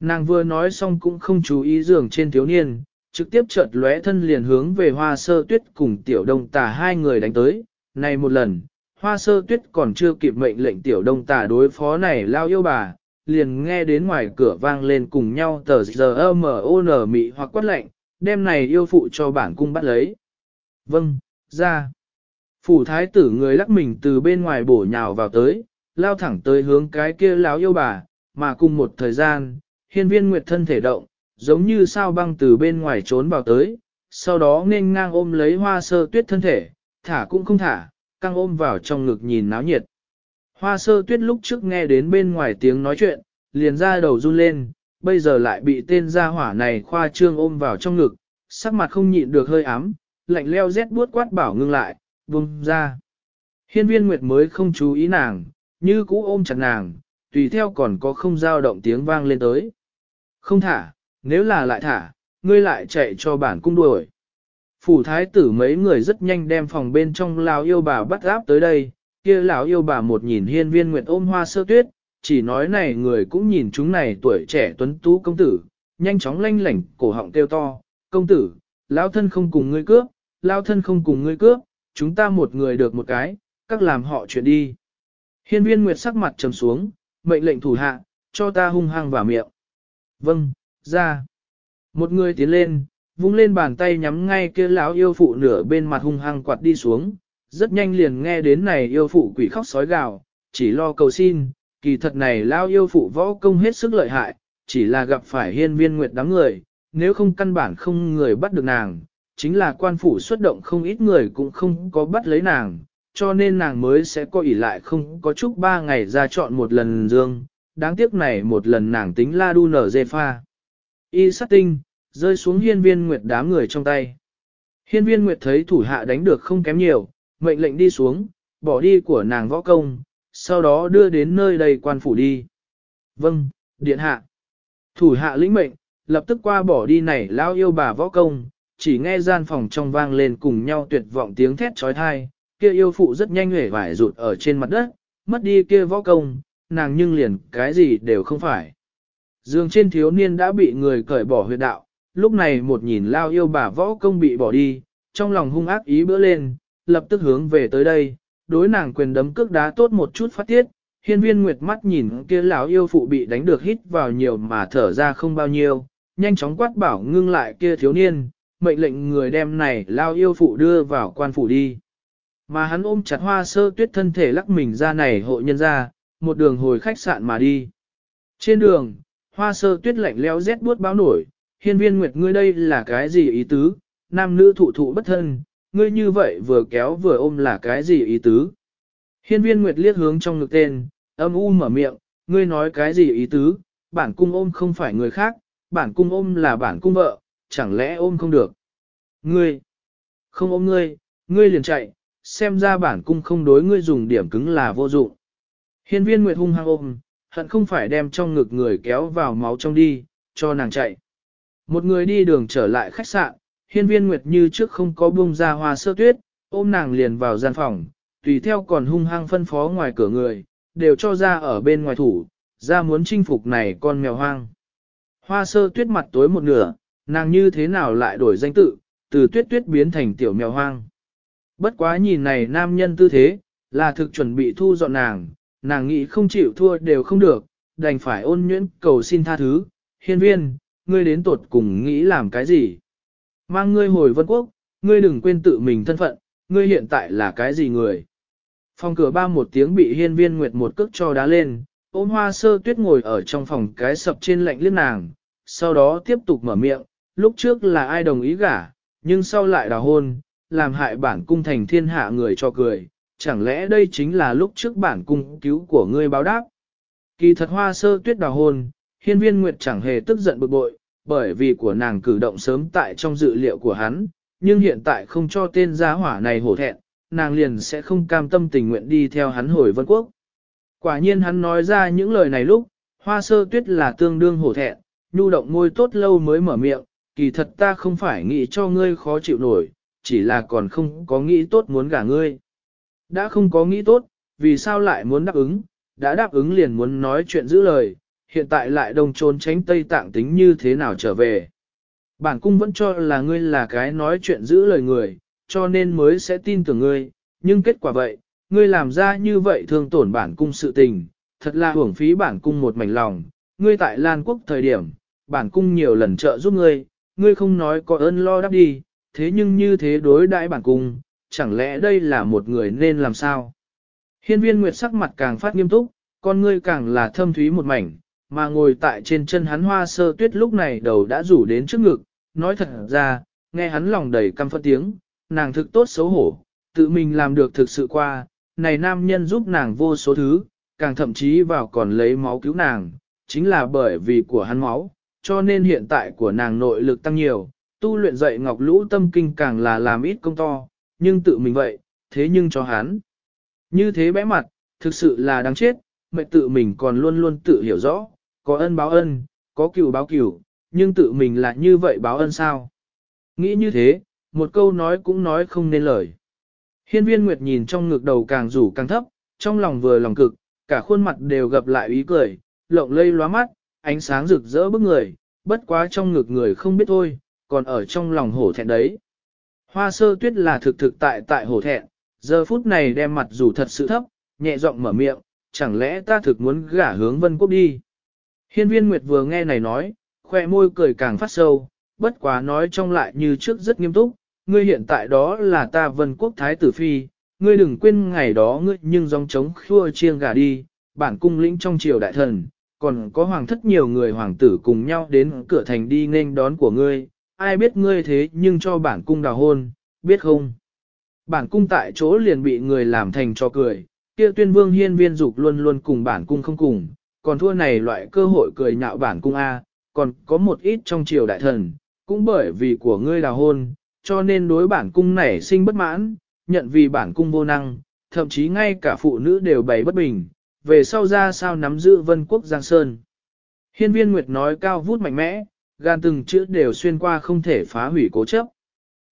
Nàng vừa nói xong cũng không chú ý giường trên thiếu niên, trực tiếp chợt lóe thân liền hướng về hoa sơ tuyết cùng tiểu đông tà hai người đánh tới, này một lần, hoa sơ tuyết còn chưa kịp mệnh lệnh tiểu đông tà đối phó này lao yêu bà, liền nghe đến ngoài cửa vang lên cùng nhau tờ giờ m o n mị hoặc quát lệnh, đem này yêu phụ cho bản cung bắt lấy. Vâng, ra. Phủ thái tử người lắc mình từ bên ngoài bổ nhào vào tới, lao thẳng tới hướng cái kia láo yêu bà, mà cùng một thời gian, hiên viên nguyệt thân thể động, giống như sao băng từ bên ngoài trốn vào tới, sau đó nên ngang ôm lấy hoa sơ tuyết thân thể, thả cũng không thả, căng ôm vào trong ngực nhìn náo nhiệt. Hoa sơ tuyết lúc trước nghe đến bên ngoài tiếng nói chuyện, liền ra đầu run lên, bây giờ lại bị tên gia hỏa này khoa trương ôm vào trong ngực, sắc mặt không nhịn được hơi ám, lạnh leo rét buốt quát bảo ngưng lại, buông ra. Hiên viên Nguyệt mới không chú ý nàng, như cũ ôm chặt nàng, tùy theo còn có không dao động tiếng vang lên tới. Không thả, nếu là lại thả, ngươi lại chạy cho bản cung đuổi. Phủ thái tử mấy người rất nhanh đem phòng bên trong lao yêu bà bắt áp tới đây, kia lão yêu bà một nhìn hiên viên nguyệt ôm hoa sơ tuyết, chỉ nói này người cũng nhìn chúng này tuổi trẻ tuấn tú công tử, nhanh chóng lanh lảnh cổ họng kêu to, công tử, lão thân không cùng ngươi cướp, lão thân không cùng ngươi cướp, chúng ta một người được một cái, các làm họ chuyện đi. Hiên viên nguyệt sắc mặt trầm xuống, mệnh lệnh thủ hạ, cho ta hung hăng vào miệng. Vâng, ra. Một người tiến lên, vung lên bàn tay nhắm ngay kia lão yêu phụ nửa bên mặt hung hăng quạt đi xuống, rất nhanh liền nghe đến này yêu phụ quỷ khóc sói gào, chỉ lo cầu xin, kỳ thật này lao yêu phụ võ công hết sức lợi hại, chỉ là gặp phải hiên viên nguyệt đám người, nếu không căn bản không người bắt được nàng, chính là quan phủ xuất động không ít người cũng không có bắt lấy nàng, cho nên nàng mới sẽ có ỷ lại không có chúc ba ngày ra chọn một lần dương, đáng tiếc này một lần nàng tính la đu nở dê pha. Y sát tinh, rơi xuống hiên viên nguyệt đám người trong tay. Hiên viên nguyệt thấy thủ hạ đánh được không kém nhiều, mệnh lệnh đi xuống, bỏ đi của nàng võ công, sau đó đưa đến nơi đây quan phủ đi. Vâng, điện hạ. Thủ hạ lĩnh mệnh, lập tức qua bỏ đi này lao yêu bà võ công, chỉ nghe gian phòng trong vang lên cùng nhau tuyệt vọng tiếng thét trói thai, kia yêu phụ rất nhanh hể vải rụt ở trên mặt đất, mất đi kia võ công, nàng nhưng liền cái gì đều không phải. Dương trên thiếu niên đã bị người cởi bỏ huyệt đạo, lúc này một nhìn lao yêu bà võ công bị bỏ đi, trong lòng hung ác ý bữa lên, lập tức hướng về tới đây, đối nàng quyền đấm cước đá tốt một chút phát tiết, hiên viên nguyệt mắt nhìn kia lão yêu phụ bị đánh được hít vào nhiều mà thở ra không bao nhiêu, nhanh chóng quát bảo ngưng lại kia thiếu niên, mệnh lệnh người đem này lao yêu phụ đưa vào quan phủ đi. Mà hắn ôm chặt hoa sơ tuyết thân thể lắc mình ra này hộ nhân ra, một đường hồi khách sạn mà đi. Trên đường, hoa sơ tuyết lạnh leo rét buốt báo nổi, hiên viên nguyệt ngươi đây là cái gì ý tứ, nam nữ thụ thụ bất thân, ngươi như vậy vừa kéo vừa ôm là cái gì ý tứ. Hiên viên nguyệt liếc hướng trong ngực tên, âm u mở miệng, ngươi nói cái gì ý tứ, bản cung ôm không phải người khác, bản cung ôm là bản cung vợ, chẳng lẽ ôm không được. Ngươi, không ôm ngươi, ngươi liền chạy, xem ra bản cung không đối ngươi dùng điểm cứng là vô dụng. Hiên viên nguyệt hung hăng ôm, hận không phải đem trong ngực người kéo vào máu trong đi, cho nàng chạy. Một người đi đường trở lại khách sạn, hiên viên nguyệt như trước không có buông ra hoa sơ tuyết, ôm nàng liền vào gian phòng, tùy theo còn hung hăng phân phó ngoài cửa người, đều cho ra ở bên ngoài thủ, ra muốn chinh phục này con mèo hoang. Hoa sơ tuyết mặt tối một nửa, nàng như thế nào lại đổi danh tự, từ tuyết tuyết biến thành tiểu mèo hoang. Bất quá nhìn này nam nhân tư thế, là thực chuẩn bị thu dọn nàng, nàng nghĩ không chịu thua đều không được, đành phải ôn nhuyễn cầu xin tha thứ, hiên viên, ngươi đến tột cùng nghĩ làm cái gì? Mang ngươi hồi vân quốc, ngươi đừng quên tự mình thân phận, ngươi hiện tại là cái gì người? Phòng cửa ba một tiếng bị hiên viên nguyệt một cước cho đá lên, ôm hoa sơ tuyết ngồi ở trong phòng cái sập trên lạnh liếc nàng, sau đó tiếp tục mở miệng, lúc trước là ai đồng ý gả, nhưng sau lại đào hôn, làm hại bản cung thành thiên hạ người cho cười, chẳng lẽ đây chính là lúc trước bản cung cứu của ngươi báo đáp? Kỳ thật hoa sơ tuyết đào hôn, hiên viên nguyệt chẳng hề tức giận bực bội, bởi vì của nàng cử động sớm tại trong dự liệu của hắn, nhưng hiện tại không cho tên gia hỏa này hổ thẹn, nàng liền sẽ không cam tâm tình nguyện đi theo hắn hồi vân quốc. Quả nhiên hắn nói ra những lời này lúc, hoa sơ tuyết là tương đương hổ thẹn, nhu động môi tốt lâu mới mở miệng, kỳ thật ta không phải nghĩ cho ngươi khó chịu nổi, chỉ là còn không có nghĩ tốt muốn gả ngươi. Đã không có nghĩ tốt, vì sao lại muốn đáp ứng, đã đáp ứng liền muốn nói chuyện giữ lời, hiện tại lại đông trốn tránh Tây Tạng tính như thế nào trở về. Bản cung vẫn cho là ngươi là cái nói chuyện giữ lời người, cho nên mới sẽ tin tưởng ngươi, nhưng kết quả vậy, ngươi làm ra như vậy thương tổn bản cung sự tình, thật là hưởng phí bản cung một mảnh lòng, ngươi tại Lan Quốc thời điểm, bản cung nhiều lần trợ giúp ngươi, ngươi không nói có ơn lo đáp đi, thế nhưng như thế đối đãi bản cung, chẳng lẽ đây là một người nên làm sao? Hiên viên Nguyệt sắc mặt càng phát nghiêm túc, con ngươi càng là thâm thúy một mảnh, mà ngồi tại trên chân hắn hoa sơ tuyết lúc này đầu đã rủ đến trước ngực, nói thật ra, nghe hắn lòng đầy căm phẫn tiếng, nàng thực tốt xấu hổ, tự mình làm được thực sự qua, này nam nhân giúp nàng vô số thứ, càng thậm chí vào còn lấy máu cứu nàng, chính là bởi vì của hắn máu, cho nên hiện tại của nàng nội lực tăng nhiều, tu luyện dậy ngọc lũ tâm kinh càng là làm ít công to, nhưng tự mình vậy, thế nhưng cho hắn. Như thế bẽ mặt, thực sự là đáng chết, mẹ tự mình còn luôn luôn tự hiểu rõ, có ân báo ân, có cửu báo cửu, nhưng tự mình là như vậy báo ân sao? Nghĩ như thế, một câu nói cũng nói không nên lời. Hiên viên Nguyệt nhìn trong ngực đầu càng rủ càng thấp, trong lòng vừa lòng cực, cả khuôn mặt đều gặp lại ý cười, lộng lây lóa mắt, ánh sáng rực rỡ bức người, bất quá trong ngực người không biết thôi, còn ở trong lòng hổ thẹn đấy. Hoa sơ tuyết là thực thực tại tại hổ thẹn, giờ phút này đem mặt rủ thật sự thấp, nhẹ giọng mở miệng, chẳng lẽ ta thực muốn gả hướng vân quốc đi. Hiên viên Nguyệt vừa nghe này nói, khoe môi cười càng phát sâu, bất quá nói trong lại như trước rất nghiêm túc, ngươi hiện tại đó là ta vân quốc thái tử phi, ngươi đừng quên ngày đó ngươi nhưng dòng trống khua chiêng gà đi, bản cung lĩnh trong triều đại thần, còn có hoàng thất nhiều người hoàng tử cùng nhau đến cửa thành đi nên đón của ngươi, ai biết ngươi thế nhưng cho bản cung đào hôn, biết không? Bản cung tại chỗ liền bị người làm thành cho cười, kia tuyên vương hiên viên dục luôn luôn cùng bản cung không cùng, còn thua này loại cơ hội cười nhạo bản cung A, còn có một ít trong triều đại thần, cũng bởi vì của ngươi đào hôn, cho nên đối bản cung nảy sinh bất mãn, nhận vì bản cung vô năng, thậm chí ngay cả phụ nữ đều bày bất bình, về sau ra sao nắm giữ vân quốc Giang Sơn. Hiên viên Nguyệt nói cao vút mạnh mẽ, gan từng chữ đều xuyên qua không thể phá hủy cố chấp.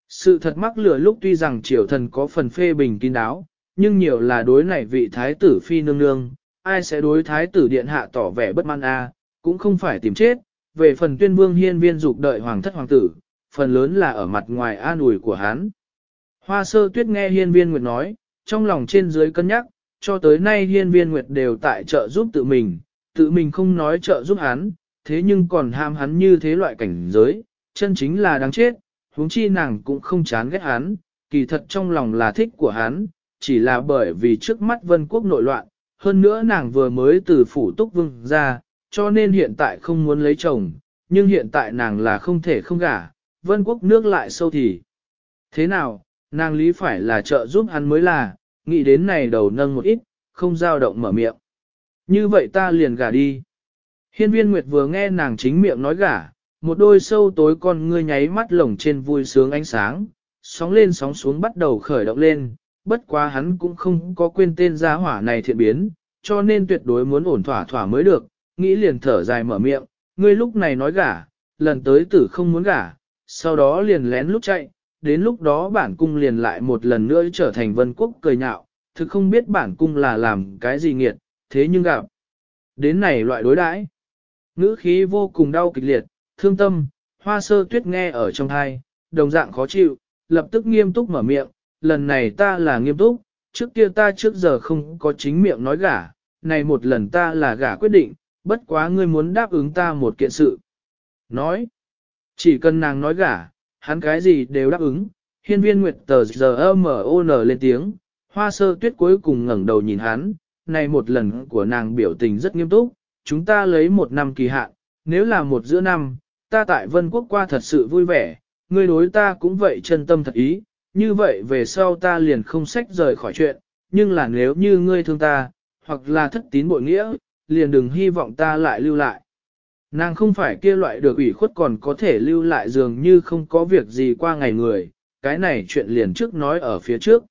Sự thật mắc lửa lúc tuy rằng triều thần có phần phê bình kín đáo, nhưng nhiều là đối này vị thái tử phi nương nương, ai sẽ đối thái tử điện hạ tỏ vẻ bất mãn a, cũng không phải tìm chết, về phần tuyên vương hiên viên dục đợi hoàng thất hoàng tử, phần lớn là ở mặt ngoài an ủi của hắn. Hoa sơ tuyết nghe hiên viên nguyệt nói, trong lòng trên dưới cân nhắc, cho tới nay hiên viên nguyệt đều tại trợ giúp tự mình, tự mình không nói trợ giúp hắn, thế nhưng còn ham hắn như thế loại cảnh giới, chân chính là đáng chết, huống chi nàng cũng không chán ghét hắn, kỳ thật trong lòng là thích của hắn, chỉ là bởi vì trước mắt vân quốc nội loạn, hơn nữa nàng vừa mới từ phủ túc vương ra, cho nên hiện tại không muốn lấy chồng, nhưng hiện tại nàng là không thể không gả, vân quốc nước lại sâu thì. Thế nào, nàng lý phải là trợ giúp hắn mới là, nghĩ đến này đầu nâng một ít, không dao động mở miệng. Như vậy ta liền gả đi. Hiên viên Nguyệt vừa nghe nàng chính miệng nói gả, một đôi sâu tối con ngươi nháy mắt lồng trên vui sướng ánh sáng, sóng lên sóng xuống bắt đầu khởi động lên, bất quá hắn cũng không có quên tên gia hỏa này thiện biến, cho nên tuyệt đối muốn ổn thỏa thỏa mới được, nghĩ liền thở dài mở miệng, ngươi lúc này nói gả, lần tới tử không muốn gả, sau đó liền lén lúc chạy, đến lúc đó bản cung liền lại một lần nữa trở thành vân quốc cười nhạo, thực không biết bản cung là làm cái gì nghiệt, thế nhưng gặp. Đến này loại đối đãi, ngữ khí vô cùng đau kịch liệt, thương tâm, hoa sơ tuyết nghe ở trong thai, đồng dạng khó chịu, lập tức nghiêm túc mở miệng, lần này ta là nghiêm túc, trước kia ta trước giờ không có chính miệng nói gả, này một lần ta là gả quyết định, bất quá ngươi muốn đáp ứng ta một kiện sự. Nói, chỉ cần nàng nói gả, hắn cái gì đều đáp ứng, hiên viên nguyệt tờ giờ m n lên tiếng, hoa sơ tuyết cuối cùng ngẩng đầu nhìn hắn, này một lần của nàng biểu tình rất nghiêm túc, chúng ta lấy một năm kỳ hạn, nếu là một giữa năm, ta tại vân quốc qua thật sự vui vẻ, ngươi đối ta cũng vậy chân tâm thật ý, như vậy về sau ta liền không sách rời khỏi chuyện, nhưng là nếu như ngươi thương ta, hoặc là thất tín bội nghĩa, liền đừng hy vọng ta lại lưu lại. Nàng không phải kia loại được ủy khuất còn có thể lưu lại dường như không có việc gì qua ngày người, cái này chuyện liền trước nói ở phía trước.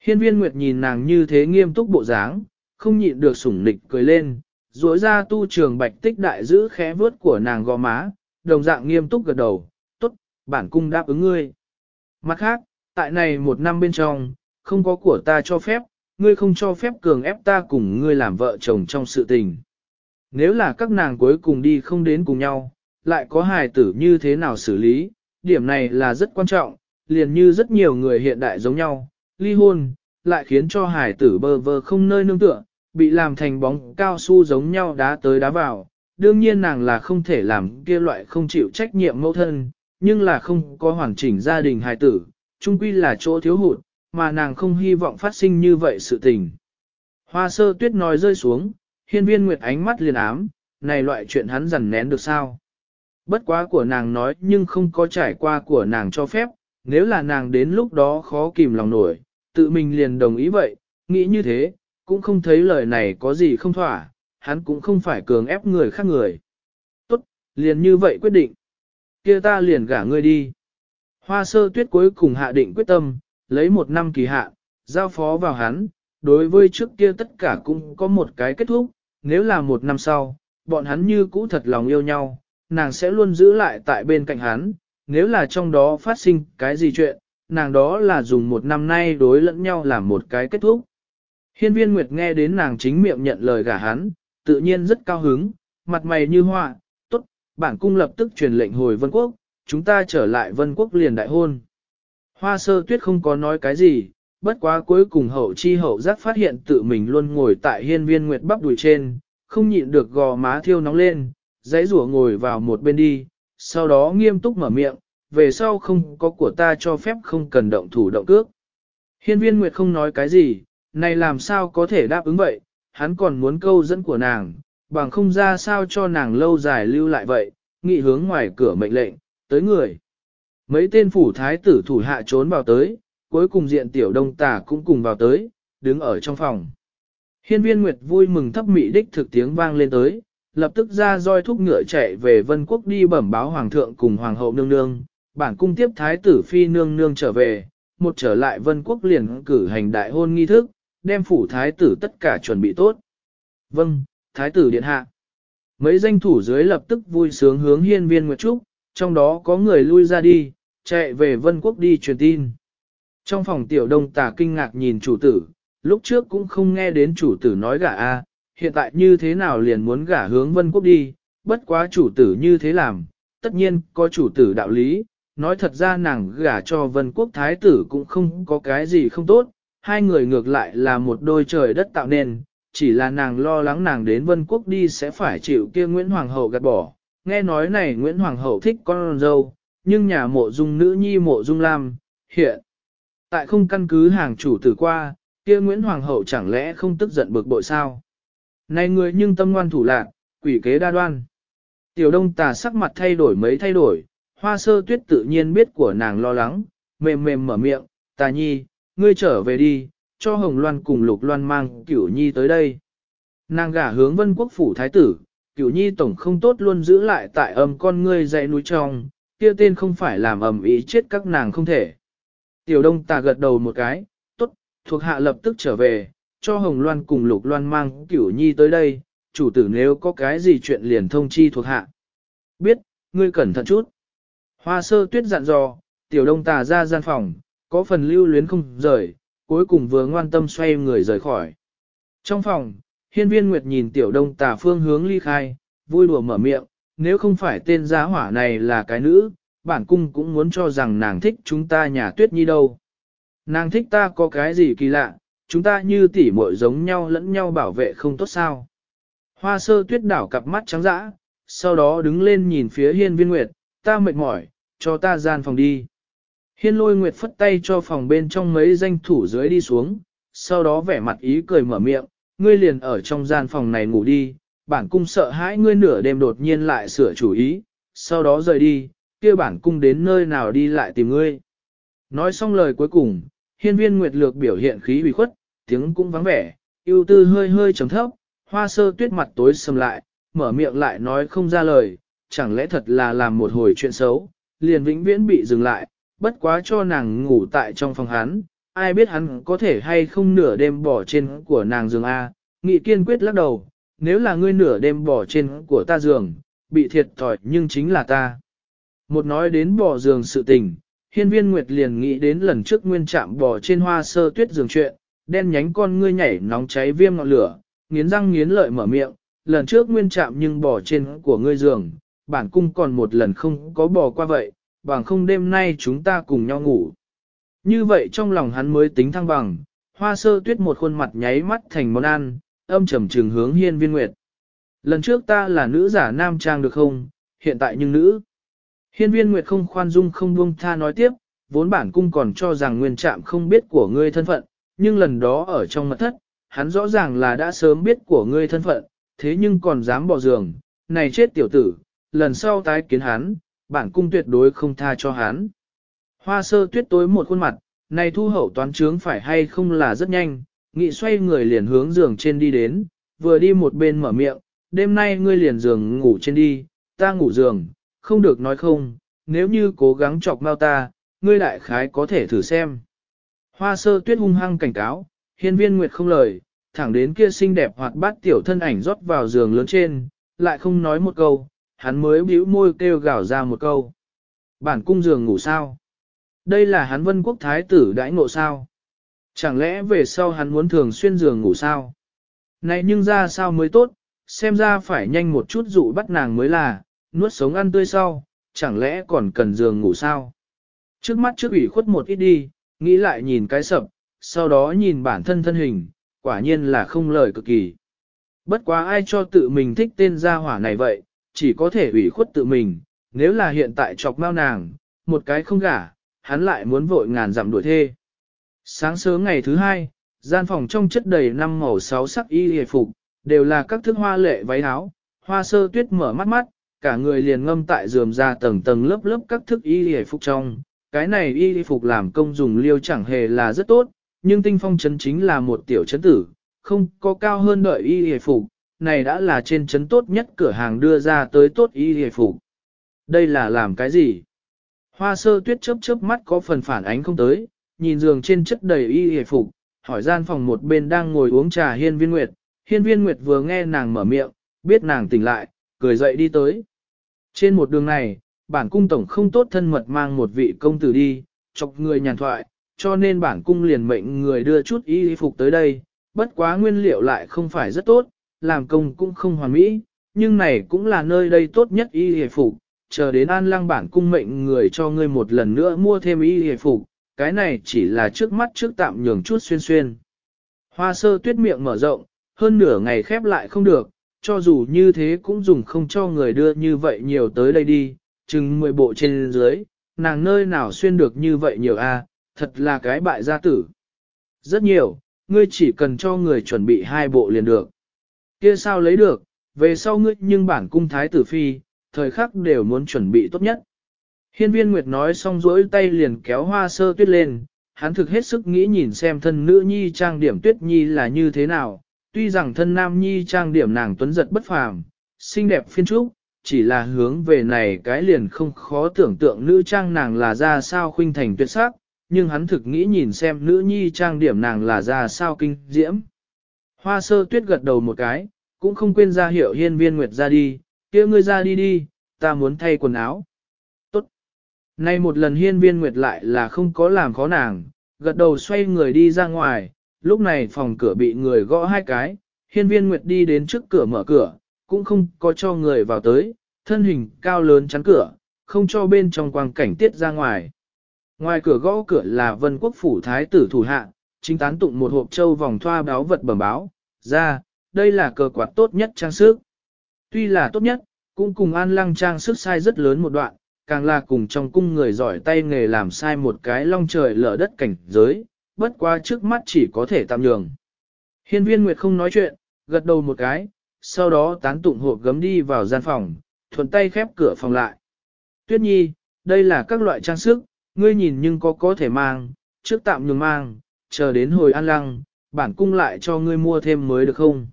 Hiên viên Nguyệt nhìn nàng như thế nghiêm túc bộ dáng, không nhịn được sủng nịch cười lên, duỗi ra tu trường bạch tích đại giữ khẽ vướt của nàng gò má, đồng dạng nghiêm túc gật đầu, tốt, bản cung đáp ứng ngươi. Mặt khác, tại này một năm bên trong, không có của ta cho phép, ngươi không cho phép cường ép ta cùng ngươi làm vợ chồng trong sự tình. Nếu là các nàng cuối cùng đi không đến cùng nhau, lại có hài tử như thế nào xử lý, điểm này là rất quan trọng, liền như rất nhiều người hiện đại giống nhau, ly hôn, lại khiến cho hài tử bơ vơ không nơi nương tựa, bị làm thành bóng cao su giống nhau đá tới đá vào. Đương nhiên nàng là không thể làm kia loại không chịu trách nhiệm mẫu thân, nhưng là không có hoàn chỉnh gia đình hài tử, chung quy là chỗ thiếu hụt, mà nàng không hy vọng phát sinh như vậy sự tình. Hoa sơ tuyết nói rơi xuống, hiên viên nguyệt ánh mắt liền ám, này loại chuyện hắn dằn nén được sao? Bất quá của nàng nói nhưng không có trải qua của nàng cho phép, nếu là nàng đến lúc đó khó kìm lòng nổi, tự mình liền đồng ý vậy, nghĩ như thế, cũng không thấy lời này có gì không thỏa, hắn cũng không phải cường ép người khác người. Tốt, liền như vậy quyết định. kia ta liền gả ngươi đi. Hoa sơ tuyết cuối cùng hạ định quyết tâm, lấy một năm kỳ hạ giao phó vào hắn, đối với trước kia tất cả cũng có một cái kết thúc, nếu là một năm sau, bọn hắn như cũ thật lòng yêu nhau, nàng sẽ luôn giữ lại tại bên cạnh hắn, nếu là trong đó phát sinh cái gì chuyện, nàng đó là dùng một năm nay đối lẫn nhau làm một cái kết thúc. Hiên viên Nguyệt nghe đến nàng chính miệng nhận lời gả hắn, tự nhiên rất cao hứng, mặt mày như hoa, tốt, bản cung lập tức truyền lệnh hồi vân quốc, chúng ta trở lại vân quốc liền đại hôn. Hoa sơ tuyết không có nói cái gì, bất quá cuối cùng hậu chi hậu giác phát hiện tự mình luôn ngồi tại hiên viên Nguyệt bắp đùi trên, không nhịn được gò má thiêu nóng lên, giấy rủa ngồi vào một bên đi, sau đó nghiêm túc mở miệng, về sau không có của ta cho phép không cần động thủ động cước. Hiên viên Nguyệt không nói cái gì, này làm sao có thể đáp ứng vậy, hắn còn muốn câu dẫn của nàng, bằng không ra sao cho nàng lâu dài lưu lại vậy, nghị hướng ngoài cửa mệnh lệnh, tới người. Mấy tên phủ thái tử thủ hạ trốn vào tới, cuối cùng diện tiểu đông tà cũng cùng vào tới, đứng ở trong phòng. Hiên viên Nguyệt vui mừng thấp mị đích thực tiếng vang lên tới, lập tức ra roi thúc ngựa chạy về vân quốc đi bẩm báo hoàng thượng cùng hoàng hậu nương nương, bản cung tiếp thái tử phi nương nương trở về, một trở lại vân quốc liền cử hành đại hôn nghi thức, đem phủ thái tử tất cả chuẩn bị tốt. Vâng, thái tử điện hạ. Mấy danh thủ dưới lập tức vui sướng hướng hiên viên Nguyệt Trúc, trong đó có người lui ra đi, chạy về vân quốc đi truyền tin. Trong phòng tiểu đông tà kinh ngạc nhìn chủ tử, lúc trước cũng không nghe đến chủ tử nói gả a, hiện tại như thế nào liền muốn gả hướng vân quốc đi, bất quá chủ tử như thế làm, tất nhiên có chủ tử đạo lý, nói thật ra nàng gả cho vân quốc thái tử cũng không có cái gì không tốt, hai người ngược lại là một đôi trời đất tạo nên, chỉ là nàng lo lắng nàng đến vân quốc đi sẽ phải chịu kia Nguyễn Hoàng hậu gạt bỏ. Nghe nói này Nguyễn Hoàng hậu thích con dâu, nhưng nhà mộ dung nữ nhi mộ dung lam, hiện. Tại không căn cứ hàng chủ tử qua, kia Nguyễn Hoàng hậu chẳng lẽ không tức giận bực bội sao? Này người nhưng tâm ngoan thủ lạc, quỷ kế đa đoan. Tiểu đông tà sắc mặt thay đổi mấy thay đổi, hoa sơ tuyết tự nhiên biết của nàng lo lắng, mềm mềm mở miệng, tà nhi, ngươi trở về đi, cho Hồng Loan cùng Lục Loan mang Cửu Nhi tới đây. Nàng gả hướng vân quốc phủ thái tử, Cửu Nhi tổng không tốt luôn giữ lại tại âm con ngươi dãy núi trong, kia tên không phải làm ầm ý chết các nàng không thể. Tiểu Đông tà gật đầu một cái, tốt, thuộc hạ lập tức trở về, cho Hồng Loan cùng Lục Loan mang Cửu Nhi tới đây, chủ tử nếu có cái gì chuyện liền thông chi thuộc hạ. Biết, ngươi cẩn thận chút. Hoa sơ tuyết dặn dò, tiểu đông tà ra gian phòng, có phần lưu luyến không rời, cuối cùng vừa ngoan tâm xoay người rời khỏi. Trong phòng, hiên viên nguyệt nhìn tiểu đông tà phương hướng ly khai, vui đùa mở miệng, nếu không phải tên giá hỏa này là cái nữ, bản cung cũng muốn cho rằng nàng thích chúng ta nhà tuyết nhi đâu. Nàng thích ta có cái gì kỳ lạ, chúng ta như tỉ muội giống nhau lẫn nhau bảo vệ không tốt sao. Hoa sơ tuyết đảo cặp mắt trắng dã, sau đó đứng lên nhìn phía hiên viên nguyệt, ta mệt mỏi, cho ta gian phòng đi. Hiên lôi nguyệt phất tay cho phòng bên trong mấy danh thủ dưới đi xuống, sau đó vẻ mặt ý cười mở miệng, ngươi liền ở trong gian phòng này ngủ đi, bản cung sợ hãi ngươi nửa đêm đột nhiên lại sửa chủ ý, sau đó rời đi, kia bản cung đến nơi nào đi lại tìm ngươi. Nói xong lời cuối cùng, hiên viên nguyệt lược biểu hiện khí ủy khuất, tiếng cũng vắng vẻ, ưu tư hơi hơi trầm thấp, hoa sơ tuyết mặt tối sầm lại, mở miệng lại nói không ra lời, chẳng lẽ thật là làm một hồi chuyện xấu, liền vĩnh viễn bị dừng lại, bất quá cho nàng ngủ tại trong phòng hắn, ai biết hắn có thể hay không nửa đêm bỏ trên của nàng giường A, nghị kiên quyết lắc đầu, nếu là ngươi nửa đêm bỏ trên của ta giường, bị thiệt thòi nhưng chính là ta. Một nói đến bỏ giường sự tình, hiên viên Nguyệt liền nghĩ đến lần trước nguyên chạm bỏ trên hoa sơ tuyết giường chuyện, đen nhánh con ngươi nhảy nóng cháy viêm ngọn lửa, nghiến răng nghiến lợi mở miệng, lần trước nguyên chạm nhưng bỏ trên của ngươi giường, bản cung còn một lần không có bỏ qua vậy, bằng không đêm nay chúng ta cùng nhau ngủ. Như vậy trong lòng hắn mới tính thăng bằng, hoa sơ tuyết một khuôn mặt nháy mắt thành món ăn, âm trầm trường hướng hiên viên nguyệt. Lần trước ta là nữ giả nam trang được không, hiện tại nhưng nữ. Hiên viên nguyệt không khoan dung không buông tha nói tiếp, vốn bản cung còn cho rằng nguyên trạm không biết của ngươi thân phận, nhưng lần đó ở trong mật thất, hắn rõ ràng là đã sớm biết của ngươi thân phận, thế nhưng còn dám bỏ giường, này chết tiểu tử, lần sau tái kiến hắn, bản cung tuyệt đối không tha cho hắn. Hoa sơ tuyết tối một khuôn mặt, này thu hậu toán trướng phải hay không là rất nhanh, nghị xoay người liền hướng giường trên đi đến, vừa đi một bên mở miệng, đêm nay ngươi liền giường ngủ trên đi, ta ngủ giường, không được nói không, nếu như cố gắng chọc mau ta, ngươi đại khái có thể thử xem. Hoa sơ tuyết hung hăng cảnh cáo, hiên viên nguyệt không lời, thẳng đến kia xinh đẹp hoạt bát tiểu thân ảnh rót vào giường lớn trên, lại không nói một câu, hắn mới bĩu môi kêu gào ra một câu. Bản cung giường ngủ sao? Đây là hắn vân quốc thái tử đãi ngộ sao? Chẳng lẽ về sau hắn muốn thường xuyên giường ngủ sao? Này nhưng ra sao mới tốt, xem ra phải nhanh một chút dụ bắt nàng mới là, nuốt sống ăn tươi sau, chẳng lẽ còn cần giường ngủ sao? Trước mắt trước ủy khuất một ít đi, nghĩ lại nhìn cái sập, sau đó nhìn bản thân thân hình, quả nhiên là không lời cực kỳ. Bất quá ai cho tự mình thích tên gia hỏa này vậy, chỉ có thể ủy khuất tự mình, nếu là hiện tại chọc mau nàng, một cái không gả, hắn lại muốn vội ngàn dặm đuổi thê. Sáng sớm ngày thứ hai, gian phòng trong chất đầy năm màu sáu sắc y hề phục, đều là các thức hoa lệ váy áo, hoa sơ tuyết mở mắt mắt, cả người liền ngâm tại giường ra tầng tầng lớp lớp các thức y hề phục trong. Cái này y phục làm công dùng liêu chẳng hề là rất tốt, nhưng tinh phong chấn chính là một tiểu chấn tử, không có cao hơn đợi y hề phục, này đã là trên chấn tốt nhất cửa hàng đưa ra tới tốt y hề phục. Đây là làm cái gì? Hoa sơ tuyết chớp chớp mắt có phần phản ánh không tới, nhìn giường trên chất đầy y hề phục, hỏi gian phòng một bên đang ngồi uống trà hiên viên nguyệt. Hiên viên nguyệt vừa nghe nàng mở miệng, biết nàng tỉnh lại, cười dậy đi tới. Trên một đường này, bản cung tổng không tốt thân mật mang một vị công tử đi, chọc người nhàn thoại, cho nên bản cung liền mệnh người đưa chút y phục tới đây, bất quá nguyên liệu lại không phải rất tốt, làm công cũng không hoàn mỹ, nhưng này cũng là nơi đây tốt nhất y phục, chờ đến an lăng bản cung mệnh người cho ngươi một lần nữa mua thêm y phục, cái này chỉ là trước mắt trước tạm nhường chút xuyên xuyên. Hoa sơ tuyết miệng mở rộng, hơn nửa ngày khép lại không được, cho dù như thế cũng dùng không cho người đưa như vậy nhiều tới đây đi, chừng 10 bộ trên dưới, nàng nơi nào xuyên được như vậy nhiều a, thật là cái bại gia tử. Rất nhiều, ngươi chỉ cần cho người chuẩn bị hai bộ liền được. Kia sao lấy được, về sau ngươi nhưng bản cung thái tử phi, thời khắc đều muốn chuẩn bị tốt nhất. Hiên viên Nguyệt nói xong rỗi tay liền kéo hoa sơ tuyết lên, hắn thực hết sức nghĩ nhìn xem thân nữ nhi trang điểm tuyết nhi là như thế nào, tuy rằng thân nam nhi trang điểm nàng tuấn giật bất phàm, xinh đẹp phiên trúc, chỉ là hướng về này cái liền không khó tưởng tượng nữ trang nàng là ra sao khuynh thành tuyệt sắc, nhưng hắn thực nghĩ nhìn xem nữ nhi trang điểm nàng là ra sao kinh diễm. Hoa sơ tuyết gật đầu một cái, cũng không quên ra hiệu hiên viên nguyệt ra đi, kia ngươi ra đi đi, ta muốn thay quần áo. Tốt. Nay một lần hiên viên nguyệt lại là không có làm khó nàng, gật đầu xoay người đi ra ngoài, lúc này phòng cửa bị người gõ hai cái, hiên viên nguyệt đi đến trước cửa mở cửa, cũng không có cho người vào tới, thân hình cao lớn chắn cửa, không cho bên trong quang cảnh tiết ra ngoài. Ngoài cửa gõ cửa là vân quốc phủ thái tử thủ hạ, chính tán tụng một hộp châu vòng thoa báo vật bẩm báo, ra, đây là cờ quạt tốt nhất trang sức. Tuy là tốt nhất, cũng cùng an lăng trang sức sai rất lớn một đoạn, càng là cùng trong cung người giỏi tay nghề làm sai một cái long trời lở đất cảnh giới, bất qua trước mắt chỉ có thể tạm nhường. Hiên viên Nguyệt không nói chuyện, gật đầu một cái, sau đó tán tụng hộp gấm đi vào gian phòng, thuận tay khép cửa phòng lại. Tuyết nhi, đây là các loại trang sức, ngươi nhìn nhưng có có thể mang, trước tạm nhường mang, chờ đến hồi an lăng, bản cung lại cho ngươi mua thêm mới được không?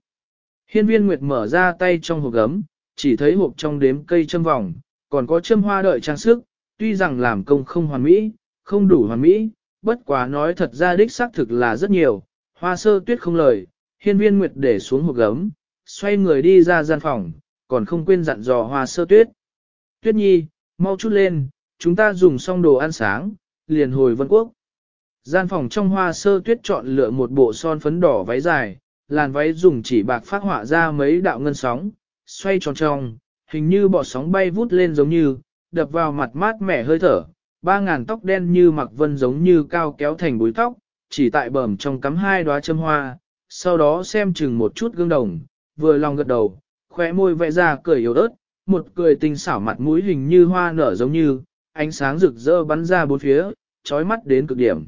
Hiên viên Nguyệt mở ra tay trong hộp gấm, chỉ thấy hộp trong đếm cây châm vòng, còn có châm hoa đợi trang sức, tuy rằng làm công không hoàn mỹ, không đủ hoàn mỹ, bất quá nói thật ra đích xác thực là rất nhiều, hoa sơ tuyết không lời, hiên viên Nguyệt để xuống hộp gấm, xoay người đi ra gian phòng, còn không quên dặn dò hoa sơ tuyết. Tuyết nhi, mau chút lên, chúng ta dùng xong đồ ăn sáng, liền hồi vân quốc. Gian phòng trong hoa sơ tuyết chọn lựa một bộ son phấn đỏ váy dài, làn váy dùng chỉ bạc phát họa ra mấy đạo ngân sóng, xoay tròn tròn, hình như bọt sóng bay vút lên giống như, đập vào mặt mát mẻ hơi thở, ba ngàn tóc đen như mặc vân giống như cao kéo thành búi tóc, chỉ tại bờm trong cắm hai đóa châm hoa, sau đó xem chừng một chút gương đồng, vừa lòng gật đầu, khóe môi vẽ ra cười yếu ớt, một cười tinh xảo mặt mũi hình như hoa nở giống như, ánh sáng rực rỡ bắn ra bốn phía, chói mắt đến cực điểm.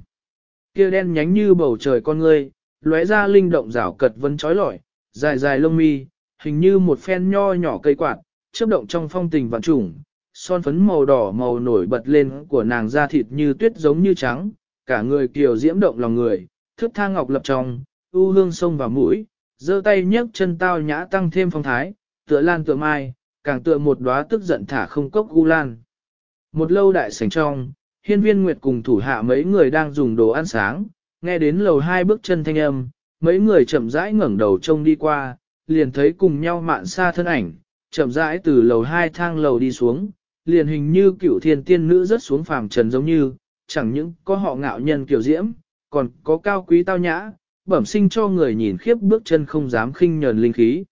Kia đen nhánh như bầu trời con ngươi, lóe ra linh động rảo cật vân trói lọi, dài dài lông mi, hình như một phen nho nhỏ cây quạt, chớp động trong phong tình vạn trùng, son phấn màu đỏ màu nổi bật lên của nàng da thịt như tuyết giống như trắng, cả người kiều diễm động lòng người, thước tha ngọc lập trong, u hương sông vào mũi, giơ tay nhấc chân tao nhã tăng thêm phong thái, tựa lan tựa mai, càng tựa một đóa tức giận thả không cốc gu lan. Một lâu đại sảnh trong, hiên viên nguyệt cùng thủ hạ mấy người đang dùng đồ ăn sáng, nghe đến lầu hai bước chân thanh âm, mấy người chậm rãi ngẩng đầu trông đi qua, liền thấy cùng nhau mạn xa thân ảnh, chậm rãi từ lầu hai thang lầu đi xuống, liền hình như cựu thiên tiên nữ rớt xuống phàm trần giống như, chẳng những có họ ngạo nhân kiểu diễm, còn có cao quý tao nhã, bẩm sinh cho người nhìn khiếp bước chân không dám khinh nhờn linh khí.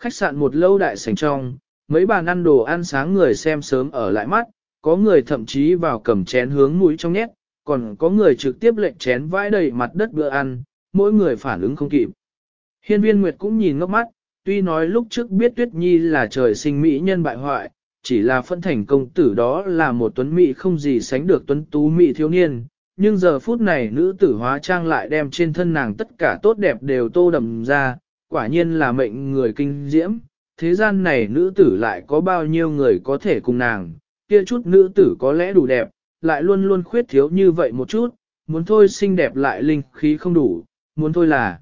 Khách sạn một lâu đại sảnh trong, mấy bàn ăn đồ ăn sáng người xem sớm ở lại mắt, có người thậm chí vào cầm chén hướng mũi trong nhét, còn có người trực tiếp lệnh chén vãi đầy mặt đất bữa ăn, mỗi người phản ứng không kịp. Hiên viên Nguyệt cũng nhìn ngốc mắt, tuy nói lúc trước biết Tuyết Nhi là trời sinh mỹ nhân bại hoại, chỉ là phân thành công tử đó là một tuấn mỹ không gì sánh được tuấn tú mỹ thiếu niên, nhưng giờ phút này nữ tử hóa trang lại đem trên thân nàng tất cả tốt đẹp đều tô đầm ra, quả nhiên là mệnh người kinh diễm, thế gian này nữ tử lại có bao nhiêu người có thể cùng nàng, kia chút nữ tử có lẽ đủ đẹp, lại luôn luôn khuyết thiếu như vậy một chút, muốn thôi xinh đẹp lại linh khí không đủ, muốn thôi là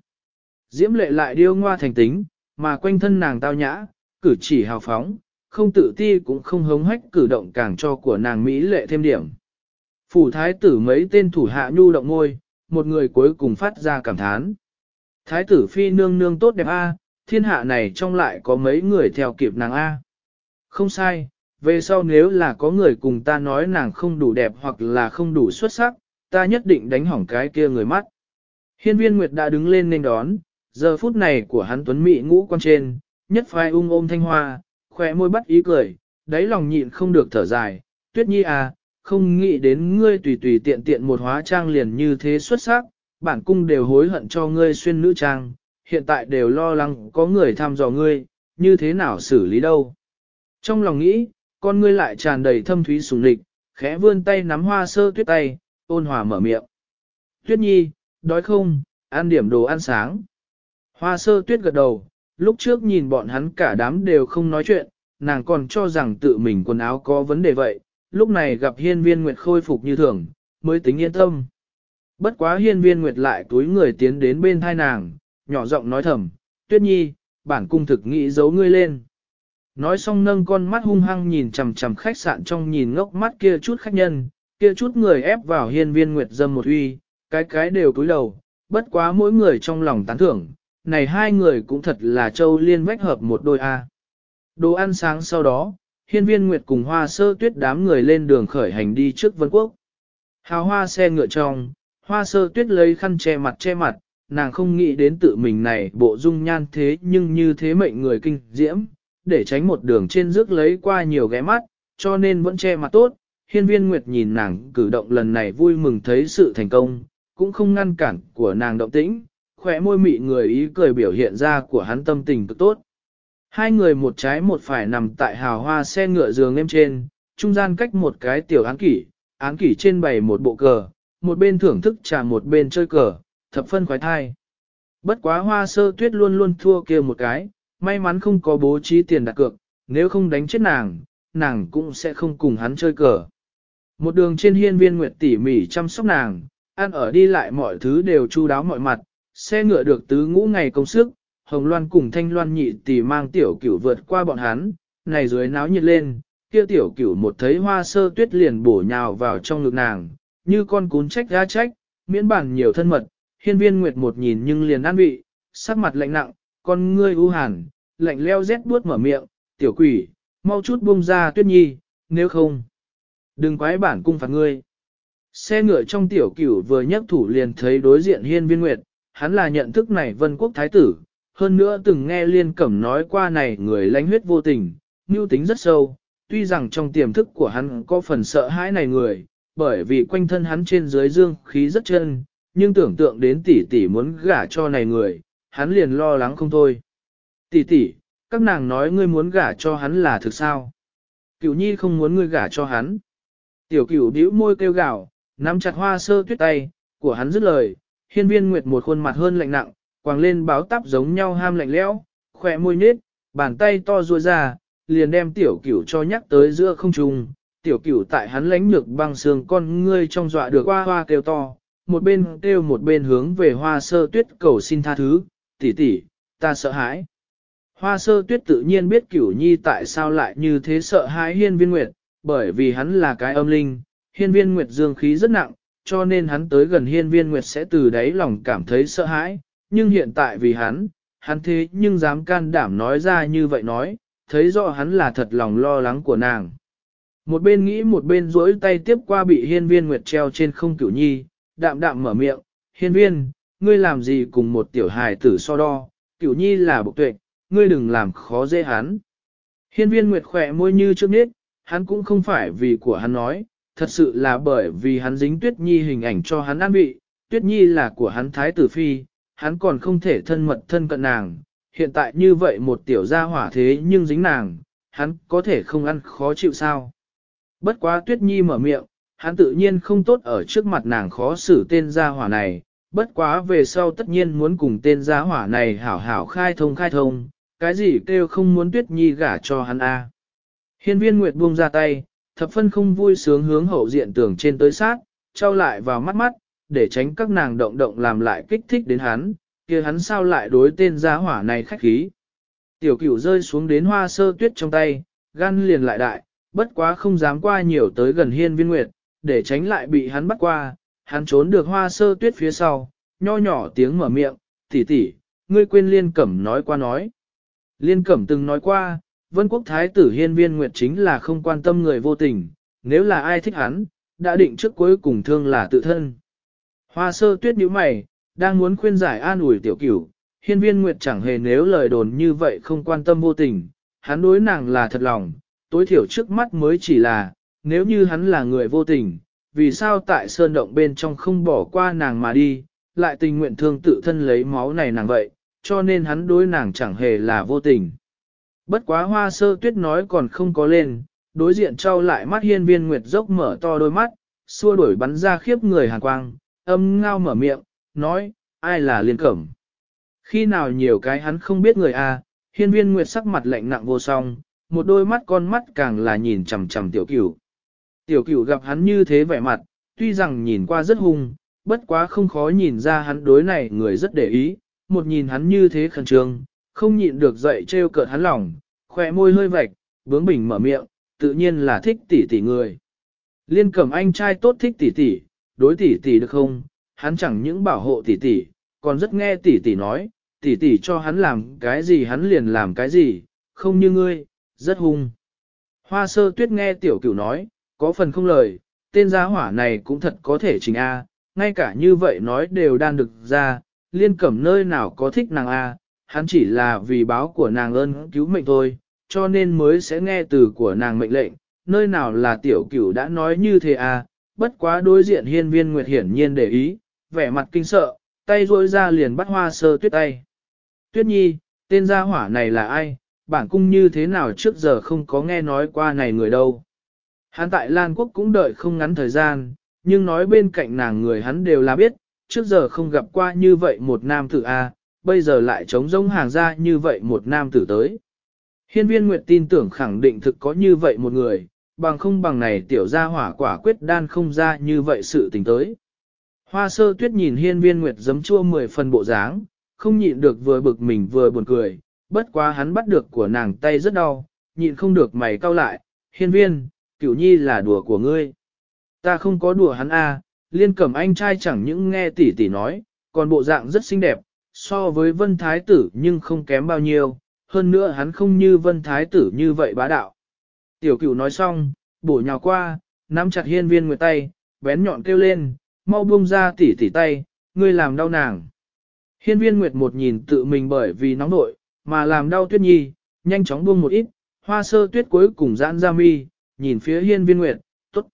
diễm lệ lại điêu ngoa thành tính, mà quanh thân nàng tao nhã, cử chỉ hào phóng, không tự ti cũng không hống hách cử động càng cho của nàng Mỹ lệ thêm điểm. Phủ thái tử mấy tên thủ hạ nhu động ngôi, một người cuối cùng phát ra cảm thán. Thái tử phi nương nương tốt đẹp A, thiên hạ này trong lại có mấy người theo kịp nàng A. Không sai, về sau nếu là có người cùng ta nói nàng không đủ đẹp hoặc là không đủ xuất sắc, ta nhất định đánh hỏng cái kia người mắt. Hiên viên Nguyệt đã đứng lên nên đón, giờ phút này của hắn tuấn mỹ ngũ quan trên, nhất phai ung ôm thanh hoa, khỏe môi bắt ý cười, đáy lòng nhịn không được thở dài, tuyết nhi à, không nghĩ đến ngươi tùy tùy tiện tiện một hóa trang liền như thế xuất sắc, bản cung đều hối hận cho ngươi xuyên nữ trang, hiện tại đều lo lắng có người tham dò ngươi, như thế nào xử lý đâu. Trong lòng nghĩ, con ngươi lại tràn đầy thâm thúy sùng lịch, khẽ vươn tay nắm hoa sơ tuyết tay, ôn hòa mở miệng. Tuyết nhi, đói không, ăn điểm đồ ăn sáng. Hoa sơ tuyết gật đầu, lúc trước nhìn bọn hắn cả đám đều không nói chuyện, nàng còn cho rằng tự mình quần áo có vấn đề vậy, lúc này gặp hiên viên nguyệt khôi phục như thường, mới tính yên tâm. Bất quá hiên viên nguyệt lại túi người tiến đến bên thai nàng, nhỏ giọng nói thầm, tuyết nhi, bản cung thực nghĩ giấu ngươi lên. Nói xong nâng con mắt hung hăng nhìn chằm chằm khách sạn trong nhìn ngốc mắt kia chút khách nhân, kia chút người ép vào hiên viên nguyệt dâm một uy, cái cái đều cúi đầu, bất quá mỗi người trong lòng tán thưởng, này hai người cũng thật là châu liên vách hợp một đôi A. Đồ ăn sáng sau đó, hiên viên nguyệt cùng hoa sơ tuyết đám người lên đường khởi hành đi trước vân quốc. Hào hoa xe ngựa trong, hoa sơ tuyết lấy khăn che mặt che mặt, nàng không nghĩ đến tự mình này bộ dung nhan thế nhưng như thế mệnh người kinh diễm, để tránh một đường trên rước lấy qua nhiều ghé mắt, cho nên vẫn che mặt tốt. Hiên viên Nguyệt nhìn nàng cử động lần này vui mừng thấy sự thành công, cũng không ngăn cản của nàng động tĩnh, khỏe môi mị người ý cười biểu hiện ra của hắn tâm tình cực tốt. Hai người một trái một phải nằm tại hào hoa xe ngựa giường em trên, trung gian cách một cái tiểu án kỷ, án kỷ trên bày một bộ cờ, một bên thưởng thức trà một bên chơi cờ, thập phân khoái thai. Bất quá hoa sơ tuyết luôn luôn thua kia một cái, may mắn không có bố trí tiền đặt cược, nếu không đánh chết nàng, nàng cũng sẽ không cùng hắn chơi cờ. Một đường trên hiên viên nguyệt tỉ mỉ chăm sóc nàng, ăn ở đi lại mọi thứ đều chu đáo mọi mặt, xe ngựa được tứ ngũ ngày công sức, Hồng Loan cùng Thanh Loan nhị tỷ mang tiểu cửu vượt qua bọn hắn, này dưới náo nhiệt lên, kia tiểu cửu một thấy hoa sơ tuyết liền bổ nhào vào trong ngực nàng, như con cún trách ra trách, miễn bản nhiều thân mật, hiên viên nguyệt một nhìn nhưng liền an vị, sắc mặt lạnh nặng, con ngươi u hàn, lạnh leo rét buốt mở miệng, tiểu quỷ, mau chút buông ra tuyết nhi, nếu không, đừng quái bản cung phạt ngươi. Xe ngựa trong tiểu cửu vừa nhấc thủ liền thấy đối diện hiên viên nguyệt, hắn là nhận thức này vân quốc thái tử, hơn nữa từng nghe liên cẩm nói qua này người lãnh huyết vô tình, mưu tính rất sâu, tuy rằng trong tiềm thức của hắn có phần sợ hãi này người, bởi vì quanh thân hắn trên dưới dương khí rất chân, nhưng tưởng tượng đến tỷ tỷ muốn gả cho này người, hắn liền lo lắng không thôi. Tỷ tỷ, các nàng nói ngươi muốn gả cho hắn là thực sao? Cửu nhi không muốn ngươi gả cho hắn. Tiểu cửu bĩu môi kêu gào, nắm chặt hoa sơ tuyết tay, của hắn dứt lời, hiên viên nguyệt một khuôn mặt hơn lạnh nặng, quàng lên báo tắp giống nhau ham lạnh lẽo, khỏe môi nết, bàn tay to ruôi ra, liền đem tiểu cửu cho nhắc tới giữa không trung. Tiểu cửu tại hắn lánh nhược băng xương con ngươi trong dọa được hoa hoa kêu to, một bên kêu một bên hướng về hoa sơ tuyết cầu xin tha thứ, tỷ tỷ, ta sợ hãi. Hoa sơ tuyết tự nhiên biết cửu nhi tại sao lại như thế sợ hãi hiên viên nguyệt, bởi vì hắn là cái âm linh, hiên viên nguyệt dương khí rất nặng, cho nên hắn tới gần hiên viên nguyệt sẽ từ đáy lòng cảm thấy sợ hãi, nhưng hiện tại vì hắn, hắn thế nhưng dám can đảm nói ra như vậy nói, thấy rõ hắn là thật lòng lo lắng của nàng. Một bên nghĩ một bên duỗi tay tiếp qua bị hiên viên nguyệt treo trên không cửu nhi, đạm đạm mở miệng, hiên viên, ngươi làm gì cùng một tiểu hài tử so đo, cửu nhi là bộc tuệ, ngươi đừng làm khó dễ hắn. Hiên viên nguyệt khỏe môi như trước nết, hắn cũng không phải vì của hắn nói, thật sự là bởi vì hắn dính tuyết nhi hình ảnh cho hắn an vị, tuyết nhi là của hắn thái tử phi, hắn còn không thể thân mật thân cận nàng, hiện tại như vậy một tiểu gia hỏa thế nhưng dính nàng, hắn có thể không ăn khó chịu sao. Bất quá tuyết nhi mở miệng, hắn tự nhiên không tốt ở trước mặt nàng khó xử tên gia hỏa này, bất quá về sau tất nhiên muốn cùng tên gia hỏa này hảo hảo khai thông khai thông, cái gì kêu không muốn tuyết nhi gả cho hắn a. Hiên viên Nguyệt buông ra tay, thập phân không vui sướng hướng hậu diện tưởng trên tới sát, trao lại vào mắt mắt, để tránh các nàng động động làm lại kích thích đến hắn, kia hắn sao lại đối tên gia hỏa này khách khí. Tiểu cửu rơi xuống đến hoa sơ tuyết trong tay, gan liền lại đại, bất quá không dám qua nhiều tới gần hiên viên nguyệt, để tránh lại bị hắn bắt qua, hắn trốn được hoa sơ tuyết phía sau, nho nhỏ tiếng mở miệng, tỷ tỷ, ngươi quên liên cẩm nói qua nói. Liên cẩm từng nói qua, vân quốc thái tử hiên viên nguyệt chính là không quan tâm người vô tình, nếu là ai thích hắn, đã định trước cuối cùng thương là tự thân. Hoa sơ tuyết nhíu mày, đang muốn khuyên giải an ủi tiểu cửu, hiên viên nguyệt chẳng hề nếu lời đồn như vậy không quan tâm vô tình, hắn đối nàng là thật lòng, tối thiểu trước mắt mới chỉ là, nếu như hắn là người vô tình, vì sao tại sơn động bên trong không bỏ qua nàng mà đi, lại tình nguyện thương tự thân lấy máu này nàng vậy, cho nên hắn đối nàng chẳng hề là vô tình. Bất quá hoa sơ tuyết nói còn không có lên, đối diện trao lại mắt hiên viên nguyệt dốc mở to đôi mắt, xua đuổi bắn ra khiếp người hàn quang, âm ngao mở miệng, nói, ai là liên cẩm. Khi nào nhiều cái hắn không biết người a hiên viên nguyệt sắc mặt lạnh nặng vô song, một đôi mắt con mắt càng là nhìn chằm chằm tiểu cửu. Tiểu cửu gặp hắn như thế vẻ mặt, tuy rằng nhìn qua rất hung, bất quá không khó nhìn ra hắn đối này người rất để ý, một nhìn hắn như thế khẩn trương, không nhịn được dậy trêu cợt hắn lòng, khỏe môi hơi vạch, bướng bỉnh mở miệng, tự nhiên là thích tỷ tỷ người. Liên cẩm anh trai tốt thích tỷ tỷ, đối tỷ tỷ được không, hắn chẳng những bảo hộ tỷ tỷ, còn rất nghe tỷ tỷ nói, tỷ tỷ cho hắn làm cái gì hắn liền làm cái gì, không như ngươi, rất hung. Hoa sơ tuyết nghe tiểu cửu nói, có phần không lời, tên giá hỏa này cũng thật có thể trình A, ngay cả như vậy nói đều đang được ra, liên cẩm nơi nào có thích nàng A, hắn chỉ là vì báo của nàng ơn cứu mệnh thôi, cho nên mới sẽ nghe từ của nàng mệnh lệnh, nơi nào là tiểu cửu đã nói như thế A, bất quá đối diện hiên viên nguyệt hiển nhiên để ý, vẻ mặt kinh sợ, tay rôi ra liền bắt hoa sơ tuyết tay. Tuyết nhi, tên gia hỏa này là ai, bản cung như thế nào trước giờ không có nghe nói qua này người đâu. Hắn tại Lan Quốc cũng đợi không ngắn thời gian, nhưng nói bên cạnh nàng người hắn đều là biết, trước giờ không gặp qua như vậy một nam tử A, bây giờ lại trống rỗng hàng ra như vậy một nam tử tới. Hiên viên Nguyệt tin tưởng khẳng định thực có như vậy một người, bằng không bằng này tiểu gia hỏa quả quyết đan không ra như vậy sự tình tới. Hoa sơ tuyết nhìn hiên viên Nguyệt giấm chua mười phần bộ dáng, không nhịn được vừa bực mình vừa buồn cười, bất quá hắn bắt được của nàng tay rất đau, nhịn không được mày cau lại, hiên viên, cửu nhi là đùa của ngươi. Ta không có đùa hắn a, liên cẩm anh trai chẳng những nghe tỷ tỷ nói, còn bộ dạng rất xinh đẹp, so với vân thái tử nhưng không kém bao nhiêu, hơn nữa hắn không như vân thái tử như vậy bá đạo. Tiểu cửu nói xong, bổ nhào qua, nắm chặt hiên viên nguyệt tay, bén nhọn kêu lên, mau buông ra tỉ tỉ tay, ngươi làm đau nàng. Hiên viên nguyệt một nhìn tự mình bởi vì nóng nội, mà làm đau tuyết nhi, nhanh chóng buông một ít, hoa sơ tuyết cuối cùng giãn ra mi, nhìn phía hiên viên nguyệt, tốt.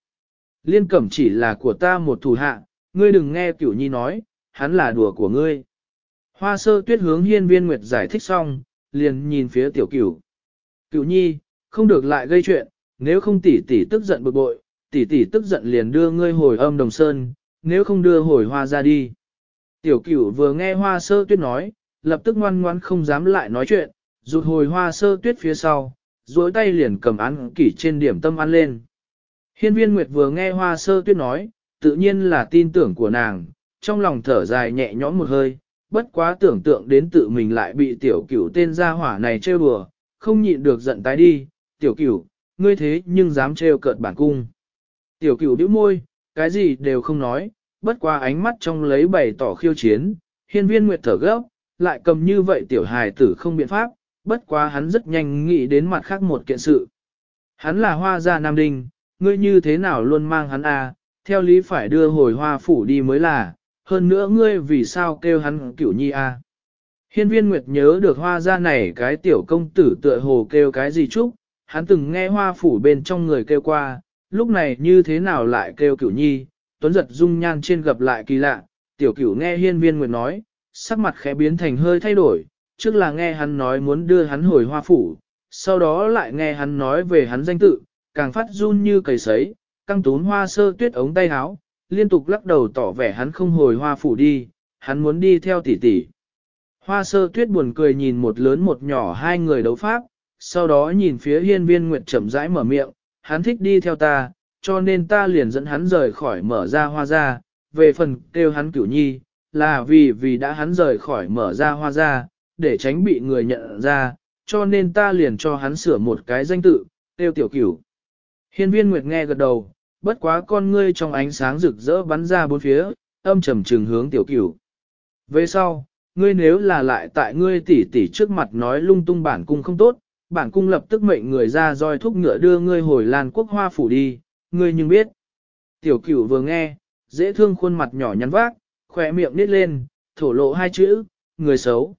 Liên cẩm chỉ là của ta một thủ hạ, ngươi đừng nghe cửu nhi nói, hắn là đùa của ngươi. Hoa sơ tuyết hướng hiên viên nguyệt giải thích xong, liền nhìn phía tiểu cửu. Cửu nhi, không được lại gây chuyện, nếu không tỷ tỷ tức giận bực bội, tỷ tỷ tức giận liền đưa ngươi hồi âm đồng sơn, nếu không đưa hồi hoa ra đi. Tiểu cửu vừa nghe hoa sơ tuyết nói, lập tức ngoan ngoan không dám lại nói chuyện, rụt hồi hoa sơ tuyết phía sau, duỗi tay liền cầm án kỷ trên điểm tâm ăn lên. Hiên viên Nguyệt vừa nghe hoa sơ tuyết nói, tự nhiên là tin tưởng của nàng, trong lòng thở dài nhẹ nhõm một hơi, bất quá tưởng tượng đến tự mình lại bị tiểu cửu tên gia hỏa này trêu đùa, không nhịn được giận tái đi, tiểu cửu, ngươi thế nhưng dám trêu cợt bản cung. Tiểu cửu bĩu môi, cái gì đều không nói, bất qua ánh mắt trong lấy bày tỏ khiêu chiến, hiên viên nguyệt thở gấp, lại cầm như vậy tiểu hài tử không biện pháp, bất quá hắn rất nhanh nghĩ đến mặt khác một kiện sự. Hắn là hoa gia Nam Đinh, ngươi như thế nào luôn mang hắn à, theo lý phải đưa hồi hoa phủ đi mới là, hơn nữa ngươi vì sao kêu hắn cửu nhi? À? Hiên viên Nguyệt nhớ được hoa gia này cái tiểu công tử tựa hồ kêu cái gì chúc, hắn từng nghe hoa phủ bên trong người kêu qua, lúc này như thế nào lại kêu cửu nhi, tuấn giật dung nhan trên gặp lại kỳ lạ, tiểu cửu nghe hiên viên Nguyệt nói, sắc mặt khẽ biến thành hơi thay đổi, trước là nghe hắn nói muốn đưa hắn hồi hoa phủ, sau đó lại nghe hắn nói về hắn danh tự, càng phát run như cầy sấy, căng tún hoa sơ tuyết ống tay áo, liên tục lắc đầu tỏ vẻ hắn không hồi hoa phủ đi, hắn muốn đi theo tỷ tỷ. Hoa sơ tuyết buồn cười nhìn một lớn một nhỏ hai người đấu pháp, sau đó nhìn phía hiên viên nguyệt chậm rãi mở miệng, hắn thích đi theo ta, cho nên ta liền dẫn hắn rời khỏi mở ra hoa ra, về phần kêu hắn cửu nhi, là vì vì đã hắn rời khỏi mở ra hoa ra, để tránh bị người nhận ra, cho nên ta liền cho hắn sửa một cái danh tự, tiêu tiểu cửu. Hiên viên nguyệt nghe gật đầu, bất quá con ngươi trong ánh sáng rực rỡ bắn ra bốn phía, âm trầm trừng hướng tiểu cửu. Về sau, ngươi nếu là lại tại ngươi tỷ tỷ trước mặt nói lung tung bản cung không tốt, bản cung lập tức mệnh người ra roi thúc ngựa đưa ngươi hồi Lan quốc hoa phủ đi, ngươi nhưng biết. Tiểu cửu vừa nghe, dễ thương khuôn mặt nhỏ nhắn vác, khỏe miệng nít lên, thổ lộ hai chữ, người xấu.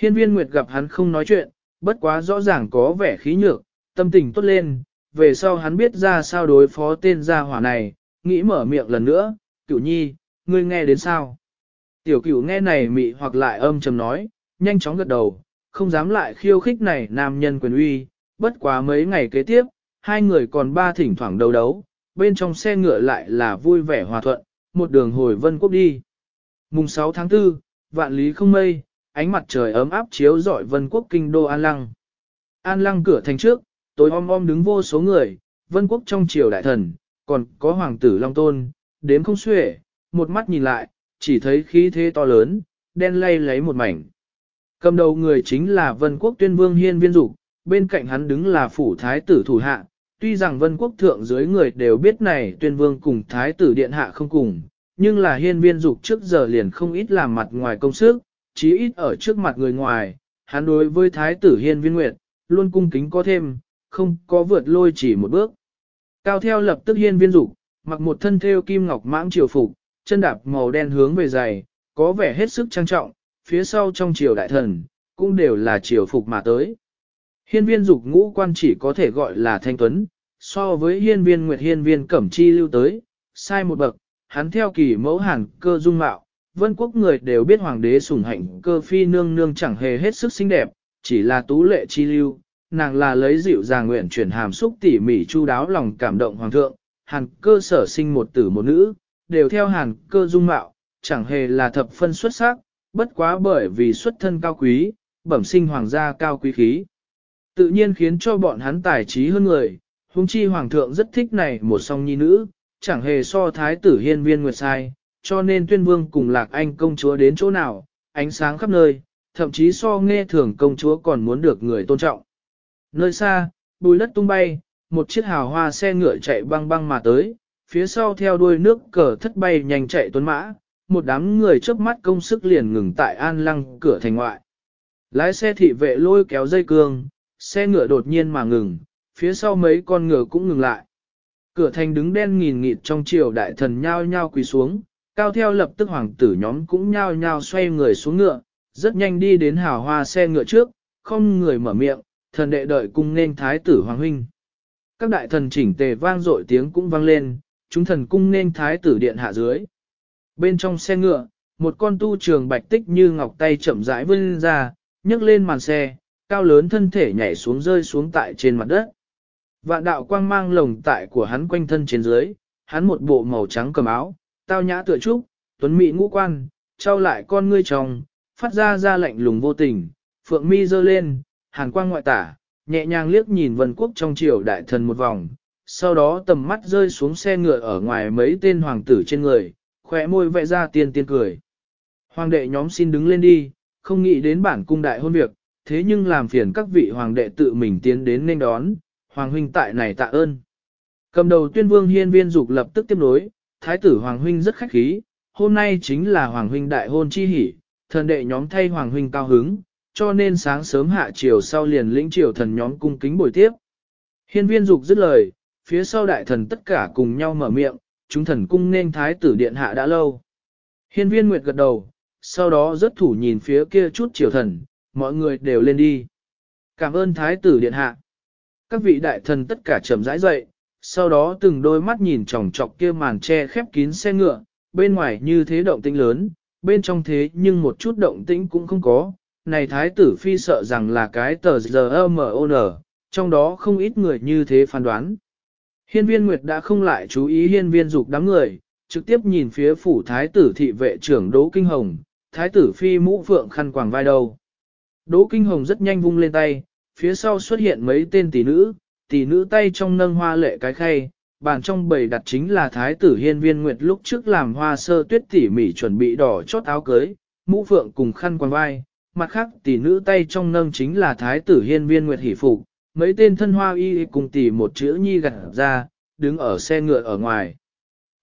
Hiên viên Nguyệt gặp hắn không nói chuyện, bất quá rõ ràng có vẻ khí nhược, tâm tình tốt lên, về sau hắn biết ra sao đối phó tên gia hỏa này, nghĩ mở miệng lần nữa, cửu nhi, ngươi nghe đến sao? Tiểu cửu nghe này mị hoặc lại âm trầm nói, nhanh chóng gật đầu, không dám lại khiêu khích này nam nhân quyền uy, bất quá mấy ngày kế tiếp, hai người còn ba thỉnh thoảng đấu đấu, bên trong xe ngựa lại là vui vẻ hòa thuận, một đường hồi vân quốc đi. Mùng 6 tháng 4, vạn lý không mây, ánh mặt trời ấm áp chiếu rọi vân quốc kinh đô An Lăng. An Lăng cửa thành trước, tối om om đứng vô số người, vân quốc trong triều đại thần, còn có hoàng tử Long Tôn, đếm không xuể, một mắt nhìn lại, chỉ thấy khí thế to lớn, đen lay lấy một mảnh. Cầm đầu người chính là vân quốc tuyên vương hiên viên dục bên cạnh hắn đứng là phủ thái tử thủ hạ, tuy rằng vân quốc thượng dưới người đều biết này tuyên vương cùng thái tử điện hạ không cùng, nhưng là hiên viên dục trước giờ liền không ít làm mặt ngoài công sức, chí ít ở trước mặt người ngoài, hắn đối với thái tử hiên viên nguyệt, luôn cung kính có thêm, không có vượt lôi chỉ một bước. Cao theo lập tức hiên viên dục mặc một thân thêu kim ngọc mãng triều phục, chân đạp màu đen hướng về giày, có vẻ hết sức trang trọng, phía sau trong triều đại thần, cũng đều là triều phục mà tới. Hiên viên dục ngũ quan chỉ có thể gọi là thanh tuấn, so với hiên viên nguyệt hiên viên cẩm chi lưu tới, sai một bậc, hắn theo kỳ mẫu hàn cơ dung mạo, vân quốc người đều biết hoàng đế sủng hạnh cơ phi nương nương chẳng hề hết sức xinh đẹp, chỉ là tú lệ chi lưu, nàng là lấy dịu dàng nguyện chuyển hàm xúc tỉ mỉ chu đáo lòng cảm động hoàng thượng, hàn cơ sở sinh một tử một nữ, đều theo hàn cơ dung mạo, chẳng hề là thập phân xuất sắc, bất quá bởi vì xuất thân cao quý, bẩm sinh hoàng gia cao quý khí. Tự nhiên khiến cho bọn hắn tài trí hơn người, huống chi hoàng thượng rất thích này một song nhi nữ, chẳng hề so thái tử hiên viên nguyệt sai, cho nên tuyên vương cùng lạc anh công chúa đến chỗ nào, ánh sáng khắp nơi, thậm chí so nghe thường công chúa còn muốn được người tôn trọng. Nơi xa, bùi đất tung bay, một chiếc hào hoa xe ngựa chạy băng băng mà tới, phía sau theo đuôi nước cờ thất bay nhanh chạy tuấn mã, một đám người trước mắt công sức liền ngừng tại an lăng cửa thành ngoại. Lái xe thị vệ lôi kéo dây cương, xe ngựa đột nhiên mà ngừng, phía sau mấy con ngựa cũng ngừng lại. Cửa thành đứng đen nghìn nghịt trong chiều đại thần nhao nhao quỳ xuống, cao theo lập tức hoàng tử nhóm cũng nhao nhao xoay người xuống ngựa, rất nhanh đi đến hào hoa xe ngựa trước, không người mở miệng, thần đệ đợi cung nên thái tử hoàng huynh. Các đại thần chỉnh tề vang dội tiếng cũng vang lên, chúng thần cung nên thái tử điện hạ dưới. Bên trong xe ngựa, một con tu trường bạch tích như ngọc tay chậm rãi vươn ra, nhấc lên màn xe, cao lớn thân thể nhảy xuống rơi xuống tại trên mặt đất. Vạn đạo quang mang lồng tại của hắn quanh thân trên dưới, hắn một bộ màu trắng cầm áo, tao nhã tựa trúc, tuấn mỹ ngũ quan, trao lại con ngươi tròng, phát ra ra lạnh lùng vô tình, phượng mi dơ lên, hàn quang ngoại tả, nhẹ nhàng liếc nhìn vân quốc trong triều đại thần một vòng, sau đó tầm mắt rơi xuống xe ngựa ở ngoài mấy tên hoàng tử trên người, khỏe môi vẽ ra tiên tiên cười. Hoàng đệ nhóm xin đứng lên đi, không nghĩ đến bản cung đại hôn việc, thế nhưng làm phiền các vị hoàng đệ tự mình tiến đến nên đón, hoàng huynh tại này tạ ơn. Cầm đầu tuyên vương hiên viên dục lập tức tiếp nối, thái tử hoàng huynh rất khách khí, hôm nay chính là hoàng huynh đại hôn chi hỷ, thần đệ nhóm thay hoàng huynh cao hứng, cho nên sáng sớm hạ chiều sau liền lĩnh triều thần nhóm cung kính bồi tiếp. Hiên viên dục dứt lời, phía sau đại thần tất cả cùng nhau mở miệng, chúng thần cung nên thái tử điện hạ đã lâu. Hiên viên nguyệt gật đầu, sau đó rất thủ nhìn phía kia chút triều thần, mọi người đều lên đi. Cảm ơn thái tử điện hạ. Các vị đại thần tất cả chậm rãi dậy, sau đó từng đôi mắt nhìn chòng chọc kia màn che khép kín xe ngựa, bên ngoài như thế động tĩnh lớn, bên trong thế nhưng một chút động tĩnh cũng không có. Này thái tử phi sợ rằng là cái tờ giờ trong đó không ít người như thế phán đoán. Hiên viên Nguyệt đã không lại chú ý hiên viên dục đám người, trực tiếp nhìn phía phủ thái tử thị vệ trưởng Đỗ Kinh Hồng, thái tử phi mũ phượng khăn quàng vai đầu. Đỗ Kinh Hồng rất nhanh vung lên tay, phía sau xuất hiện mấy tên tỷ nữ, tỷ nữ tay trong nâng hoa lệ cái khay, bàn trong bầy đặt chính là thái tử hiên viên nguyệt lúc trước làm hoa sơ tuyết tỉ mỉ chuẩn bị đỏ chót áo cưới, mũ phượng cùng khăn quàng vai, mặt khác tỷ nữ tay trong nâng chính là thái tử hiên viên nguyệt hỷ phục, mấy tên thân hoa y cùng tỷ một chữ nhi gặt ra, đứng ở xe ngựa ở ngoài.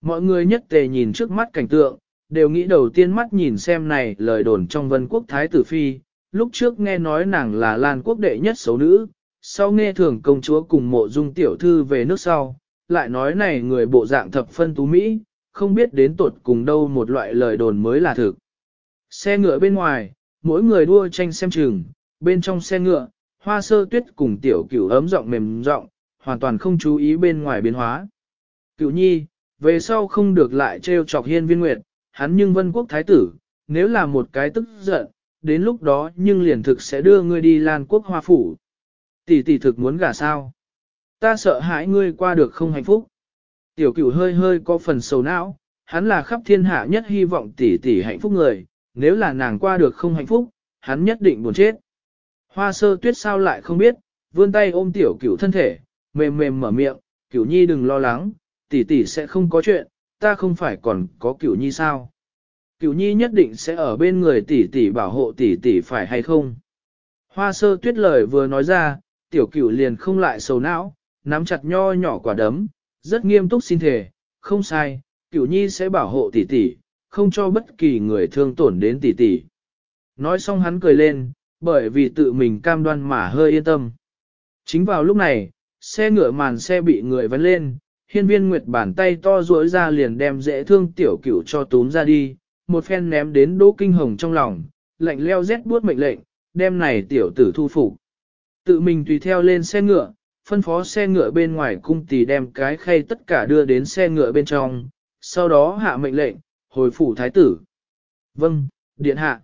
Mọi người nhất tề nhìn trước mắt cảnh tượng, đều nghĩ đầu tiên mắt nhìn xem này lời đồn trong vân quốc thái tử phi, lúc trước nghe nói nàng là Lan quốc đệ nhất xấu nữ, sau nghe thường công chúa cùng mộ dung tiểu thư về nước sau, lại nói này người bộ dạng thập phân tú Mỹ, không biết đến tột cùng đâu một loại lời đồn mới là thực. Xe ngựa bên ngoài, mỗi người đua tranh xem chừng, bên trong xe ngựa, hoa sơ tuyết cùng tiểu cửu ấm giọng mềm giọng, hoàn toàn không chú ý bên ngoài biến hóa. Cửu nhi, về sau không được lại trêu chọc hiên viên nguyệt, hắn nhưng vân quốc thái tử, nếu là một cái tức giận, đến lúc đó nhưng liền thực sẽ đưa ngươi đi lan quốc hoa phủ. Tỷ tỷ thực muốn gả sao? Ta sợ hãi ngươi qua được không hạnh phúc. Tiểu cửu hơi hơi có phần sầu não, hắn là khắp thiên hạ nhất hy vọng tỷ tỷ hạnh phúc người, nếu là nàng qua được không hạnh phúc, hắn nhất định buồn chết. Hoa sơ tuyết sao lại không biết, vươn tay ôm tiểu cửu thân thể, mềm mềm mở miệng, cửu nhi đừng lo lắng, tỷ tỷ sẽ không có chuyện, ta không phải còn có cửu nhi sao. Cửu nhi nhất định sẽ ở bên người tỷ tỷ bảo hộ tỷ tỷ phải hay không. Hoa sơ tuyết lời vừa nói ra, tiểu cửu liền không lại sầu não, nắm chặt nho nhỏ quả đấm, rất nghiêm túc xin thề, không sai, cửu nhi sẽ bảo hộ tỷ tỷ, không cho bất kỳ người thương tổn đến tỷ tỷ. Nói xong hắn cười lên, bởi vì tự mình cam đoan mà hơi yên tâm. Chính vào lúc này, xe ngựa màn xe bị người vấn lên, hiên viên nguyệt bàn tay to duỗi ra liền đem dễ thương tiểu cửu cho túm ra đi, một phen ném đến đỗ kinh hồng trong lòng, lạnh leo rét buốt mệnh lệnh, đem này tiểu tử thu phục. Tự mình tùy theo lên xe ngựa, phân phó xe ngựa bên ngoài cung tỷ đem cái khay tất cả đưa đến xe ngựa bên trong, sau đó hạ mệnh lệnh, hồi phủ thái tử. Vâng, điện hạ.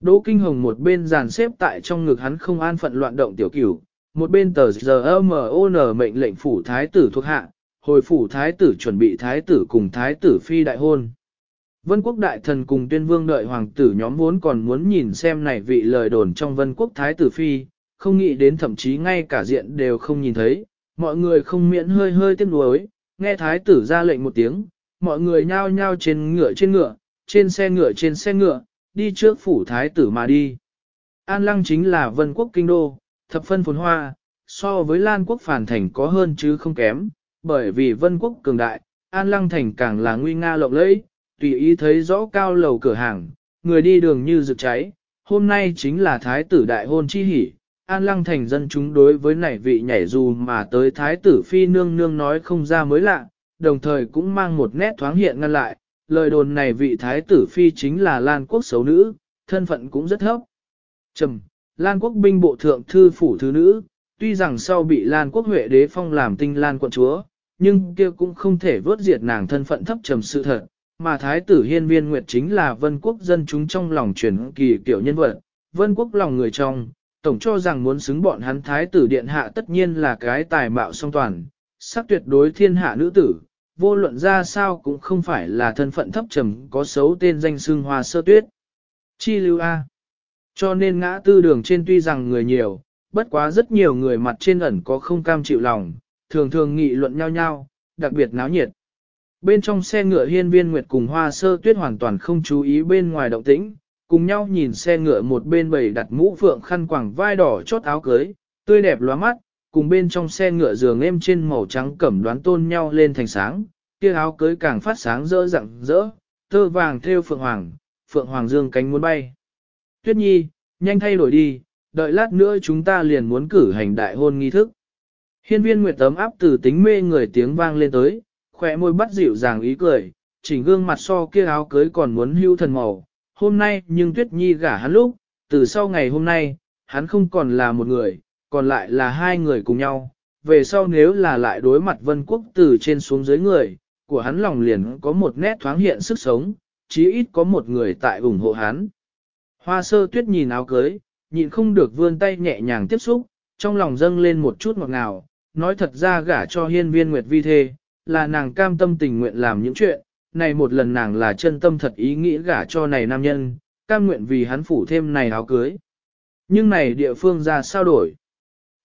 Đỗ Kinh Hồng một bên dàn xếp tại trong ngực hắn không an phận loạn động tiểu cửu, một bên tờ giờ M.O.N mệnh lệnh phủ thái tử thuộc hạ, hồi phủ thái tử chuẩn bị thái tử cùng thái tử phi đại hôn. Vân quốc đại thần cùng tuyên vương đợi hoàng tử nhóm vốn còn muốn nhìn xem này vị lời đồn trong vân quốc thái tử phi, không nghĩ đến thậm chí ngay cả diện đều không nhìn thấy, mọi người không miễn hơi hơi tiếc nuối, nghe thái tử ra lệnh một tiếng, mọi người nhao nhao trên ngựa trên ngựa, trên xe ngựa trên xe ngựa, đi trước phủ thái tử mà đi. An lăng chính là vân quốc kinh đô, thập phân phồn hoa, so với lan quốc phản thành có hơn chứ không kém, bởi vì vân quốc cường đại, an lăng thành càng là nguy nga lộng lẫy, tùy ý thấy rõ cao lầu cửa hàng, người đi đường như rực cháy, hôm nay chính là thái tử đại hôn chi hỷ. An lăng thành dân chúng đối với nảy vị nhảy dù mà tới thái tử phi nương nương nói không ra mới lạ, đồng thời cũng mang một nét thoáng hiện ngăn lại, lời đồn này vị thái tử phi chính là Lan quốc xấu nữ, thân phận cũng rất thấp. Trầm, Lan quốc binh bộ thượng thư phủ thứ nữ, tuy rằng sau bị Lan quốc huệ đế phong làm tinh Lan quận chúa, nhưng kia cũng không thể vớt diệt nàng thân phận thấp trầm sự thật, mà thái tử hiên viên nguyệt chính là vân quốc dân chúng trong lòng truyền kỳ kiểu nhân vật, vân quốc lòng người trong, tổng cho rằng muốn xứng bọn hắn thái tử điện hạ tất nhiên là cái tài mạo song toàn, sắc tuyệt đối thiên hạ nữ tử, vô luận ra sao cũng không phải là thân phận thấp trầm có xấu tên danh xương hoa sơ tuyết. Chi lưu A. Cho nên ngã tư đường trên tuy rằng người nhiều, bất quá rất nhiều người mặt trên ẩn có không cam chịu lòng, thường thường nghị luận nhau nhau, đặc biệt náo nhiệt. Bên trong xe ngựa hiên viên nguyệt cùng hoa sơ tuyết hoàn toàn không chú ý bên ngoài động tĩnh, cùng nhau nhìn xe ngựa một bên bầy đặt mũ phượng khăn quàng vai đỏ chốt áo cưới, tươi đẹp lóa mắt, cùng bên trong xe ngựa giường êm trên màu trắng cẩm đoán tôn nhau lên thành sáng, kia áo cưới càng phát sáng rỡ rạng rỡ, tơ vàng theo phượng hoàng, phượng hoàng dương cánh muốn bay. Tuyết nhi, nhanh thay đổi đi, đợi lát nữa chúng ta liền muốn cử hành đại hôn nghi thức. Hiên viên nguyệt tấm áp từ tính mê người tiếng vang lên tới, khỏe môi bắt dịu dàng ý cười, chỉnh gương mặt so kia áo cưới còn muốn hưu thần màu. Hôm nay nhưng tuyết nhi gả hắn lúc, từ sau ngày hôm nay, hắn không còn là một người, còn lại là hai người cùng nhau. Về sau nếu là lại đối mặt vân quốc từ trên xuống dưới người, của hắn lòng liền có một nét thoáng hiện sức sống, chí ít có một người tại ủng hộ hắn. Hoa sơ tuyết nhìn áo cưới, nhịn không được vươn tay nhẹ nhàng tiếp xúc, trong lòng dâng lên một chút ngọt ngào, nói thật ra gả cho hiên viên nguyệt vi thê, là nàng cam tâm tình nguyện làm những chuyện, này một lần nàng là chân tâm thật ý nghĩ gả cho này nam nhân, cam nguyện vì hắn phủ thêm này áo cưới. Nhưng này địa phương ra sao đổi?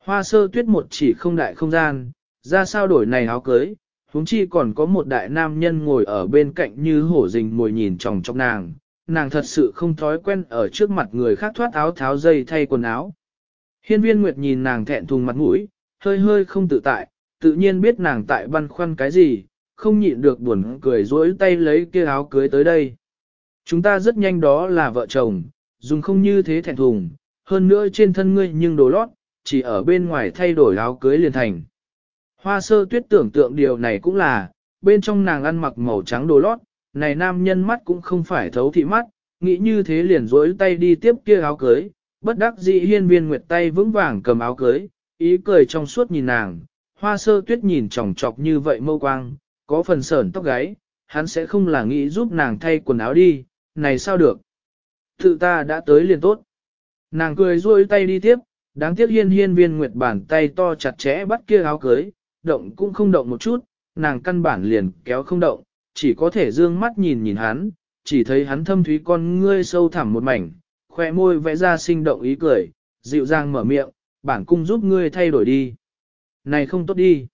Hoa sơ tuyết một chỉ không đại không gian, ra sao đổi này áo cưới, huống chi còn có một đại nam nhân ngồi ở bên cạnh như hổ rình mồi nhìn tròng trong nàng, nàng thật sự không thói quen ở trước mặt người khác thoát áo tháo dây thay quần áo. Hiên viên Nguyệt nhìn nàng thẹn thùng mặt mũi, hơi hơi không tự tại, tự nhiên biết nàng tại băn khoăn cái gì, không nhịn được buồn cười rỗi tay lấy kia áo cưới tới đây. Chúng ta rất nhanh đó là vợ chồng, dùng không như thế thẹn thùng, hơn nữa trên thân ngươi nhưng đồ lót, chỉ ở bên ngoài thay đổi áo cưới liền thành. Hoa sơ tuyết tưởng tượng điều này cũng là, bên trong nàng ăn mặc màu trắng đồ lót, này nam nhân mắt cũng không phải thấu thị mắt, nghĩ như thế liền rỗi tay đi tiếp kia áo cưới, bất đắc dĩ hiên viên nguyệt tay vững vàng cầm áo cưới, ý cười trong suốt nhìn nàng, hoa sơ tuyết nhìn tròng trọc như vậy mâu quang, có phần sởn tóc gáy, hắn sẽ không là nghĩ giúp nàng thay quần áo đi, này sao được. Tự ta đã tới liền tốt. Nàng cười ruôi tay đi tiếp, đáng tiếc hiên hiên viên nguyệt bàn tay to chặt chẽ bắt kia áo cưới, động cũng không động một chút, nàng căn bản liền kéo không động, chỉ có thể dương mắt nhìn nhìn hắn, chỉ thấy hắn thâm thúy con ngươi sâu thẳm một mảnh, khoe môi vẽ ra sinh động ý cười, dịu dàng mở miệng, bản cung giúp ngươi thay đổi đi. Này không tốt đi.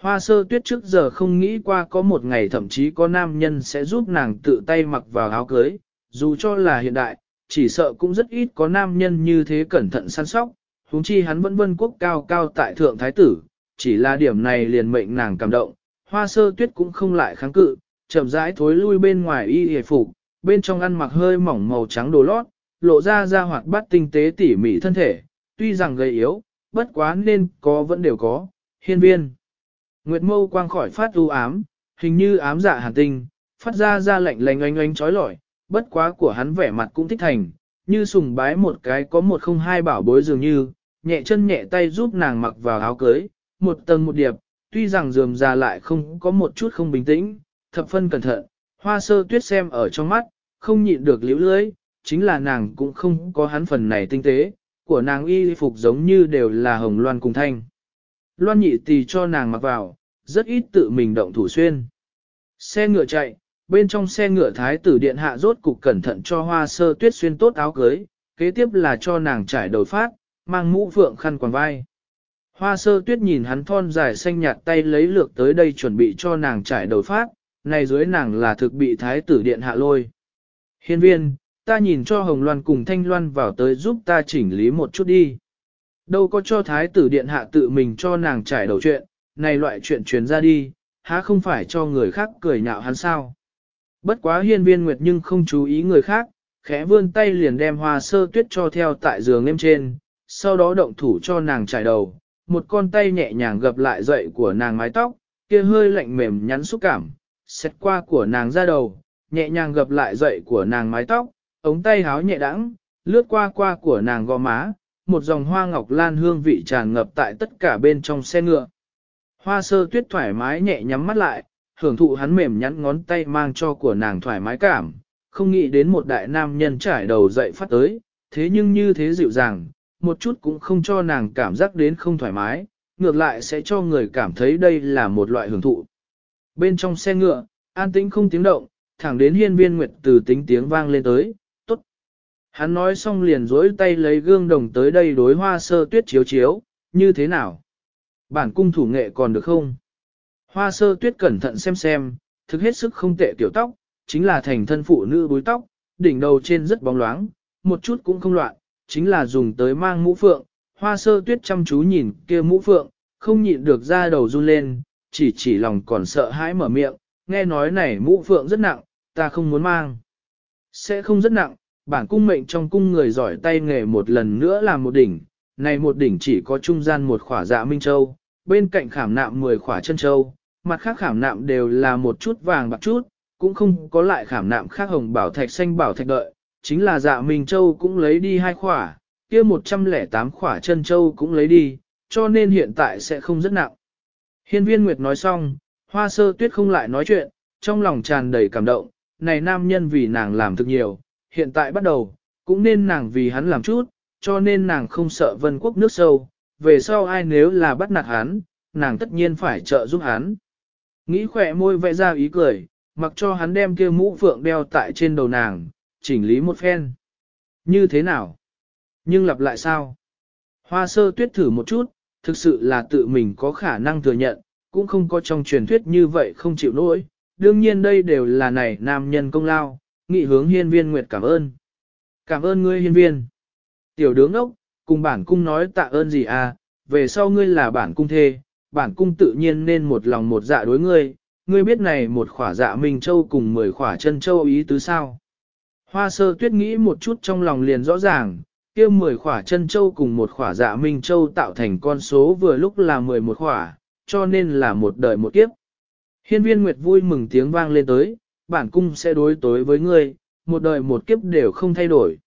Hoa sơ tuyết trước giờ không nghĩ qua có một ngày thậm chí có nam nhân sẽ giúp nàng tự tay mặc vào áo cưới, dù cho là hiện đại, chỉ sợ cũng rất ít có nam nhân như thế cẩn thận săn sóc, huống chi hắn vẫn vân quốc cao cao tại thượng thái tử, chỉ là điểm này liền mệnh nàng cảm động, hoa sơ tuyết cũng không lại kháng cự, chậm rãi thối lui bên ngoài y hề phục, bên trong ăn mặc hơi mỏng màu trắng đồ lót, lộ ra ra hoạt bát tinh tế tỉ mỉ thân thể, tuy rằng gầy yếu, bất quá nên có vẫn đều có, hiên viên. Nguyệt mâu quang khỏi phát u ám, hình như ám dạ hàn tinh, phát ra ra lạnh lành oanh oanh trói lọi, bất quá của hắn vẻ mặt cũng thích thành, như sùng bái một cái có một không hai bảo bối dường như, nhẹ chân nhẹ tay giúp nàng mặc vào áo cưới, một tầng một điệp, tuy rằng dườm già lại không có một chút không bình tĩnh, thập phân cẩn thận, hoa sơ tuyết xem ở trong mắt, không nhịn được liễu lưới, chính là nàng cũng không có hắn phần này tinh tế, của nàng y phục giống như đều là hồng loan cùng thanh. Loan nhị tì cho nàng mặc vào, rất ít tự mình động thủ xuyên. Xe ngựa chạy, bên trong xe ngựa thái tử điện hạ rốt cục cẩn thận cho hoa sơ tuyết xuyên tốt áo cưới, kế tiếp là cho nàng trải đầu phát, mang mũ phượng khăn quàng vai. Hoa sơ tuyết nhìn hắn thon dài xanh nhạt tay lấy lược tới đây chuẩn bị cho nàng trải đầu phát, này dưới nàng là thực bị thái tử điện hạ lôi. Hiên viên, ta nhìn cho Hồng Loan cùng Thanh Loan vào tới giúp ta chỉnh lý một chút đi. Đâu có cho thái tử điện hạ tự mình cho nàng trải đầu chuyện, này loại chuyện truyền ra đi, há không phải cho người khác cười nhạo hắn sao. Bất quá hiên viên nguyệt nhưng không chú ý người khác, khẽ vươn tay liền đem hoa sơ tuyết cho theo tại giường em trên, sau đó động thủ cho nàng trải đầu, một con tay nhẹ nhàng gập lại dậy của nàng mái tóc, kia hơi lạnh mềm nhắn xúc cảm, xét qua của nàng ra đầu, nhẹ nhàng gập lại dậy của nàng mái tóc, ống tay háo nhẹ đãng, lướt qua qua của nàng gò má, một dòng hoa ngọc lan hương vị tràn ngập tại tất cả bên trong xe ngựa. Hoa sơ tuyết thoải mái nhẹ nhắm mắt lại, hưởng thụ hắn mềm nhắn ngón tay mang cho của nàng thoải mái cảm, không nghĩ đến một đại nam nhân trải đầu dậy phát tới, thế nhưng như thế dịu dàng, một chút cũng không cho nàng cảm giác đến không thoải mái, ngược lại sẽ cho người cảm thấy đây là một loại hưởng thụ. Bên trong xe ngựa, an tĩnh không tiếng động, thẳng đến hiên viên nguyệt từ tính tiếng vang lên tới. Hắn nói xong liền dối tay lấy gương đồng tới đây đối hoa sơ tuyết chiếu chiếu, như thế nào? Bản cung thủ nghệ còn được không? Hoa sơ tuyết cẩn thận xem xem, thực hết sức không tệ tiểu tóc, chính là thành thân phụ nữ búi tóc, đỉnh đầu trên rất bóng loáng, một chút cũng không loạn, chính là dùng tới mang mũ phượng. Hoa sơ tuyết chăm chú nhìn kia mũ phượng, không nhịn được ra đầu run lên, chỉ chỉ lòng còn sợ hãi mở miệng, nghe nói này mũ phượng rất nặng, ta không muốn mang. Sẽ không rất nặng, bản cung mệnh trong cung người giỏi tay nghề một lần nữa làm một đỉnh, này một đỉnh chỉ có trung gian một khỏa dạ minh châu, bên cạnh khảm nạm 10 khỏa chân châu, mặt khác khảm nạm đều là một chút vàng bạc chút, cũng không có lại khảm nạm khác hồng bảo thạch xanh bảo thạch đợi, chính là dạ minh châu cũng lấy đi hai khỏa, kia 108 khỏa chân châu cũng lấy đi, cho nên hiện tại sẽ không rất nặng. Hiên viên Nguyệt nói xong, hoa sơ tuyết không lại nói chuyện, trong lòng tràn đầy cảm động, này nam nhân vì nàng làm thực nhiều, hiện tại bắt đầu, cũng nên nàng vì hắn làm chút, cho nên nàng không sợ vân quốc nước sâu, về sau ai nếu là bắt nạt hắn, nàng tất nhiên phải trợ giúp hắn. Nghĩ khỏe môi vẽ ra ý cười, mặc cho hắn đem kia mũ phượng đeo tại trên đầu nàng, chỉnh lý một phen. Như thế nào? Nhưng lặp lại sao? Hoa sơ tuyết thử một chút, thực sự là tự mình có khả năng thừa nhận, cũng không có trong truyền thuyết như vậy không chịu nổi. Đương nhiên đây đều là này nam nhân công lao, nghị hướng hiên viên nguyệt cảm ơn. Cảm ơn ngươi hiên viên. Tiểu đứng ốc, cùng bản cung nói tạ ơn gì à, về sau ngươi là bản cung thê, bản cung tự nhiên nên một lòng một dạ đối ngươi, ngươi biết này một khỏa dạ Minh Châu cùng mười khỏa chân châu ý tứ sao. Hoa sơ tuyết nghĩ một chút trong lòng liền rõ ràng, kia mười khỏa chân châu cùng một khỏa dạ Minh Châu tạo thành con số vừa lúc là mười một khỏa, cho nên là một đời một kiếp. Hiên viên Nguyệt vui mừng tiếng vang lên tới, bản cung sẽ đối tối với ngươi, một đời một kiếp đều không thay đổi.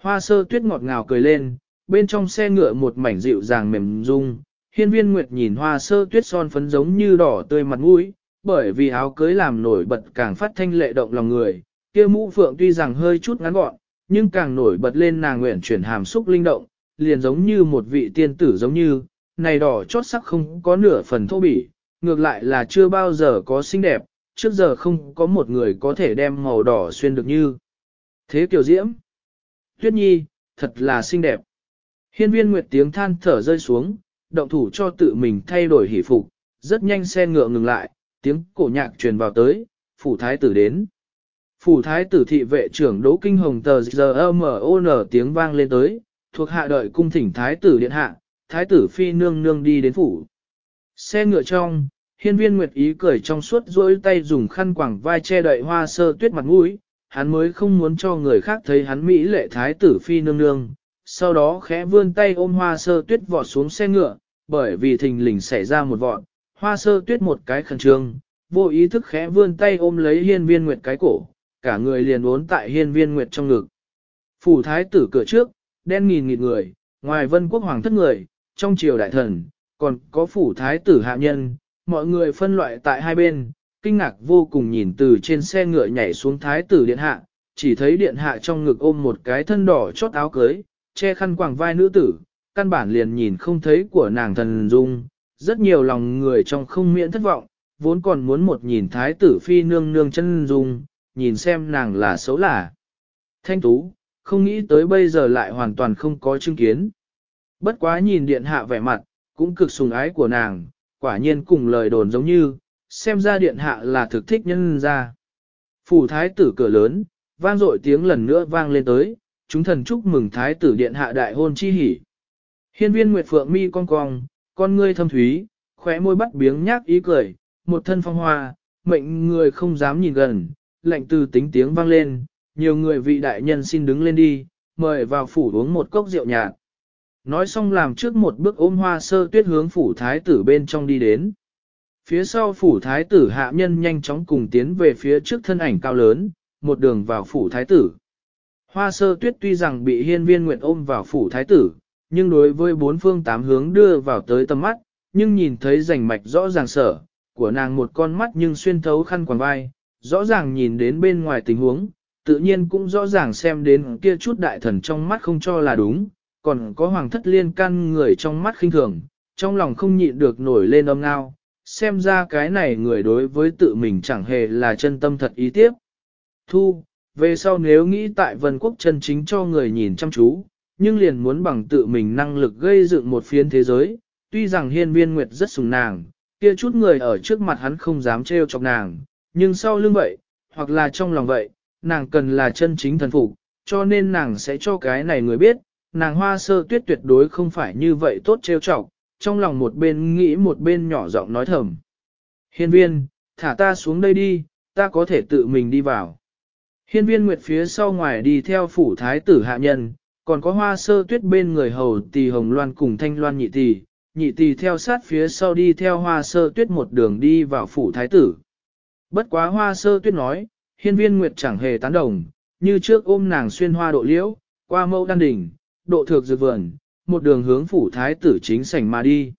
Hoa sơ tuyết ngọt ngào cười lên, bên trong xe ngựa một mảnh dịu dàng mềm rung, hiên viên nguyệt nhìn hoa sơ tuyết son phấn giống như đỏ tươi mặt mũi, bởi vì áo cưới làm nổi bật càng phát thanh lệ động lòng người, kia mũ phượng tuy rằng hơi chút ngắn gọn, nhưng càng nổi bật lên nàng nguyện chuyển hàm xúc linh động, liền giống như một vị tiên tử giống như, này đỏ chót sắc không có nửa phần thô bỉ, ngược lại là chưa bao giờ có xinh đẹp, trước giờ không có một người có thể đem màu đỏ xuyên được như. Thế kiểu diễm, tuyết nhi, thật là xinh đẹp. Hiên viên nguyệt tiếng than thở rơi xuống, động thủ cho tự mình thay đổi hỷ phục, rất nhanh xe ngựa ngừng lại, tiếng cổ nhạc truyền vào tới, phủ thái tử đến. Phủ thái tử thị vệ trưởng Đỗ Kinh Hồng tờ giờ M.O.N tiếng vang lên tới, thuộc hạ đợi cung thỉnh thái tử điện hạ, thái tử phi nương nương đi đến phủ. Xe ngựa trong, hiên viên nguyệt ý cười trong suốt duỗi tay dùng khăn quảng vai che đậy hoa sơ tuyết mặt mũi, hắn mới không muốn cho người khác thấy hắn Mỹ lệ thái tử phi nương nương, sau đó khẽ vươn tay ôm hoa sơ tuyết vọt xuống xe ngựa, bởi vì thình lình xảy ra một vọt, hoa sơ tuyết một cái khẩn trương, vô ý thức khẽ vươn tay ôm lấy hiên viên nguyệt cái cổ, cả người liền uốn tại hiên viên nguyệt trong ngực. Phủ thái tử cửa trước, đen nghìn nghịt người, ngoài vân quốc hoàng thất người, trong triều đại thần, còn có phủ thái tử hạ nhân, mọi người phân loại tại hai bên, kinh ngạc vô cùng nhìn từ trên xe ngựa nhảy xuống thái tử điện hạ, chỉ thấy điện hạ trong ngực ôm một cái thân đỏ chót áo cưới, che khăn quàng vai nữ tử, căn bản liền nhìn không thấy của nàng thần dung, rất nhiều lòng người trong không miễn thất vọng, vốn còn muốn một nhìn thái tử phi nương nương chân dung, nhìn xem nàng là xấu là thanh tú, không nghĩ tới bây giờ lại hoàn toàn không có chứng kiến. Bất quá nhìn điện hạ vẻ mặt, cũng cực sùng ái của nàng, quả nhiên cùng lời đồn giống như, xem ra điện hạ là thực thích nhân ra. Phủ thái tử cửa lớn, vang dội tiếng lần nữa vang lên tới, chúng thần chúc mừng thái tử điện hạ đại hôn chi hỉ. Hiên viên Nguyệt Phượng mi cong cong, con ngươi thâm thúy, khóe môi bắt biếng nhác ý cười, một thân phong hoa, mệnh người không dám nhìn gần, lệnh từ tính tiếng vang lên, nhiều người vị đại nhân xin đứng lên đi, mời vào phủ uống một cốc rượu nhạt. Nói xong làm trước một bước ôm hoa sơ tuyết hướng phủ thái tử bên trong đi đến. Phía sau phủ thái tử hạ nhân nhanh chóng cùng tiến về phía trước thân ảnh cao lớn, một đường vào phủ thái tử. Hoa sơ tuyết tuy rằng bị hiên viên nguyện ôm vào phủ thái tử, nhưng đối với bốn phương tám hướng đưa vào tới tầm mắt, nhưng nhìn thấy rành mạch rõ ràng sở, của nàng một con mắt nhưng xuyên thấu khăn quàng vai, rõ ràng nhìn đến bên ngoài tình huống, tự nhiên cũng rõ ràng xem đến kia chút đại thần trong mắt không cho là đúng, còn có hoàng thất liên căn người trong mắt khinh thường, trong lòng không nhịn được nổi lên âm ngao, xem ra cái này người đối với tự mình chẳng hề là chân tâm thật ý tiếp. Thu, về sau nếu nghĩ tại vân quốc chân chính cho người nhìn chăm chú, nhưng liền muốn bằng tự mình năng lực gây dựng một phiến thế giới, tuy rằng hiên viên nguyệt rất sùng nàng, kia chút người ở trước mặt hắn không dám trêu chọc nàng, nhưng sau lưng vậy, hoặc là trong lòng vậy, nàng cần là chân chính thần phục, cho nên nàng sẽ cho cái này người biết, nàng hoa sơ tuyết tuyệt đối không phải như vậy tốt trêu chọc, trong lòng một bên nghĩ một bên nhỏ giọng nói thầm. Hiên viên, thả ta xuống đây đi, ta có thể tự mình đi vào. Hiên viên nguyệt phía sau ngoài đi theo phủ thái tử hạ nhân, còn có hoa sơ tuyết bên người hầu tỳ hồng loan cùng thanh loan nhị tỳ, nhị tỳ theo sát phía sau đi theo hoa sơ tuyết một đường đi vào phủ thái tử. Bất quá hoa sơ tuyết nói, hiên viên nguyệt chẳng hề tán đồng, như trước ôm nàng xuyên hoa độ liễu, qua mâu đan đỉnh, độ thược dược vườn, một đường hướng phủ thái tử chính sảnh mà đi.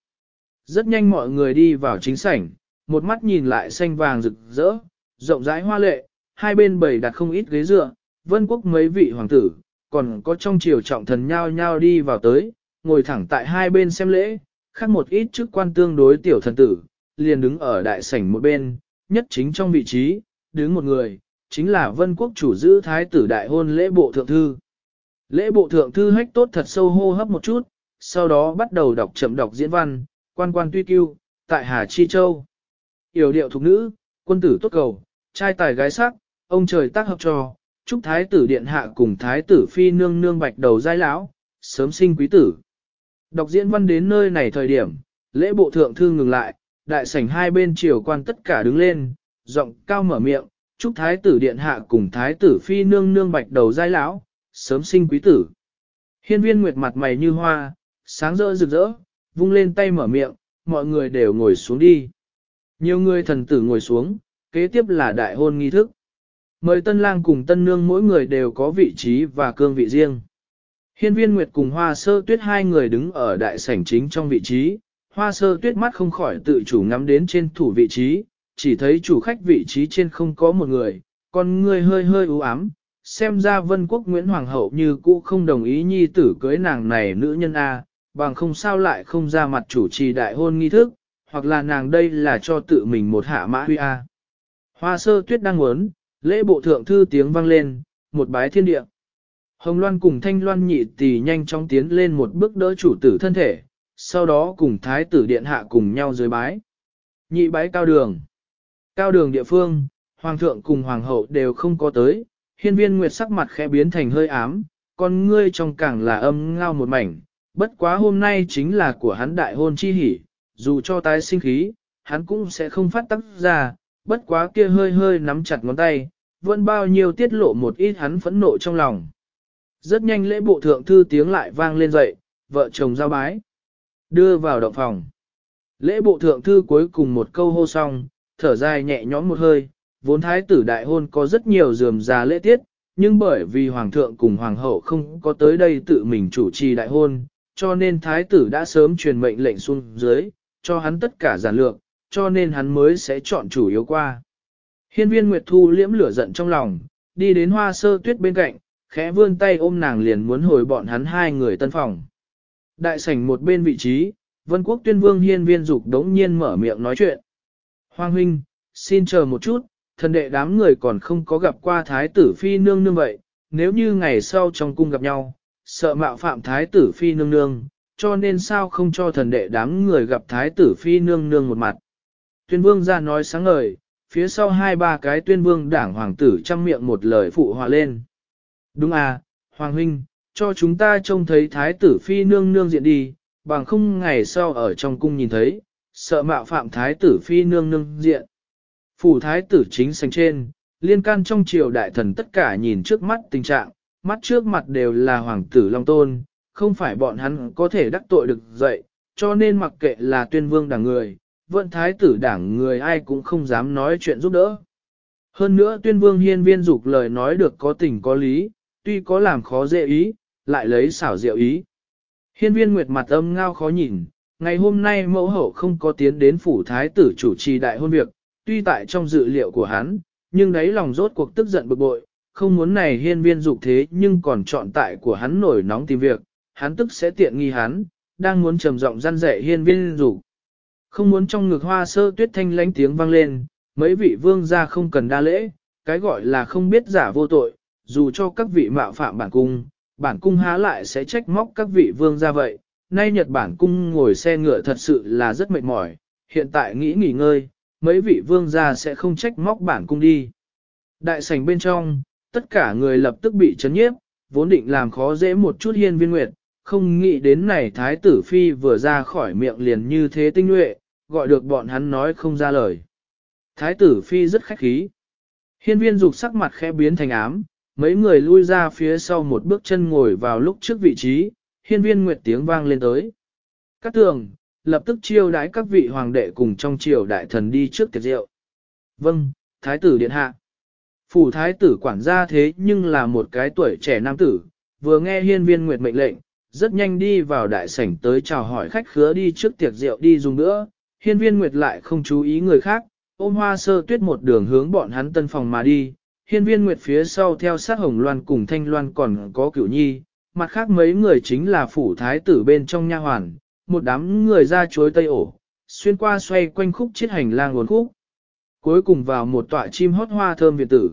Rất nhanh mọi người đi vào chính sảnh, một mắt nhìn lại xanh vàng rực rỡ, rộng rãi hoa lệ, hai bên bầy đặt không ít ghế dựa, vân quốc mấy vị hoàng tử, còn có trong triều trọng thần nhao nhao đi vào tới, ngồi thẳng tại hai bên xem lễ, khác một ít chức quan tương đối tiểu thần tử, liền đứng ở đại sảnh một bên, nhất chính trong vị trí, đứng một người, chính là vân quốc chủ giữ thái tử đại hôn lễ bộ thượng thư. Lễ bộ thượng thư hách tốt thật sâu hô hấp một chút, sau đó bắt đầu đọc chậm đọc diễn văn, quan quan tuy kiêu, tại Hà Chi Châu. Yểu điệu thục nữ, quân tử tốt cầu, trai tài gái sắc, ông trời tác hợp cho, chúc thái tử điện hạ cùng thái tử phi nương nương bạch đầu giai lão, sớm sinh quý tử. Đọc diễn văn đến nơi này thời điểm, lễ bộ thượng thư ngừng lại, đại sảnh hai bên triều quan tất cả đứng lên, giọng cao mở miệng, chúc thái tử điện hạ cùng thái tử phi nương nương bạch đầu giai lão, sớm sinh quý tử. Hiên viên nguyệt mặt mày như hoa, sáng rỡ rực rỡ, vung lên tay mở miệng, mọi người đều ngồi xuống đi. Nhiều người thần tử ngồi xuống, kế tiếp là đại hôn nghi thức. Mời tân lang cùng tân nương mỗi người đều có vị trí và cương vị riêng. Hiên viên Nguyệt cùng Hoa Sơ Tuyết hai người đứng ở đại sảnh chính trong vị trí, Hoa Sơ Tuyết mắt không khỏi tự chủ ngắm đến trên thủ vị trí, chỉ thấy chủ khách vị trí trên không có một người, con người hơi hơi u ám, xem ra vân quốc Nguyễn Hoàng hậu như cũ không đồng ý nhi tử cưới nàng này nữ nhân A, bằng không sao lại không ra mặt chủ trì đại hôn nghi thức, hoặc là nàng đây là cho tự mình một hạ mã huy A. Hoa sơ tuyết đang muốn, lễ bộ thượng thư tiếng vang lên, một bái thiên địa. Hồng Loan cùng Thanh Loan nhị tỷ nhanh chóng tiến lên một bước đỡ chủ tử thân thể, sau đó cùng thái tử điện hạ cùng nhau dưới bái. Nhị bái cao đường. Cao đường địa phương, hoàng thượng cùng hoàng hậu đều không có tới, hiên viên nguyệt sắc mặt khẽ biến thành hơi ám, con ngươi trong càng là âm ngao một mảnh, bất quá hôm nay chính là của hắn đại hôn chi hỉ, dù cho tái sinh khí, hắn cũng sẽ không phát tắc ra, bất quá kia hơi hơi nắm chặt ngón tay, vẫn bao nhiêu tiết lộ một ít hắn phẫn nộ trong lòng. Rất nhanh lễ bộ thượng thư tiếng lại vang lên dậy, vợ chồng giao bái. Đưa vào động phòng. Lễ bộ thượng thư cuối cùng một câu hô xong, thở dài nhẹ nhõm một hơi, vốn thái tử đại hôn có rất nhiều dườm già lễ tiết, nhưng bởi vì hoàng thượng cùng hoàng hậu không có tới đây tự mình chủ trì đại hôn, cho nên thái tử đã sớm truyền mệnh lệnh xuống dưới, cho hắn tất cả giản lược, cho nên hắn mới sẽ chọn chủ yếu qua. Hiên viên Nguyệt Thu liễm lửa giận trong lòng, đi đến hoa sơ tuyết bên cạnh, khẽ vươn tay ôm nàng liền muốn hồi bọn hắn hai người tân phòng. Đại sảnh một bên vị trí, vân quốc tuyên vương hiên viên dục đống nhiên mở miệng nói chuyện. Hoàng huynh, xin chờ một chút, thần đệ đám người còn không có gặp qua thái tử phi nương nương vậy, nếu như ngày sau trong cung gặp nhau, sợ mạo phạm thái tử phi nương nương, cho nên sao không cho thần đệ đám người gặp thái tử phi nương nương một mặt. Tuyên vương ra nói sáng ngời, phía sau hai ba cái tuyên vương đảng hoàng tử chăm miệng một lời phụ hòa lên. Đúng à, hoàng huynh, cho chúng ta trông thấy thái tử phi nương nương diện đi, bằng không ngày sau ở trong cung nhìn thấy, sợ mạo phạm thái tử phi nương nương diện. Phủ thái tử chính sành trên, liên can trong triều đại thần tất cả nhìn trước mắt tình trạng, mắt trước mặt đều là hoàng tử Long Tôn, không phải bọn hắn có thể đắc tội được dậy, cho nên mặc kệ là tuyên vương đảng người, vận thái tử đảng người ai cũng không dám nói chuyện giúp đỡ. Hơn nữa tuyên vương hiên viên dục lời nói được có tình có lý, tuy có làm khó dễ ý, lại lấy xảo diệu ý. Hiên viên nguyệt mặt âm ngao khó nhìn, ngày hôm nay mẫu hậu không có tiến đến phủ thái tử chủ trì đại hôn việc, tuy tại trong dự liệu của hắn, nhưng đấy lòng rốt cuộc tức giận bực bội, không muốn này hiên viên dục thế nhưng còn chọn tại của hắn nổi nóng tìm việc, hắn tức sẽ tiện nghi hắn, đang muốn trầm giọng răn rẻ hiên viên dục. Không muốn trong ngực hoa sơ tuyết thanh lánh tiếng vang lên, mấy vị vương gia không cần đa lễ, cái gọi là không biết giả vô tội, dù cho các vị mạo phạm bản cung, bản cung há lại sẽ trách móc các vị vương gia vậy. Nay Nhật Bản cung ngồi xe ngựa thật sự là rất mệt mỏi, hiện tại nghĩ nghỉ ngơi, mấy vị vương gia sẽ không trách móc bản cung đi. Đại sảnh bên trong, tất cả người lập tức bị chấn nhiếp, vốn định làm khó dễ một chút hiên viên nguyệt, không nghĩ đến này thái tử phi vừa ra khỏi miệng liền như thế tinh nhuệ, gọi được bọn hắn nói không ra lời. Thái tử phi rất khách khí. Hiên viên dục sắc mặt khẽ biến thành ám, mấy người lui ra phía sau một bước chân ngồi vào lúc trước vị trí, hiên viên nguyệt tiếng vang lên tới. Các tường, lập tức chiêu đái các vị hoàng đệ cùng trong triều đại thần đi trước tiệc rượu. Vâng, thái tử điện hạ. Phủ thái tử quản gia thế nhưng là một cái tuổi trẻ nam tử, vừa nghe hiên viên nguyệt mệnh lệnh, rất nhanh đi vào đại sảnh tới chào hỏi khách khứa đi trước tiệc rượu đi dùng nữa. Hiên viên nguyệt lại không chú ý người khác, ôm hoa sơ tuyết một đường hướng bọn hắn tân phòng mà đi. Hiên viên nguyệt phía sau theo sát hồng loan cùng thanh loan còn có cửu nhi, mặt khác mấy người chính là phủ thái tử bên trong nha hoàn, một đám người ra chuối tây ổ, xuyên qua xoay quanh khúc chiết hành lang nguồn khúc. Cuối cùng vào một tọa chim hót hoa thơm viện tử.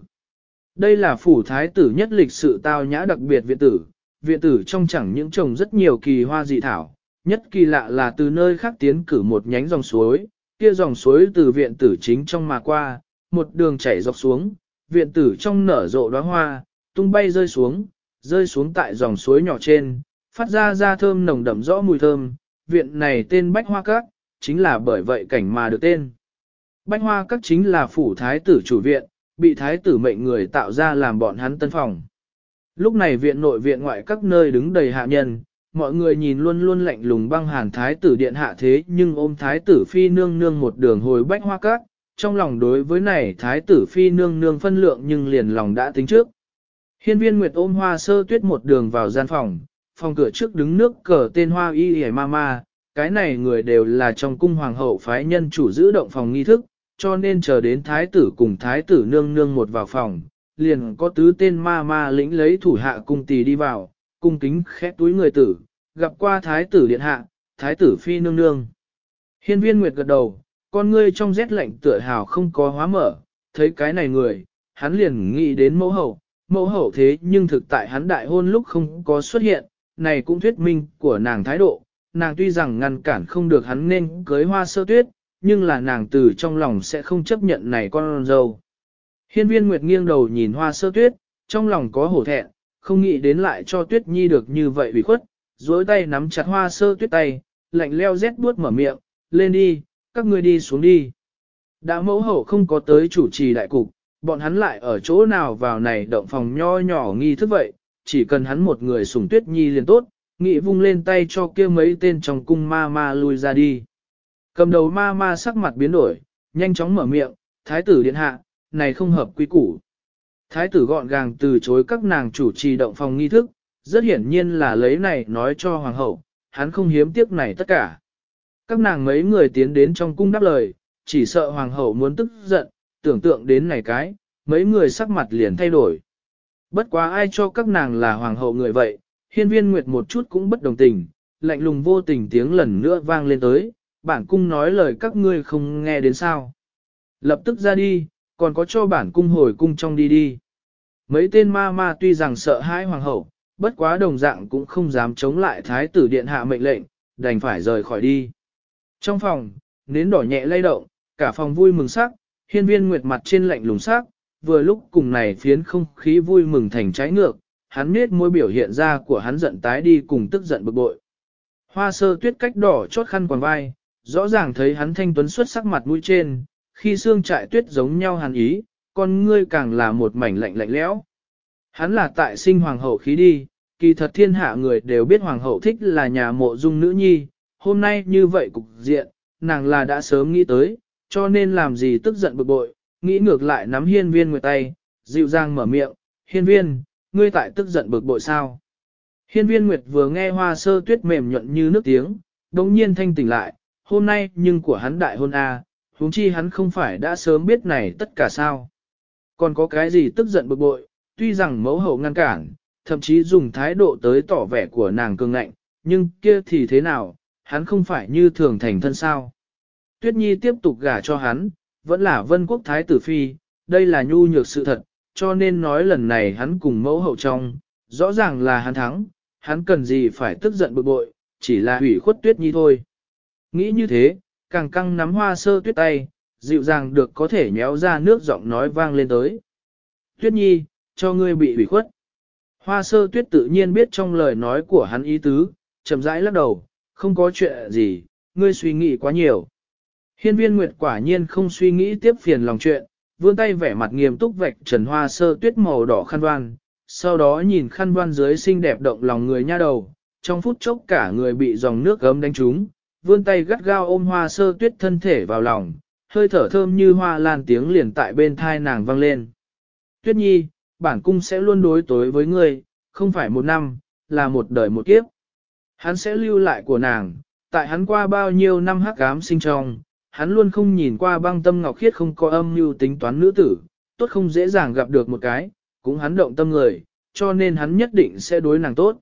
Đây là phủ thái tử nhất lịch sự tao nhã đặc biệt viện tử, viện tử trong chẳng những trồng rất nhiều kỳ hoa dị thảo, nhất kỳ lạ là từ nơi khác tiến cử một nhánh dòng suối, kia dòng suối từ viện tử chính trong mà qua, một đường chảy dọc xuống, viện tử trong nở rộ đóa hoa, tung bay rơi xuống, rơi xuống tại dòng suối nhỏ trên, phát ra ra thơm nồng đậm rõ mùi thơm, viện này tên Bách Hoa Các, chính là bởi vậy cảnh mà được tên. Bách Hoa Các chính là phủ thái tử chủ viện, bị thái tử mệnh người tạo ra làm bọn hắn tân phòng. Lúc này viện nội viện ngoại các nơi đứng đầy hạ nhân, mọi người nhìn luôn luôn lạnh lùng băng hàn thái tử điện hạ thế nhưng ôm thái tử phi nương nương một đường hồi bách hoa các, trong lòng đối với này thái tử phi nương nương phân lượng nhưng liền lòng đã tính trước. Hiên viên Nguyệt ôm hoa sơ tuyết một đường vào gian phòng, phòng cửa trước đứng nước cờ tên hoa y y mama, cái này người đều là trong cung hoàng hậu phái nhân chủ giữ động phòng nghi thức, cho nên chờ đến thái tử cùng thái tử nương nương một vào phòng, liền có tứ tên ma ma lĩnh lấy thủ hạ cung tỳ đi vào, cung kính khẽ túi người tử, gặp qua thái tử điện hạ, thái tử phi nương nương. Hiên viên nguyệt gật đầu, con ngươi trong rét lạnh tựa hào không có hóa mở, thấy cái này người, hắn liền nghĩ đến mẫu hậu, mẫu hậu thế nhưng thực tại hắn đại hôn lúc không có xuất hiện, này cũng thuyết minh của nàng thái độ, nàng tuy rằng ngăn cản không được hắn nên cưới hoa sơ tuyết, nhưng là nàng từ trong lòng sẽ không chấp nhận này con dâu. Hiên viên Nguyệt nghiêng đầu nhìn hoa sơ tuyết, trong lòng có hổ thẹn, không nghĩ đến lại cho tuyết nhi được như vậy bị khuất, dối tay nắm chặt hoa sơ tuyết tay, lạnh leo rét buốt mở miệng, lên đi, các ngươi đi xuống đi. Đã mẫu hậu không có tới chủ trì đại cục, bọn hắn lại ở chỗ nào vào này động phòng nho nhỏ nghi thức vậy, chỉ cần hắn một người sủng tuyết nhi liền tốt, nghị vung lên tay cho kia mấy tên trong cung ma ma lui ra đi. Cầm đầu ma ma sắc mặt biến đổi, nhanh chóng mở miệng, thái tử điện hạ, này không hợp quy củ. Thái tử gọn gàng từ chối các nàng chủ trì động phòng nghi thức, rất hiển nhiên là lấy này nói cho hoàng hậu, hắn không hiếm tiếc này tất cả. Các nàng mấy người tiến đến trong cung đáp lời, chỉ sợ hoàng hậu muốn tức giận, tưởng tượng đến này cái, mấy người sắc mặt liền thay đổi. Bất quá ai cho các nàng là hoàng hậu người vậy, hiên viên nguyệt một chút cũng bất đồng tình, lạnh lùng vô tình tiếng lần nữa vang lên tới, bản cung nói lời các ngươi không nghe đến sao. Lập tức ra đi, còn có cho bản cung hồi cung trong đi đi. Mấy tên ma ma tuy rằng sợ hãi hoàng hậu, bất quá đồng dạng cũng không dám chống lại thái tử điện hạ mệnh lệnh, đành phải rời khỏi đi. Trong phòng, nến đỏ nhẹ lay động, cả phòng vui mừng sắc, hiên viên nguyệt mặt trên lạnh lùng sắc, vừa lúc cùng này phiến không khí vui mừng thành trái ngược, hắn nết môi biểu hiện ra của hắn giận tái đi cùng tức giận bực bội. Hoa sơ tuyết cách đỏ chót khăn quàng vai, rõ ràng thấy hắn thanh tuấn xuất sắc mặt mũi trên, khi xương trại tuyết giống nhau hàn ý, con ngươi càng là một mảnh lạnh lạnh lẽo. Hắn là tại sinh hoàng hậu khí đi, kỳ thật thiên hạ người đều biết hoàng hậu thích là nhà mộ dung nữ nhi, hôm nay như vậy cục diện, nàng là đã sớm nghĩ tới, cho nên làm gì tức giận bực bội, nghĩ ngược lại nắm hiên viên người tay, dịu dàng mở miệng, hiên viên, ngươi tại tức giận bực bội sao? Hiên viên Nguyệt vừa nghe hoa sơ tuyết mềm nhuận như nước tiếng, đồng nhiên thanh tỉnh lại, hôm nay nhưng của hắn đại hôn A, à, huống chi hắn không phải đã sớm biết này tất cả sao. Còn có cái gì tức giận bực bội, tuy rằng mẫu hậu ngăn cản, thậm chí dùng thái độ tới tỏ vẻ của nàng cường ngạnh, nhưng kia thì thế nào, hắn không phải như thường thành thân sao. Tuyết Nhi tiếp tục gả cho hắn, vẫn là vân quốc thái tử phi, đây là nhu nhược sự thật, cho nên nói lần này hắn cùng mẫu hậu trong, rõ ràng là hắn thắng, hắn cần gì phải tức giận bực bội, chỉ là hủy khuất Tuyết Nhi thôi. Nghĩ như thế, càng căng nắm hoa sơ tuyết tay, dịu dàng được có thể nhéo ra nước giọng nói vang lên tới. Tuyết Nhi, cho ngươi bị hủy khuất. Hoa sơ tuyết tự nhiên biết trong lời nói của hắn ý tứ, chậm rãi lắc đầu, không có chuyện gì, ngươi suy nghĩ quá nhiều. Hiên viên Nguyệt quả nhiên không suy nghĩ tiếp phiền lòng chuyện, vươn tay vẻ mặt nghiêm túc vạch trần hoa sơ tuyết màu đỏ khăn đoan, sau đó nhìn khăn đoan dưới xinh đẹp động lòng người nha đầu, trong phút chốc cả người bị dòng nước gấm đánh trúng, vươn tay gắt gao ôm hoa sơ tuyết thân thể vào lòng, hơi thở thơm như hoa lan tiếng liền tại bên thai nàng vang lên. Tuyết nhi, bản cung sẽ luôn đối tối với ngươi, không phải một năm, là một đời một kiếp. Hắn sẽ lưu lại của nàng, tại hắn qua bao nhiêu năm hắc ám sinh trong, hắn luôn không nhìn qua băng tâm ngọc khiết không có âm mưu tính toán nữ tử, tốt không dễ dàng gặp được một cái, cũng hắn động tâm người, cho nên hắn nhất định sẽ đối nàng tốt.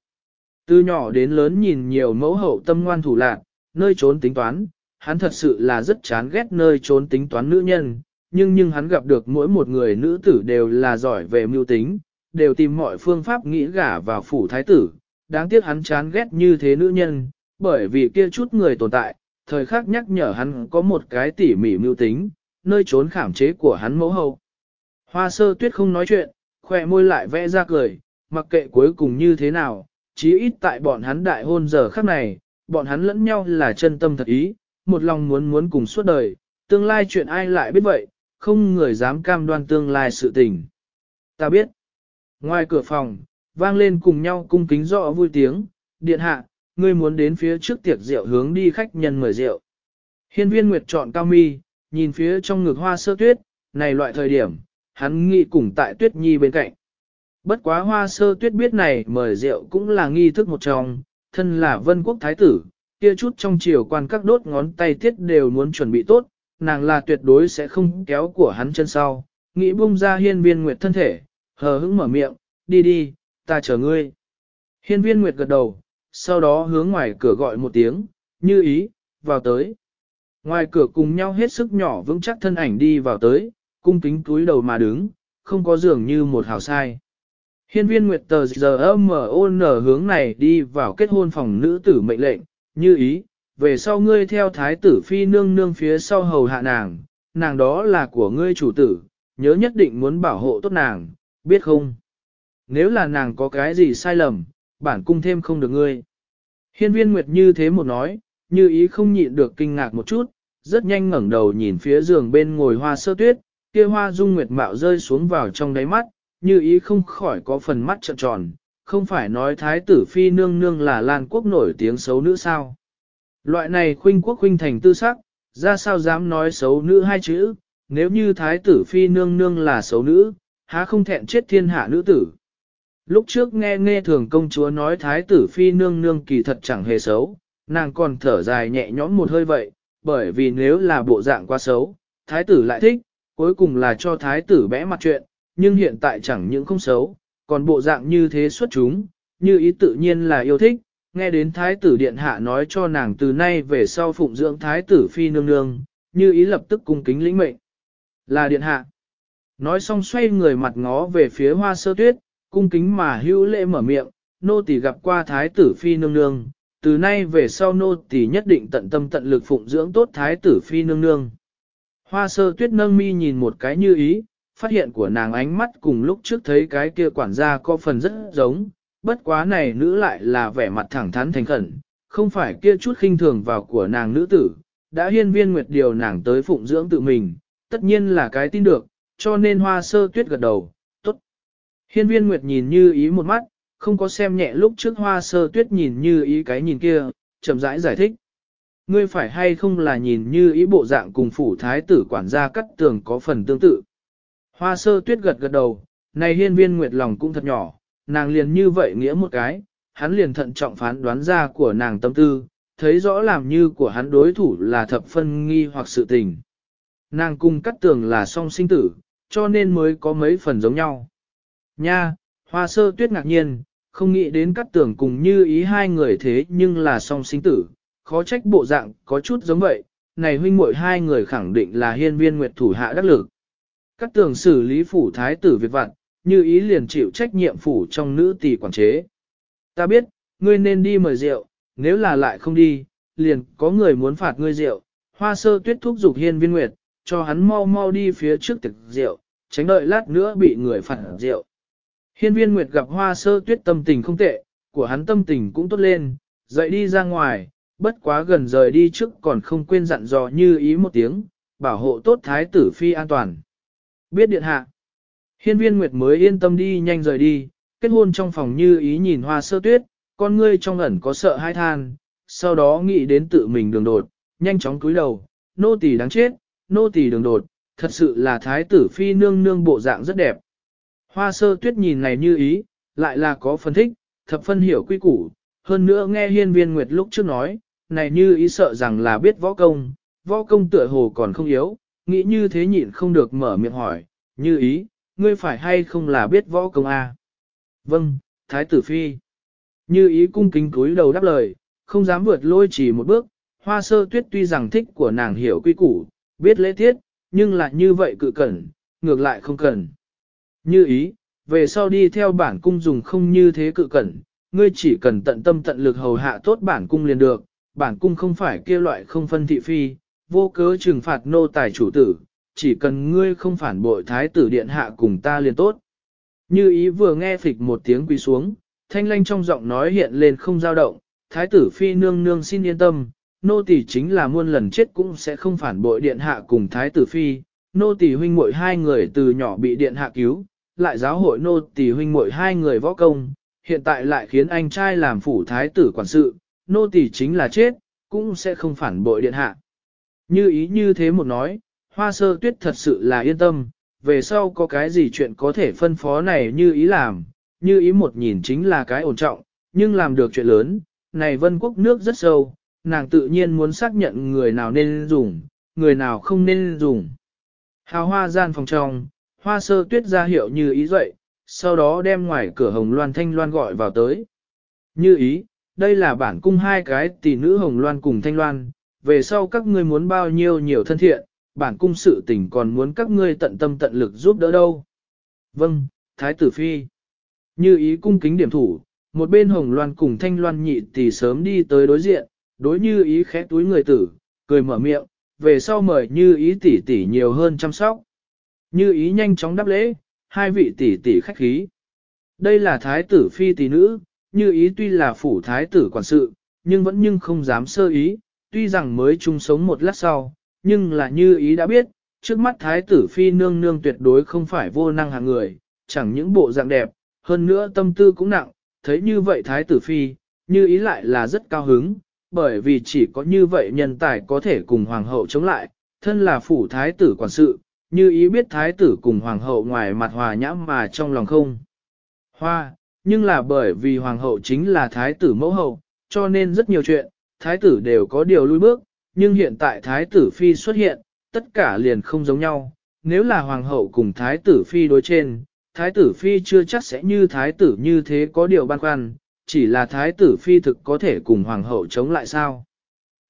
Từ nhỏ đến lớn nhìn nhiều mẫu hậu tâm ngoan thủ lạc, nơi trốn tính toán, hắn thật sự là rất chán ghét nơi trốn tính toán nữ nhân, nhưng nhưng hắn gặp được mỗi một người nữ tử đều là giỏi về mưu tính, đều tìm mọi phương pháp nghĩ gả vào phủ thái tử, đáng tiếc hắn chán ghét như thế nữ nhân, bởi vì kia chút người tồn tại, thời khắc nhắc nhở hắn có một cái tỉ mỉ mưu tính, nơi trốn khảm chế của hắn mẫu hậu. Hoa sơ tuyết không nói chuyện, khỏe môi lại vẽ ra cười, mặc kệ cuối cùng như thế nào, chí ít tại bọn hắn đại hôn giờ khắc này, bọn hắn lẫn nhau là chân tâm thật ý, một lòng muốn muốn cùng suốt đời, tương lai chuyện ai lại biết vậy, không người dám cam đoan tương lai sự tình. Ta biết. Ngoài cửa phòng, vang lên cùng nhau cung kính rõ vui tiếng, điện hạ, ngươi muốn đến phía trước tiệc rượu hướng đi khách nhân mời rượu. Hiên viên Nguyệt chọn cao mi, nhìn phía trong ngực hoa sơ tuyết, này loại thời điểm, hắn nghĩ cùng tại tuyết nhi bên cạnh. Bất quá hoa sơ tuyết biết này mời rượu cũng là nghi thức một trong, thân là vân quốc thái tử, kia chút trong chiều quan các đốt ngón tay tiết đều muốn chuẩn bị tốt, nàng là tuyệt đối sẽ không kéo của hắn chân sau, nghĩ bung ra hiên viên nguyệt thân thể, hờ hững mở miệng, đi đi, ta chờ ngươi. Hiên viên nguyệt gật đầu, sau đó hướng ngoài cửa gọi một tiếng, như ý, vào tới. Ngoài cửa cùng nhau hết sức nhỏ vững chắc thân ảnh đi vào tới, cung kính túi đầu mà đứng, không có dường như một hào sai. Hiên viên Nguyệt tờ giờ nở hướng này đi vào kết hôn phòng nữ tử mệnh lệnh, như ý, về sau ngươi theo thái tử phi nương nương phía sau hầu hạ nàng, nàng đó là của ngươi chủ tử, nhớ nhất định muốn bảo hộ tốt nàng, biết không? Nếu là nàng có cái gì sai lầm, bản cung thêm không được ngươi. Hiên viên Nguyệt như thế một nói, như ý không nhịn được kinh ngạc một chút, rất nhanh ngẩng đầu nhìn phía giường bên ngồi hoa sơ tuyết, kia hoa dung nguyệt mạo rơi xuống vào trong đáy mắt, như ý không khỏi có phần mắt trợn tròn, không phải nói thái tử phi nương nương là lan quốc nổi tiếng xấu nữ sao. Loại này khuynh quốc khuynh thành tư sắc, ra sao dám nói xấu nữ hai chữ, nếu như thái tử phi nương nương là xấu nữ, há không thẹn chết thiên hạ nữ tử. Lúc trước nghe nghe thường công chúa nói thái tử phi nương nương kỳ thật chẳng hề xấu, nàng còn thở dài nhẹ nhõm một hơi vậy, bởi vì nếu là bộ dạng quá xấu, thái tử lại thích, cuối cùng là cho thái tử bẽ mặt chuyện, nhưng hiện tại chẳng những không xấu, còn bộ dạng như thế xuất chúng, như ý tự nhiên là yêu thích, nghe đến thái tử điện hạ nói cho nàng từ nay về sau phụng dưỡng thái tử phi nương nương, như ý lập tức cung kính lĩnh mệnh. Là điện hạ. Nói xong xoay người mặt ngó về phía hoa sơ tuyết, cung kính mà hữu lễ mở miệng, nô tỳ gặp qua thái tử phi nương nương, từ nay về sau nô tỳ nhất định tận tâm tận lực phụng dưỡng tốt thái tử phi nương nương. Hoa sơ tuyết nâng mi nhìn một cái như ý, phát hiện của nàng ánh mắt cùng lúc trước thấy cái kia quản gia có phần rất giống, bất quá này nữ lại là vẻ mặt thẳng thắn thành khẩn, không phải kia chút khinh thường vào của nàng nữ tử, đã hiên viên nguyệt điều nàng tới phụng dưỡng tự mình, tất nhiên là cái tin được, cho nên hoa sơ tuyết gật đầu. Hiên viên Nguyệt nhìn như ý một mắt, không có xem nhẹ lúc trước hoa sơ tuyết nhìn như ý cái nhìn kia, chậm rãi giải thích. Ngươi phải hay không là nhìn như ý bộ dạng cùng phủ thái tử quản gia cắt tường có phần tương tự. Hoa sơ tuyết gật gật đầu, này hiên viên Nguyệt lòng cũng thật nhỏ, nàng liền như vậy nghĩa một cái, hắn liền thận trọng phán đoán ra của nàng tâm tư, thấy rõ làm như của hắn đối thủ là thập phân nghi hoặc sự tình. Nàng cùng cắt tường là song sinh tử, cho nên mới có mấy phần giống nhau. Nha, hoa sơ tuyết ngạc nhiên, không nghĩ đến cắt tường cùng như ý hai người thế nhưng là song sinh tử, khó trách bộ dạng có chút giống vậy, này huynh muội hai người khẳng định là hiên viên nguyệt thủ hạ đắc lực. Cắt tường xử lý phủ thái tử việc vặt, như ý liền chịu trách nhiệm phủ trong nữ tỷ quản chế. Ta biết, ngươi nên đi mời rượu, nếu là lại không đi, liền có người muốn phạt ngươi rượu. Hoa sơ tuyết thúc giục hiên viên nguyệt, cho hắn mau mau đi phía trước tiệc rượu, tránh đợi lát nữa bị người phạt rượu. Hiên viên nguyệt gặp hoa sơ tuyết tâm tình không tệ, của hắn tâm tình cũng tốt lên, dậy đi ra ngoài, bất quá gần rời đi trước còn không quên dặn dò như ý một tiếng, bảo hộ tốt thái tử phi an toàn. Biết điện hạ. Hiên viên nguyệt mới yên tâm đi nhanh rời đi, kết hôn trong phòng như ý nhìn hoa sơ tuyết, con ngươi trong ẩn có sợ hai than, sau đó nghĩ đến tự mình đường đột, nhanh chóng cúi đầu, nô tỳ đáng chết, nô tỳ đường đột, thật sự là thái tử phi nương nương bộ dạng rất đẹp. Hoa sơ tuyết nhìn này như ý, lại là có phân thích, thập phân hiểu quy củ, hơn nữa nghe hiên viên nguyệt lúc trước nói, này như ý sợ rằng là biết võ công, võ công tựa hồ còn không yếu, nghĩ như thế nhịn không được mở miệng hỏi, như ý, ngươi phải hay không là biết võ công a? À? Vâng, Thái tử Phi. Như ý cung kính cúi đầu đáp lời, không dám vượt lôi chỉ một bước, hoa sơ tuyết tuy rằng thích của nàng hiểu quy củ, biết lễ tiết, nhưng lại như vậy cự cẩn, ngược lại không cần. Như ý, về sau đi theo bản cung dùng không như thế cự cẩn, ngươi chỉ cần tận tâm tận lực hầu hạ tốt bản cung liền được, bản cung không phải kia loại không phân thị phi, vô cớ trừng phạt nô tài chủ tử, chỉ cần ngươi không phản bội thái tử điện hạ cùng ta liền tốt. Như ý vừa nghe phịch một tiếng quỳ xuống, thanh lanh trong giọng nói hiện lên không dao động, thái tử phi nương nương xin yên tâm, nô tỳ chính là muôn lần chết cũng sẽ không phản bội điện hạ cùng thái tử phi, nô tỳ huynh muội hai người từ nhỏ bị điện hạ cứu, lại giáo hội nô tỳ huynh muội hai người võ công, hiện tại lại khiến anh trai làm phủ thái tử quản sự, nô tỳ chính là chết, cũng sẽ không phản bội điện hạ. Như ý như thế một nói, hoa sơ tuyết thật sự là yên tâm, về sau có cái gì chuyện có thể phân phó này như ý làm, như ý một nhìn chính là cái ổn trọng, nhưng làm được chuyện lớn, này vân quốc nước rất sâu, nàng tự nhiên muốn xác nhận người nào nên dùng, người nào không nên dùng. Hào hoa gian phòng trong, hoa sơ tuyết ra hiệu như ý dậy, sau đó đem ngoài cửa hồng loan thanh loan gọi vào tới. Như ý, đây là bản cung hai cái tỷ nữ hồng loan cùng thanh loan, về sau các ngươi muốn bao nhiêu nhiều thân thiện, bản cung sự tình còn muốn các ngươi tận tâm tận lực giúp đỡ đâu. Vâng, Thái tử Phi. Như ý cung kính điểm thủ, một bên hồng loan cùng thanh loan nhị tỷ sớm đi tới đối diện, đối như ý khẽ túi người tử, cười mở miệng, về sau mời như ý tỷ tỷ nhiều hơn chăm sóc. Như ý nhanh chóng đáp lễ, hai vị tỷ tỷ khách khí. Đây là thái tử phi tỷ nữ, như ý tuy là phủ thái tử quản sự, nhưng vẫn nhưng không dám sơ ý, tuy rằng mới chung sống một lát sau, nhưng là như ý đã biết, trước mắt thái tử phi nương nương tuyệt đối không phải vô năng hàng người, chẳng những bộ dạng đẹp, hơn nữa tâm tư cũng nặng, thấy như vậy thái tử phi, như ý lại là rất cao hứng, bởi vì chỉ có như vậy nhân tài có thể cùng hoàng hậu chống lại, thân là phủ thái tử quản sự, như ý biết thái tử cùng hoàng hậu ngoài mặt hòa nhãm mà trong lòng không. Hoa, nhưng là bởi vì hoàng hậu chính là thái tử mẫu hậu, cho nên rất nhiều chuyện, thái tử đều có điều lui bước, nhưng hiện tại thái tử phi xuất hiện, tất cả liền không giống nhau. Nếu là hoàng hậu cùng thái tử phi đối trên, thái tử phi chưa chắc sẽ như thái tử như thế có điều băn khoăn, chỉ là thái tử phi thực có thể cùng hoàng hậu chống lại sao.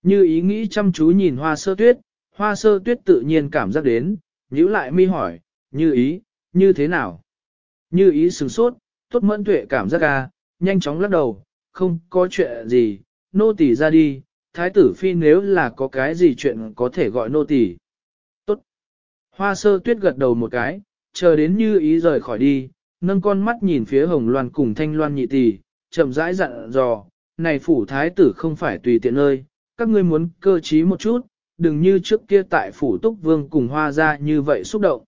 Như ý nghĩ chăm chú nhìn hoa sơ tuyết, hoa sơ tuyết tự nhiên cảm giác đến, nhíu lại mi hỏi, như ý, như thế nào? Như ý sừng sốt, tốt mẫn tuệ cảm giác ga nhanh chóng lắc đầu, không có chuyện gì, nô tỳ ra đi, thái tử phi nếu là có cái gì chuyện có thể gọi nô tỳ. Tốt. Hoa sơ tuyết gật đầu một cái, chờ đến như ý rời khỏi đi, nâng con mắt nhìn phía hồng loan cùng thanh loan nhị tỷ, chậm rãi dặn dò, này phủ thái tử không phải tùy tiện ơi, các ngươi muốn cơ trí một chút, đừng như trước kia tại phủ túc vương cùng hoa ra như vậy xúc động.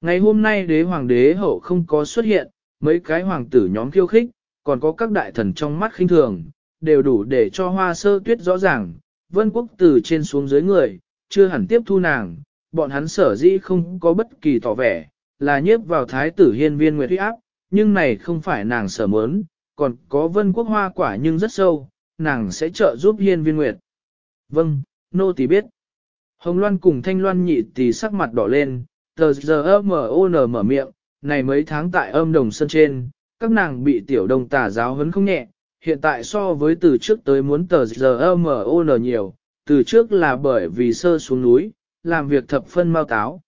Ngày hôm nay đế hoàng đế hậu không có xuất hiện, mấy cái hoàng tử nhóm khiêu khích, còn có các đại thần trong mắt khinh thường, đều đủ để cho hoa sơ tuyết rõ ràng, vân quốc từ trên xuống dưới người, chưa hẳn tiếp thu nàng, bọn hắn sở dĩ không có bất kỳ tỏ vẻ, là nhiếp vào thái tử hiên viên nguyệt huy áp, nhưng này không phải nàng sở mớn, còn có vân quốc hoa quả nhưng rất sâu, nàng sẽ trợ giúp hiên viên nguyệt. Vâng, nô tỳ biết. Hồng Loan cùng Thanh Loan nhị tỷ sắc mặt đỏ lên, tờ giờ M.O.N. mở miệng, này mấy tháng tại âm đồng sân trên, các nàng bị tiểu đồng tà giáo hấn không nhẹ, hiện tại so với từ trước tới muốn tờ giờ M.O.N. nhiều, từ trước là bởi vì sơ xuống núi, làm việc thập phân mau táo.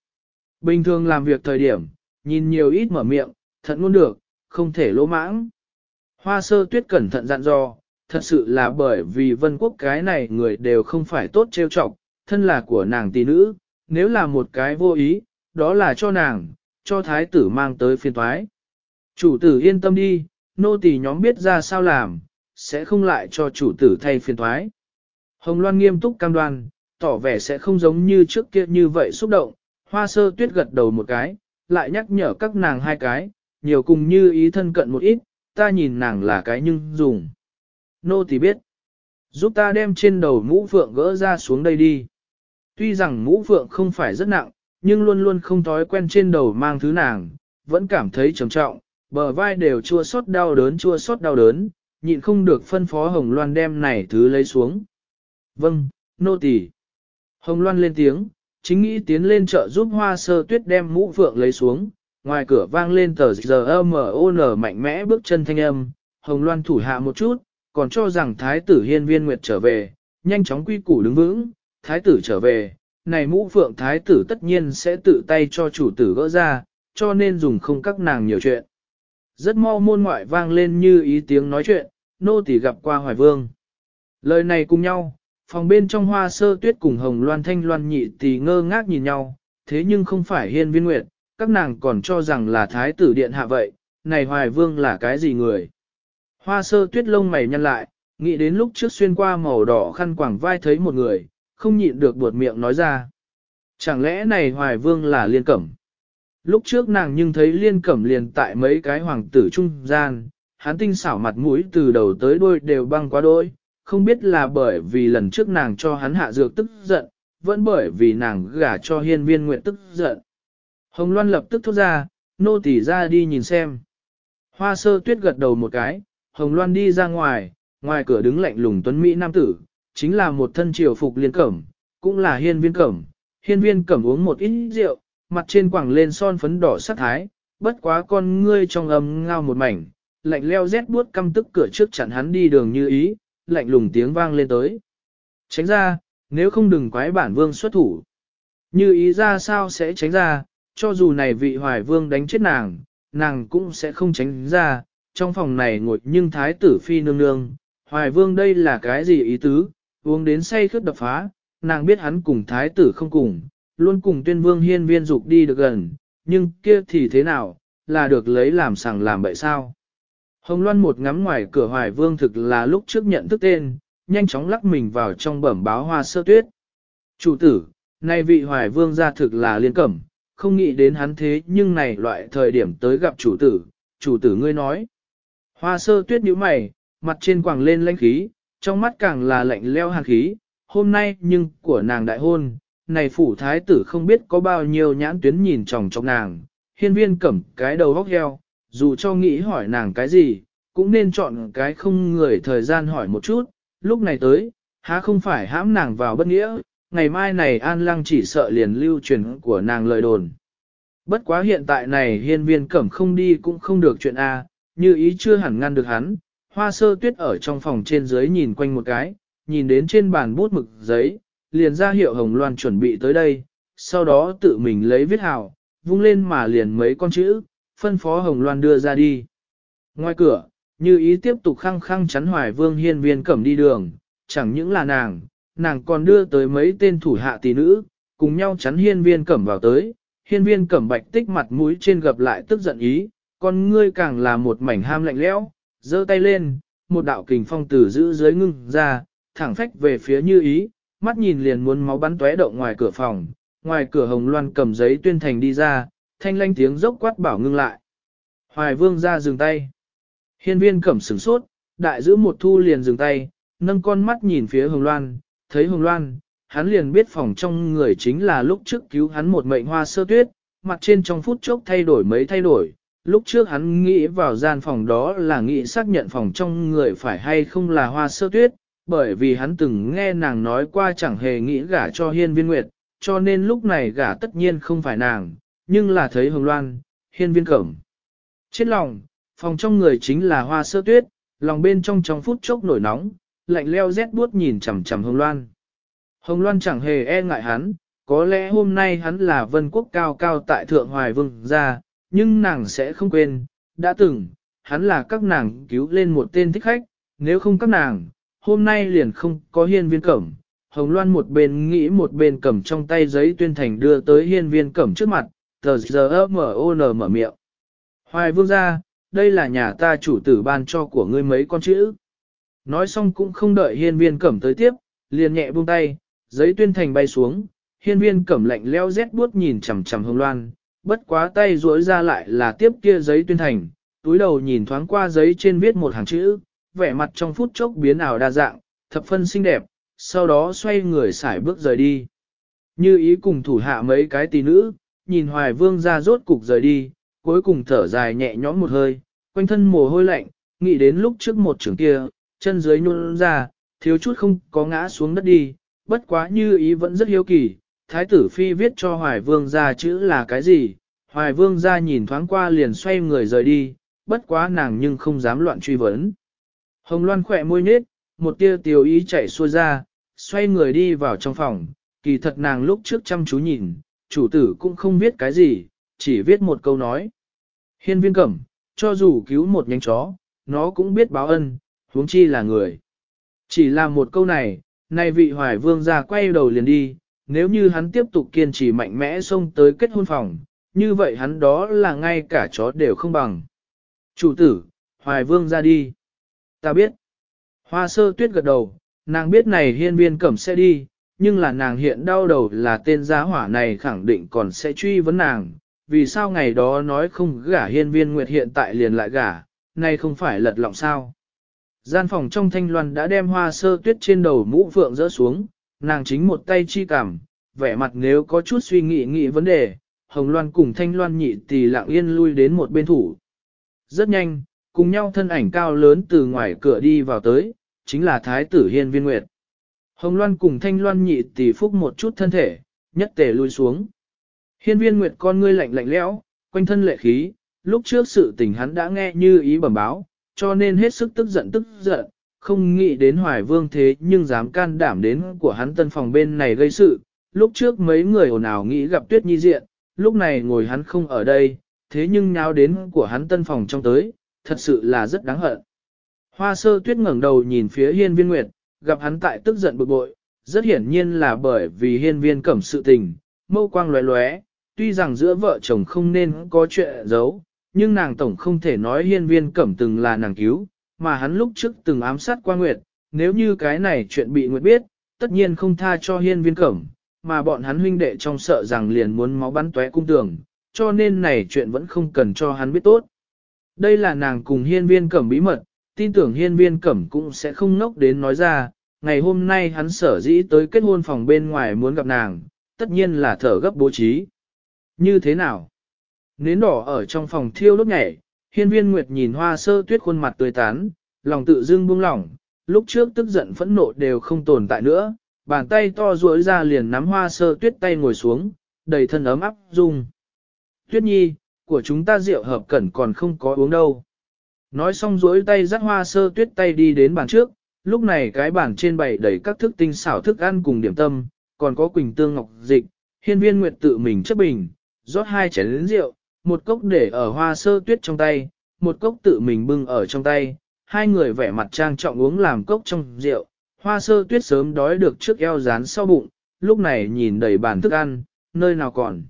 Bình thường làm việc thời điểm, nhìn nhiều ít mở miệng, thận luôn được, không thể lỗ mãng. Hoa sơ tuyết cẩn thận dặn dò, thật sự là bởi vì vân quốc cái này người đều không phải tốt trêu chọc, thân là của nàng tỷ nữ, nếu là một cái vô ý, đó là cho nàng, cho thái tử mang tới phiên thoái. Chủ tử yên tâm đi, nô tỳ nhóm biết ra sao làm, sẽ không lại cho chủ tử thay phiên thoái. Hồng Loan nghiêm túc cam đoan, tỏ vẻ sẽ không giống như trước kia như vậy xúc động, hoa sơ tuyết gật đầu một cái, lại nhắc nhở các nàng hai cái, nhiều cùng như ý thân cận một ít, ta nhìn nàng là cái nhưng dùng. Nô tỳ biết, giúp ta đem trên đầu mũ phượng gỡ ra xuống đây đi. Tuy rằng mũ phượng không phải rất nặng, nhưng luôn luôn không thói quen trên đầu mang thứ nàng, vẫn cảm thấy trầm trọng, bờ vai đều chua xót đau đớn chua xót đau đớn, nhịn không được phân phó Hồng Loan đem này thứ lấy xuống. Vâng, nô tỳ. Hồng Loan lên tiếng, chính nghĩ tiến lên chợ giúp hoa sơ tuyết đem mũ phượng lấy xuống, ngoài cửa vang lên tờ giờ M.O.N. mạnh mẽ bước chân thanh âm, Hồng Loan thủ hạ một chút, còn cho rằng thái tử hiên viên nguyệt trở về, nhanh chóng quy củ đứng vững, thái tử trở về, này mũ phượng thái tử tất nhiên sẽ tự tay cho chủ tử gỡ ra, cho nên dùng không các nàng nhiều chuyện. Rất mau môn ngoại vang lên như ý tiếng nói chuyện, nô tỳ gặp qua hoài vương. Lời này cùng nhau, phòng bên trong hoa sơ tuyết cùng hồng loan thanh loan nhị tỳ ngơ ngác nhìn nhau, thế nhưng không phải hiên viên nguyệt, các nàng còn cho rằng là thái tử điện hạ vậy, này hoài vương là cái gì người. Hoa sơ tuyết lông mày nhăn lại, nghĩ đến lúc trước xuyên qua màu đỏ khăn quảng vai thấy một người, không nhịn được buột miệng nói ra. Chẳng lẽ này hoài vương là liên cẩm? Lúc trước nàng nhưng thấy liên cẩm liền tại mấy cái hoàng tử trung gian, hắn tinh xảo mặt mũi từ đầu tới đuôi đều băng quá đôi, không biết là bởi vì lần trước nàng cho hắn hạ dược tức giận, vẫn bởi vì nàng gả cho hiên viên nguyện tức giận. Hồng Loan lập tức thốt ra, nô tỳ ra đi nhìn xem. Hoa sơ tuyết gật đầu một cái, Hồng Loan đi ra ngoài, ngoài cửa đứng lạnh lùng tuấn Mỹ nam tử, chính là một thân triều phục liên cẩm, cũng là hiên viên cẩm. Hiên viên cẩm uống một ít rượu, mặt trên quảng lên son phấn đỏ sắc thái, bất quá con ngươi trong âm ngao một mảnh, lạnh leo rét buốt căm tức cửa trước chặn hắn đi đường như ý, lạnh lùng tiếng vang lên tới. Tránh ra, nếu không đừng quái bản vương xuất thủ. Như ý ra sao sẽ tránh ra, cho dù này vị hoài vương đánh chết nàng, nàng cũng sẽ không tránh ra, trong phòng này ngồi nhưng thái tử phi nương nương, hoài vương đây là cái gì ý tứ, uống đến say khướt đập phá, nàng biết hắn cùng thái tử không cùng, luôn cùng tuyên vương hiên viên dục đi được gần, nhưng kia thì thế nào, là được lấy làm sàng làm bậy sao. Hồng Loan một ngắm ngoài cửa hoài vương thực là lúc trước nhận thức tên, nhanh chóng lắc mình vào trong bẩm báo hoa sơ tuyết. Chủ tử, nay vị hoài vương ra thực là liên cẩm, không nghĩ đến hắn thế nhưng này loại thời điểm tới gặp chủ tử, chủ tử ngươi nói. Hoa sơ tuyết nhíu mày, mặt trên quàng lên lãnh khí, trong mắt càng là lạnh leo hàn khí, hôm nay nhưng của nàng đại hôn, này phủ thái tử không biết có bao nhiêu nhãn tuyến nhìn chòng trong nàng, hiên viên cẩm cái đầu góc heo, dù cho nghĩ hỏi nàng cái gì, cũng nên chọn cái không người thời gian hỏi một chút, lúc này tới, há không phải hãm nàng vào bất nghĩa, ngày mai này an lăng chỉ sợ liền lưu truyền của nàng lời đồn. Bất quá hiện tại này hiên viên cẩm không đi cũng không được chuyện A, như ý chưa hẳn ngăn được hắn, hoa sơ tuyết ở trong phòng trên dưới nhìn quanh một cái, nhìn đến trên bàn bút mực giấy, liền ra hiệu hồng loan chuẩn bị tới đây, sau đó tự mình lấy viết hào, vung lên mà liền mấy con chữ, phân phó hồng loan đưa ra đi. Ngoài cửa, như ý tiếp tục khăng khăng chắn hoài vương hiên viên cẩm đi đường, chẳng những là nàng, nàng còn đưa tới mấy tên thủ hạ tỷ nữ, cùng nhau chắn hiên viên cẩm vào tới, hiên viên cẩm bạch tích mặt mũi trên gập lại tức giận ý, con ngươi càng là một mảnh ham lạnh lẽo, giơ tay lên, một đạo kình phong từ giữ dưới ngưng ra, thẳng phách về phía như ý, mắt nhìn liền muốn máu bắn tóe động ngoài cửa phòng, ngoài cửa hồng loan cầm giấy tuyên thành đi ra, thanh lanh tiếng dốc quát bảo ngưng lại. Hoài vương ra dừng tay. Hiên viên cẩm sửng sốt, đại giữ một thu liền dừng tay, nâng con mắt nhìn phía hồng loan, thấy hồng loan, hắn liền biết phòng trong người chính là lúc trước cứu hắn một mệnh hoa sơ tuyết, mặt trên trong phút chốc thay đổi mấy thay đổi. Lúc trước hắn nghĩ vào gian phòng đó là nghĩ xác nhận phòng trong người phải hay không là hoa sơ tuyết, bởi vì hắn từng nghe nàng nói qua chẳng hề nghĩ gả cho hiên viên nguyệt, cho nên lúc này gả tất nhiên không phải nàng, nhưng là thấy hồng loan, hiên viên cẩm. Chết lòng, phòng trong người chính là hoa sơ tuyết, lòng bên trong trong phút chốc nổi nóng, lạnh leo rét buốt nhìn chằm chằm hồng loan. Hồng loan chẳng hề e ngại hắn, có lẽ hôm nay hắn là vân quốc cao cao tại thượng hoài vương gia, nhưng nàng sẽ không quên, đã từng, hắn là các nàng cứu lên một tên thích khách, nếu không các nàng, hôm nay liền không có hiên viên cẩm. Hồng Loan một bên nghĩ một bên cầm trong tay giấy tuyên thành đưa tới hiên viên cẩm trước mặt, tờ giờ mở ôn mở miệng. Hoài vương ra đây là nhà ta chủ tử ban cho của ngươi mấy con chữ. Nói xong cũng không đợi hiên viên cẩm tới tiếp, liền nhẹ buông tay, giấy tuyên thành bay xuống, hiên viên cẩm lạnh leo rét buốt nhìn chằm chằm hồng loan, bất quá tay duỗi ra lại là tiếp kia giấy tuyên thành, túi đầu nhìn thoáng qua giấy trên viết một hàng chữ, vẻ mặt trong phút chốc biến ảo đa dạng, thập phân xinh đẹp, sau đó xoay người xải bước rời đi. Như ý cùng thủ hạ mấy cái tỷ nữ, nhìn hoài vương ra rốt cục rời đi, cuối cùng thở dài nhẹ nhõm một hơi, quanh thân mồ hôi lạnh, nghĩ đến lúc trước một trường kia, chân dưới nhún ra, thiếu chút không có ngã xuống đất đi, bất quá như ý vẫn rất hiếu kỳ, thái tử phi viết cho hoài vương ra chữ là cái gì, hoài vương ra nhìn thoáng qua liền xoay người rời đi, bất quá nàng nhưng không dám loạn truy vấn. Hồng Loan khỏe môi nết, một tia tiểu ý chạy xuôi ra, xoay người đi vào trong phòng, kỳ thật nàng lúc trước chăm chú nhìn, chủ tử cũng không biết cái gì, chỉ viết một câu nói. Hiên viên cẩm, cho dù cứu một nhánh chó, nó cũng biết báo ân, huống chi là người. Chỉ là một câu này, nay vị hoài vương ra quay đầu liền đi, nếu như hắn tiếp tục kiên trì mạnh mẽ xông tới kết hôn phòng, như vậy hắn đó là ngay cả chó đều không bằng. Chủ tử, hoài vương ra đi. Ta biết. Hoa sơ tuyết gật đầu, nàng biết này hiên viên cẩm sẽ đi, nhưng là nàng hiện đau đầu là tên giá hỏa này khẳng định còn sẽ truy vấn nàng, vì sao ngày đó nói không gả hiên viên nguyệt hiện tại liền lại gả, nay không phải lật lọng sao. Gian phòng trong thanh loan đã đem hoa sơ tuyết trên đầu mũ phượng rỡ xuống, nàng chính một tay chi cảm, vẻ mặt nếu có chút suy nghĩ nghĩ vấn đề, hồng loan cùng thanh loan nhị tỷ lặng yên lui đến một bên thủ. Rất nhanh, cùng nhau thân ảnh cao lớn từ ngoài cửa đi vào tới, chính là thái tử hiên viên nguyệt. Hồng loan cùng thanh loan nhị tỷ phúc một chút thân thể, nhất tề lui xuống. Hiên viên nguyệt con ngươi lạnh lạnh lẽo, quanh thân lệ khí, lúc trước sự tình hắn đã nghe như ý bẩm báo, cho nên hết sức tức giận tức giận, không nghĩ đến hoài vương thế nhưng dám can đảm đến của hắn tân phòng bên này gây sự. Lúc trước mấy người ồn ào nghĩ gặp tuyết nhi diện, lúc này ngồi hắn không ở đây, thế nhưng nháo đến của hắn tân phòng trong tới, thật sự là rất đáng hận. Hoa sơ tuyết ngẩng đầu nhìn phía hiên viên nguyệt, gặp hắn tại tức giận bực bội, rất hiển nhiên là bởi vì hiên viên cẩm sự tình, mâu quang lóe lóe, tuy rằng giữa vợ chồng không nên có chuyện giấu, nhưng nàng tổng không thể nói hiên viên cẩm từng là nàng cứu, mà hắn lúc trước từng ám sát qua Nguyệt, nếu như cái này chuyện bị Nguyệt biết, tất nhiên không tha cho hiên viên cẩm, mà bọn hắn huynh đệ trong sợ rằng liền muốn máu bắn tóe cung tường, cho nên này chuyện vẫn không cần cho hắn biết tốt. Đây là nàng cùng hiên viên cẩm bí mật, tin tưởng hiên viên cẩm cũng sẽ không nốc đến nói ra, ngày hôm nay hắn sở dĩ tới kết hôn phòng bên ngoài muốn gặp nàng, tất nhiên là thở gấp bố trí. Như thế nào? Nến đỏ ở trong phòng thiêu đốt nhảy, hiên viên nguyệt nhìn hoa sơ tuyết khuôn mặt tươi tán, lòng tự dưng buông lỏng, lúc trước tức giận phẫn nộ đều không tồn tại nữa, bàn tay to duỗi ra liền nắm hoa sơ tuyết tay ngồi xuống, đầy thân ấm áp dung. Tuyết nhi, của chúng ta rượu hợp cẩn còn không có uống đâu. Nói xong duỗi tay dắt hoa sơ tuyết tay đi đến bàn trước, lúc này cái bàn trên bày đầy các thức tinh xảo thức ăn cùng điểm tâm, còn có quỳnh tương ngọc dịch, hiên viên nguyệt tự mình chấp bình, rót hai chén lĩnh rượu, một cốc để ở hoa sơ tuyết trong tay, một cốc tự mình bưng ở trong tay, hai người vẻ mặt trang trọng uống làm cốc trong rượu, hoa sơ tuyết sớm đói được trước eo rán sau bụng, lúc này nhìn đầy bàn thức ăn, nơi nào còn.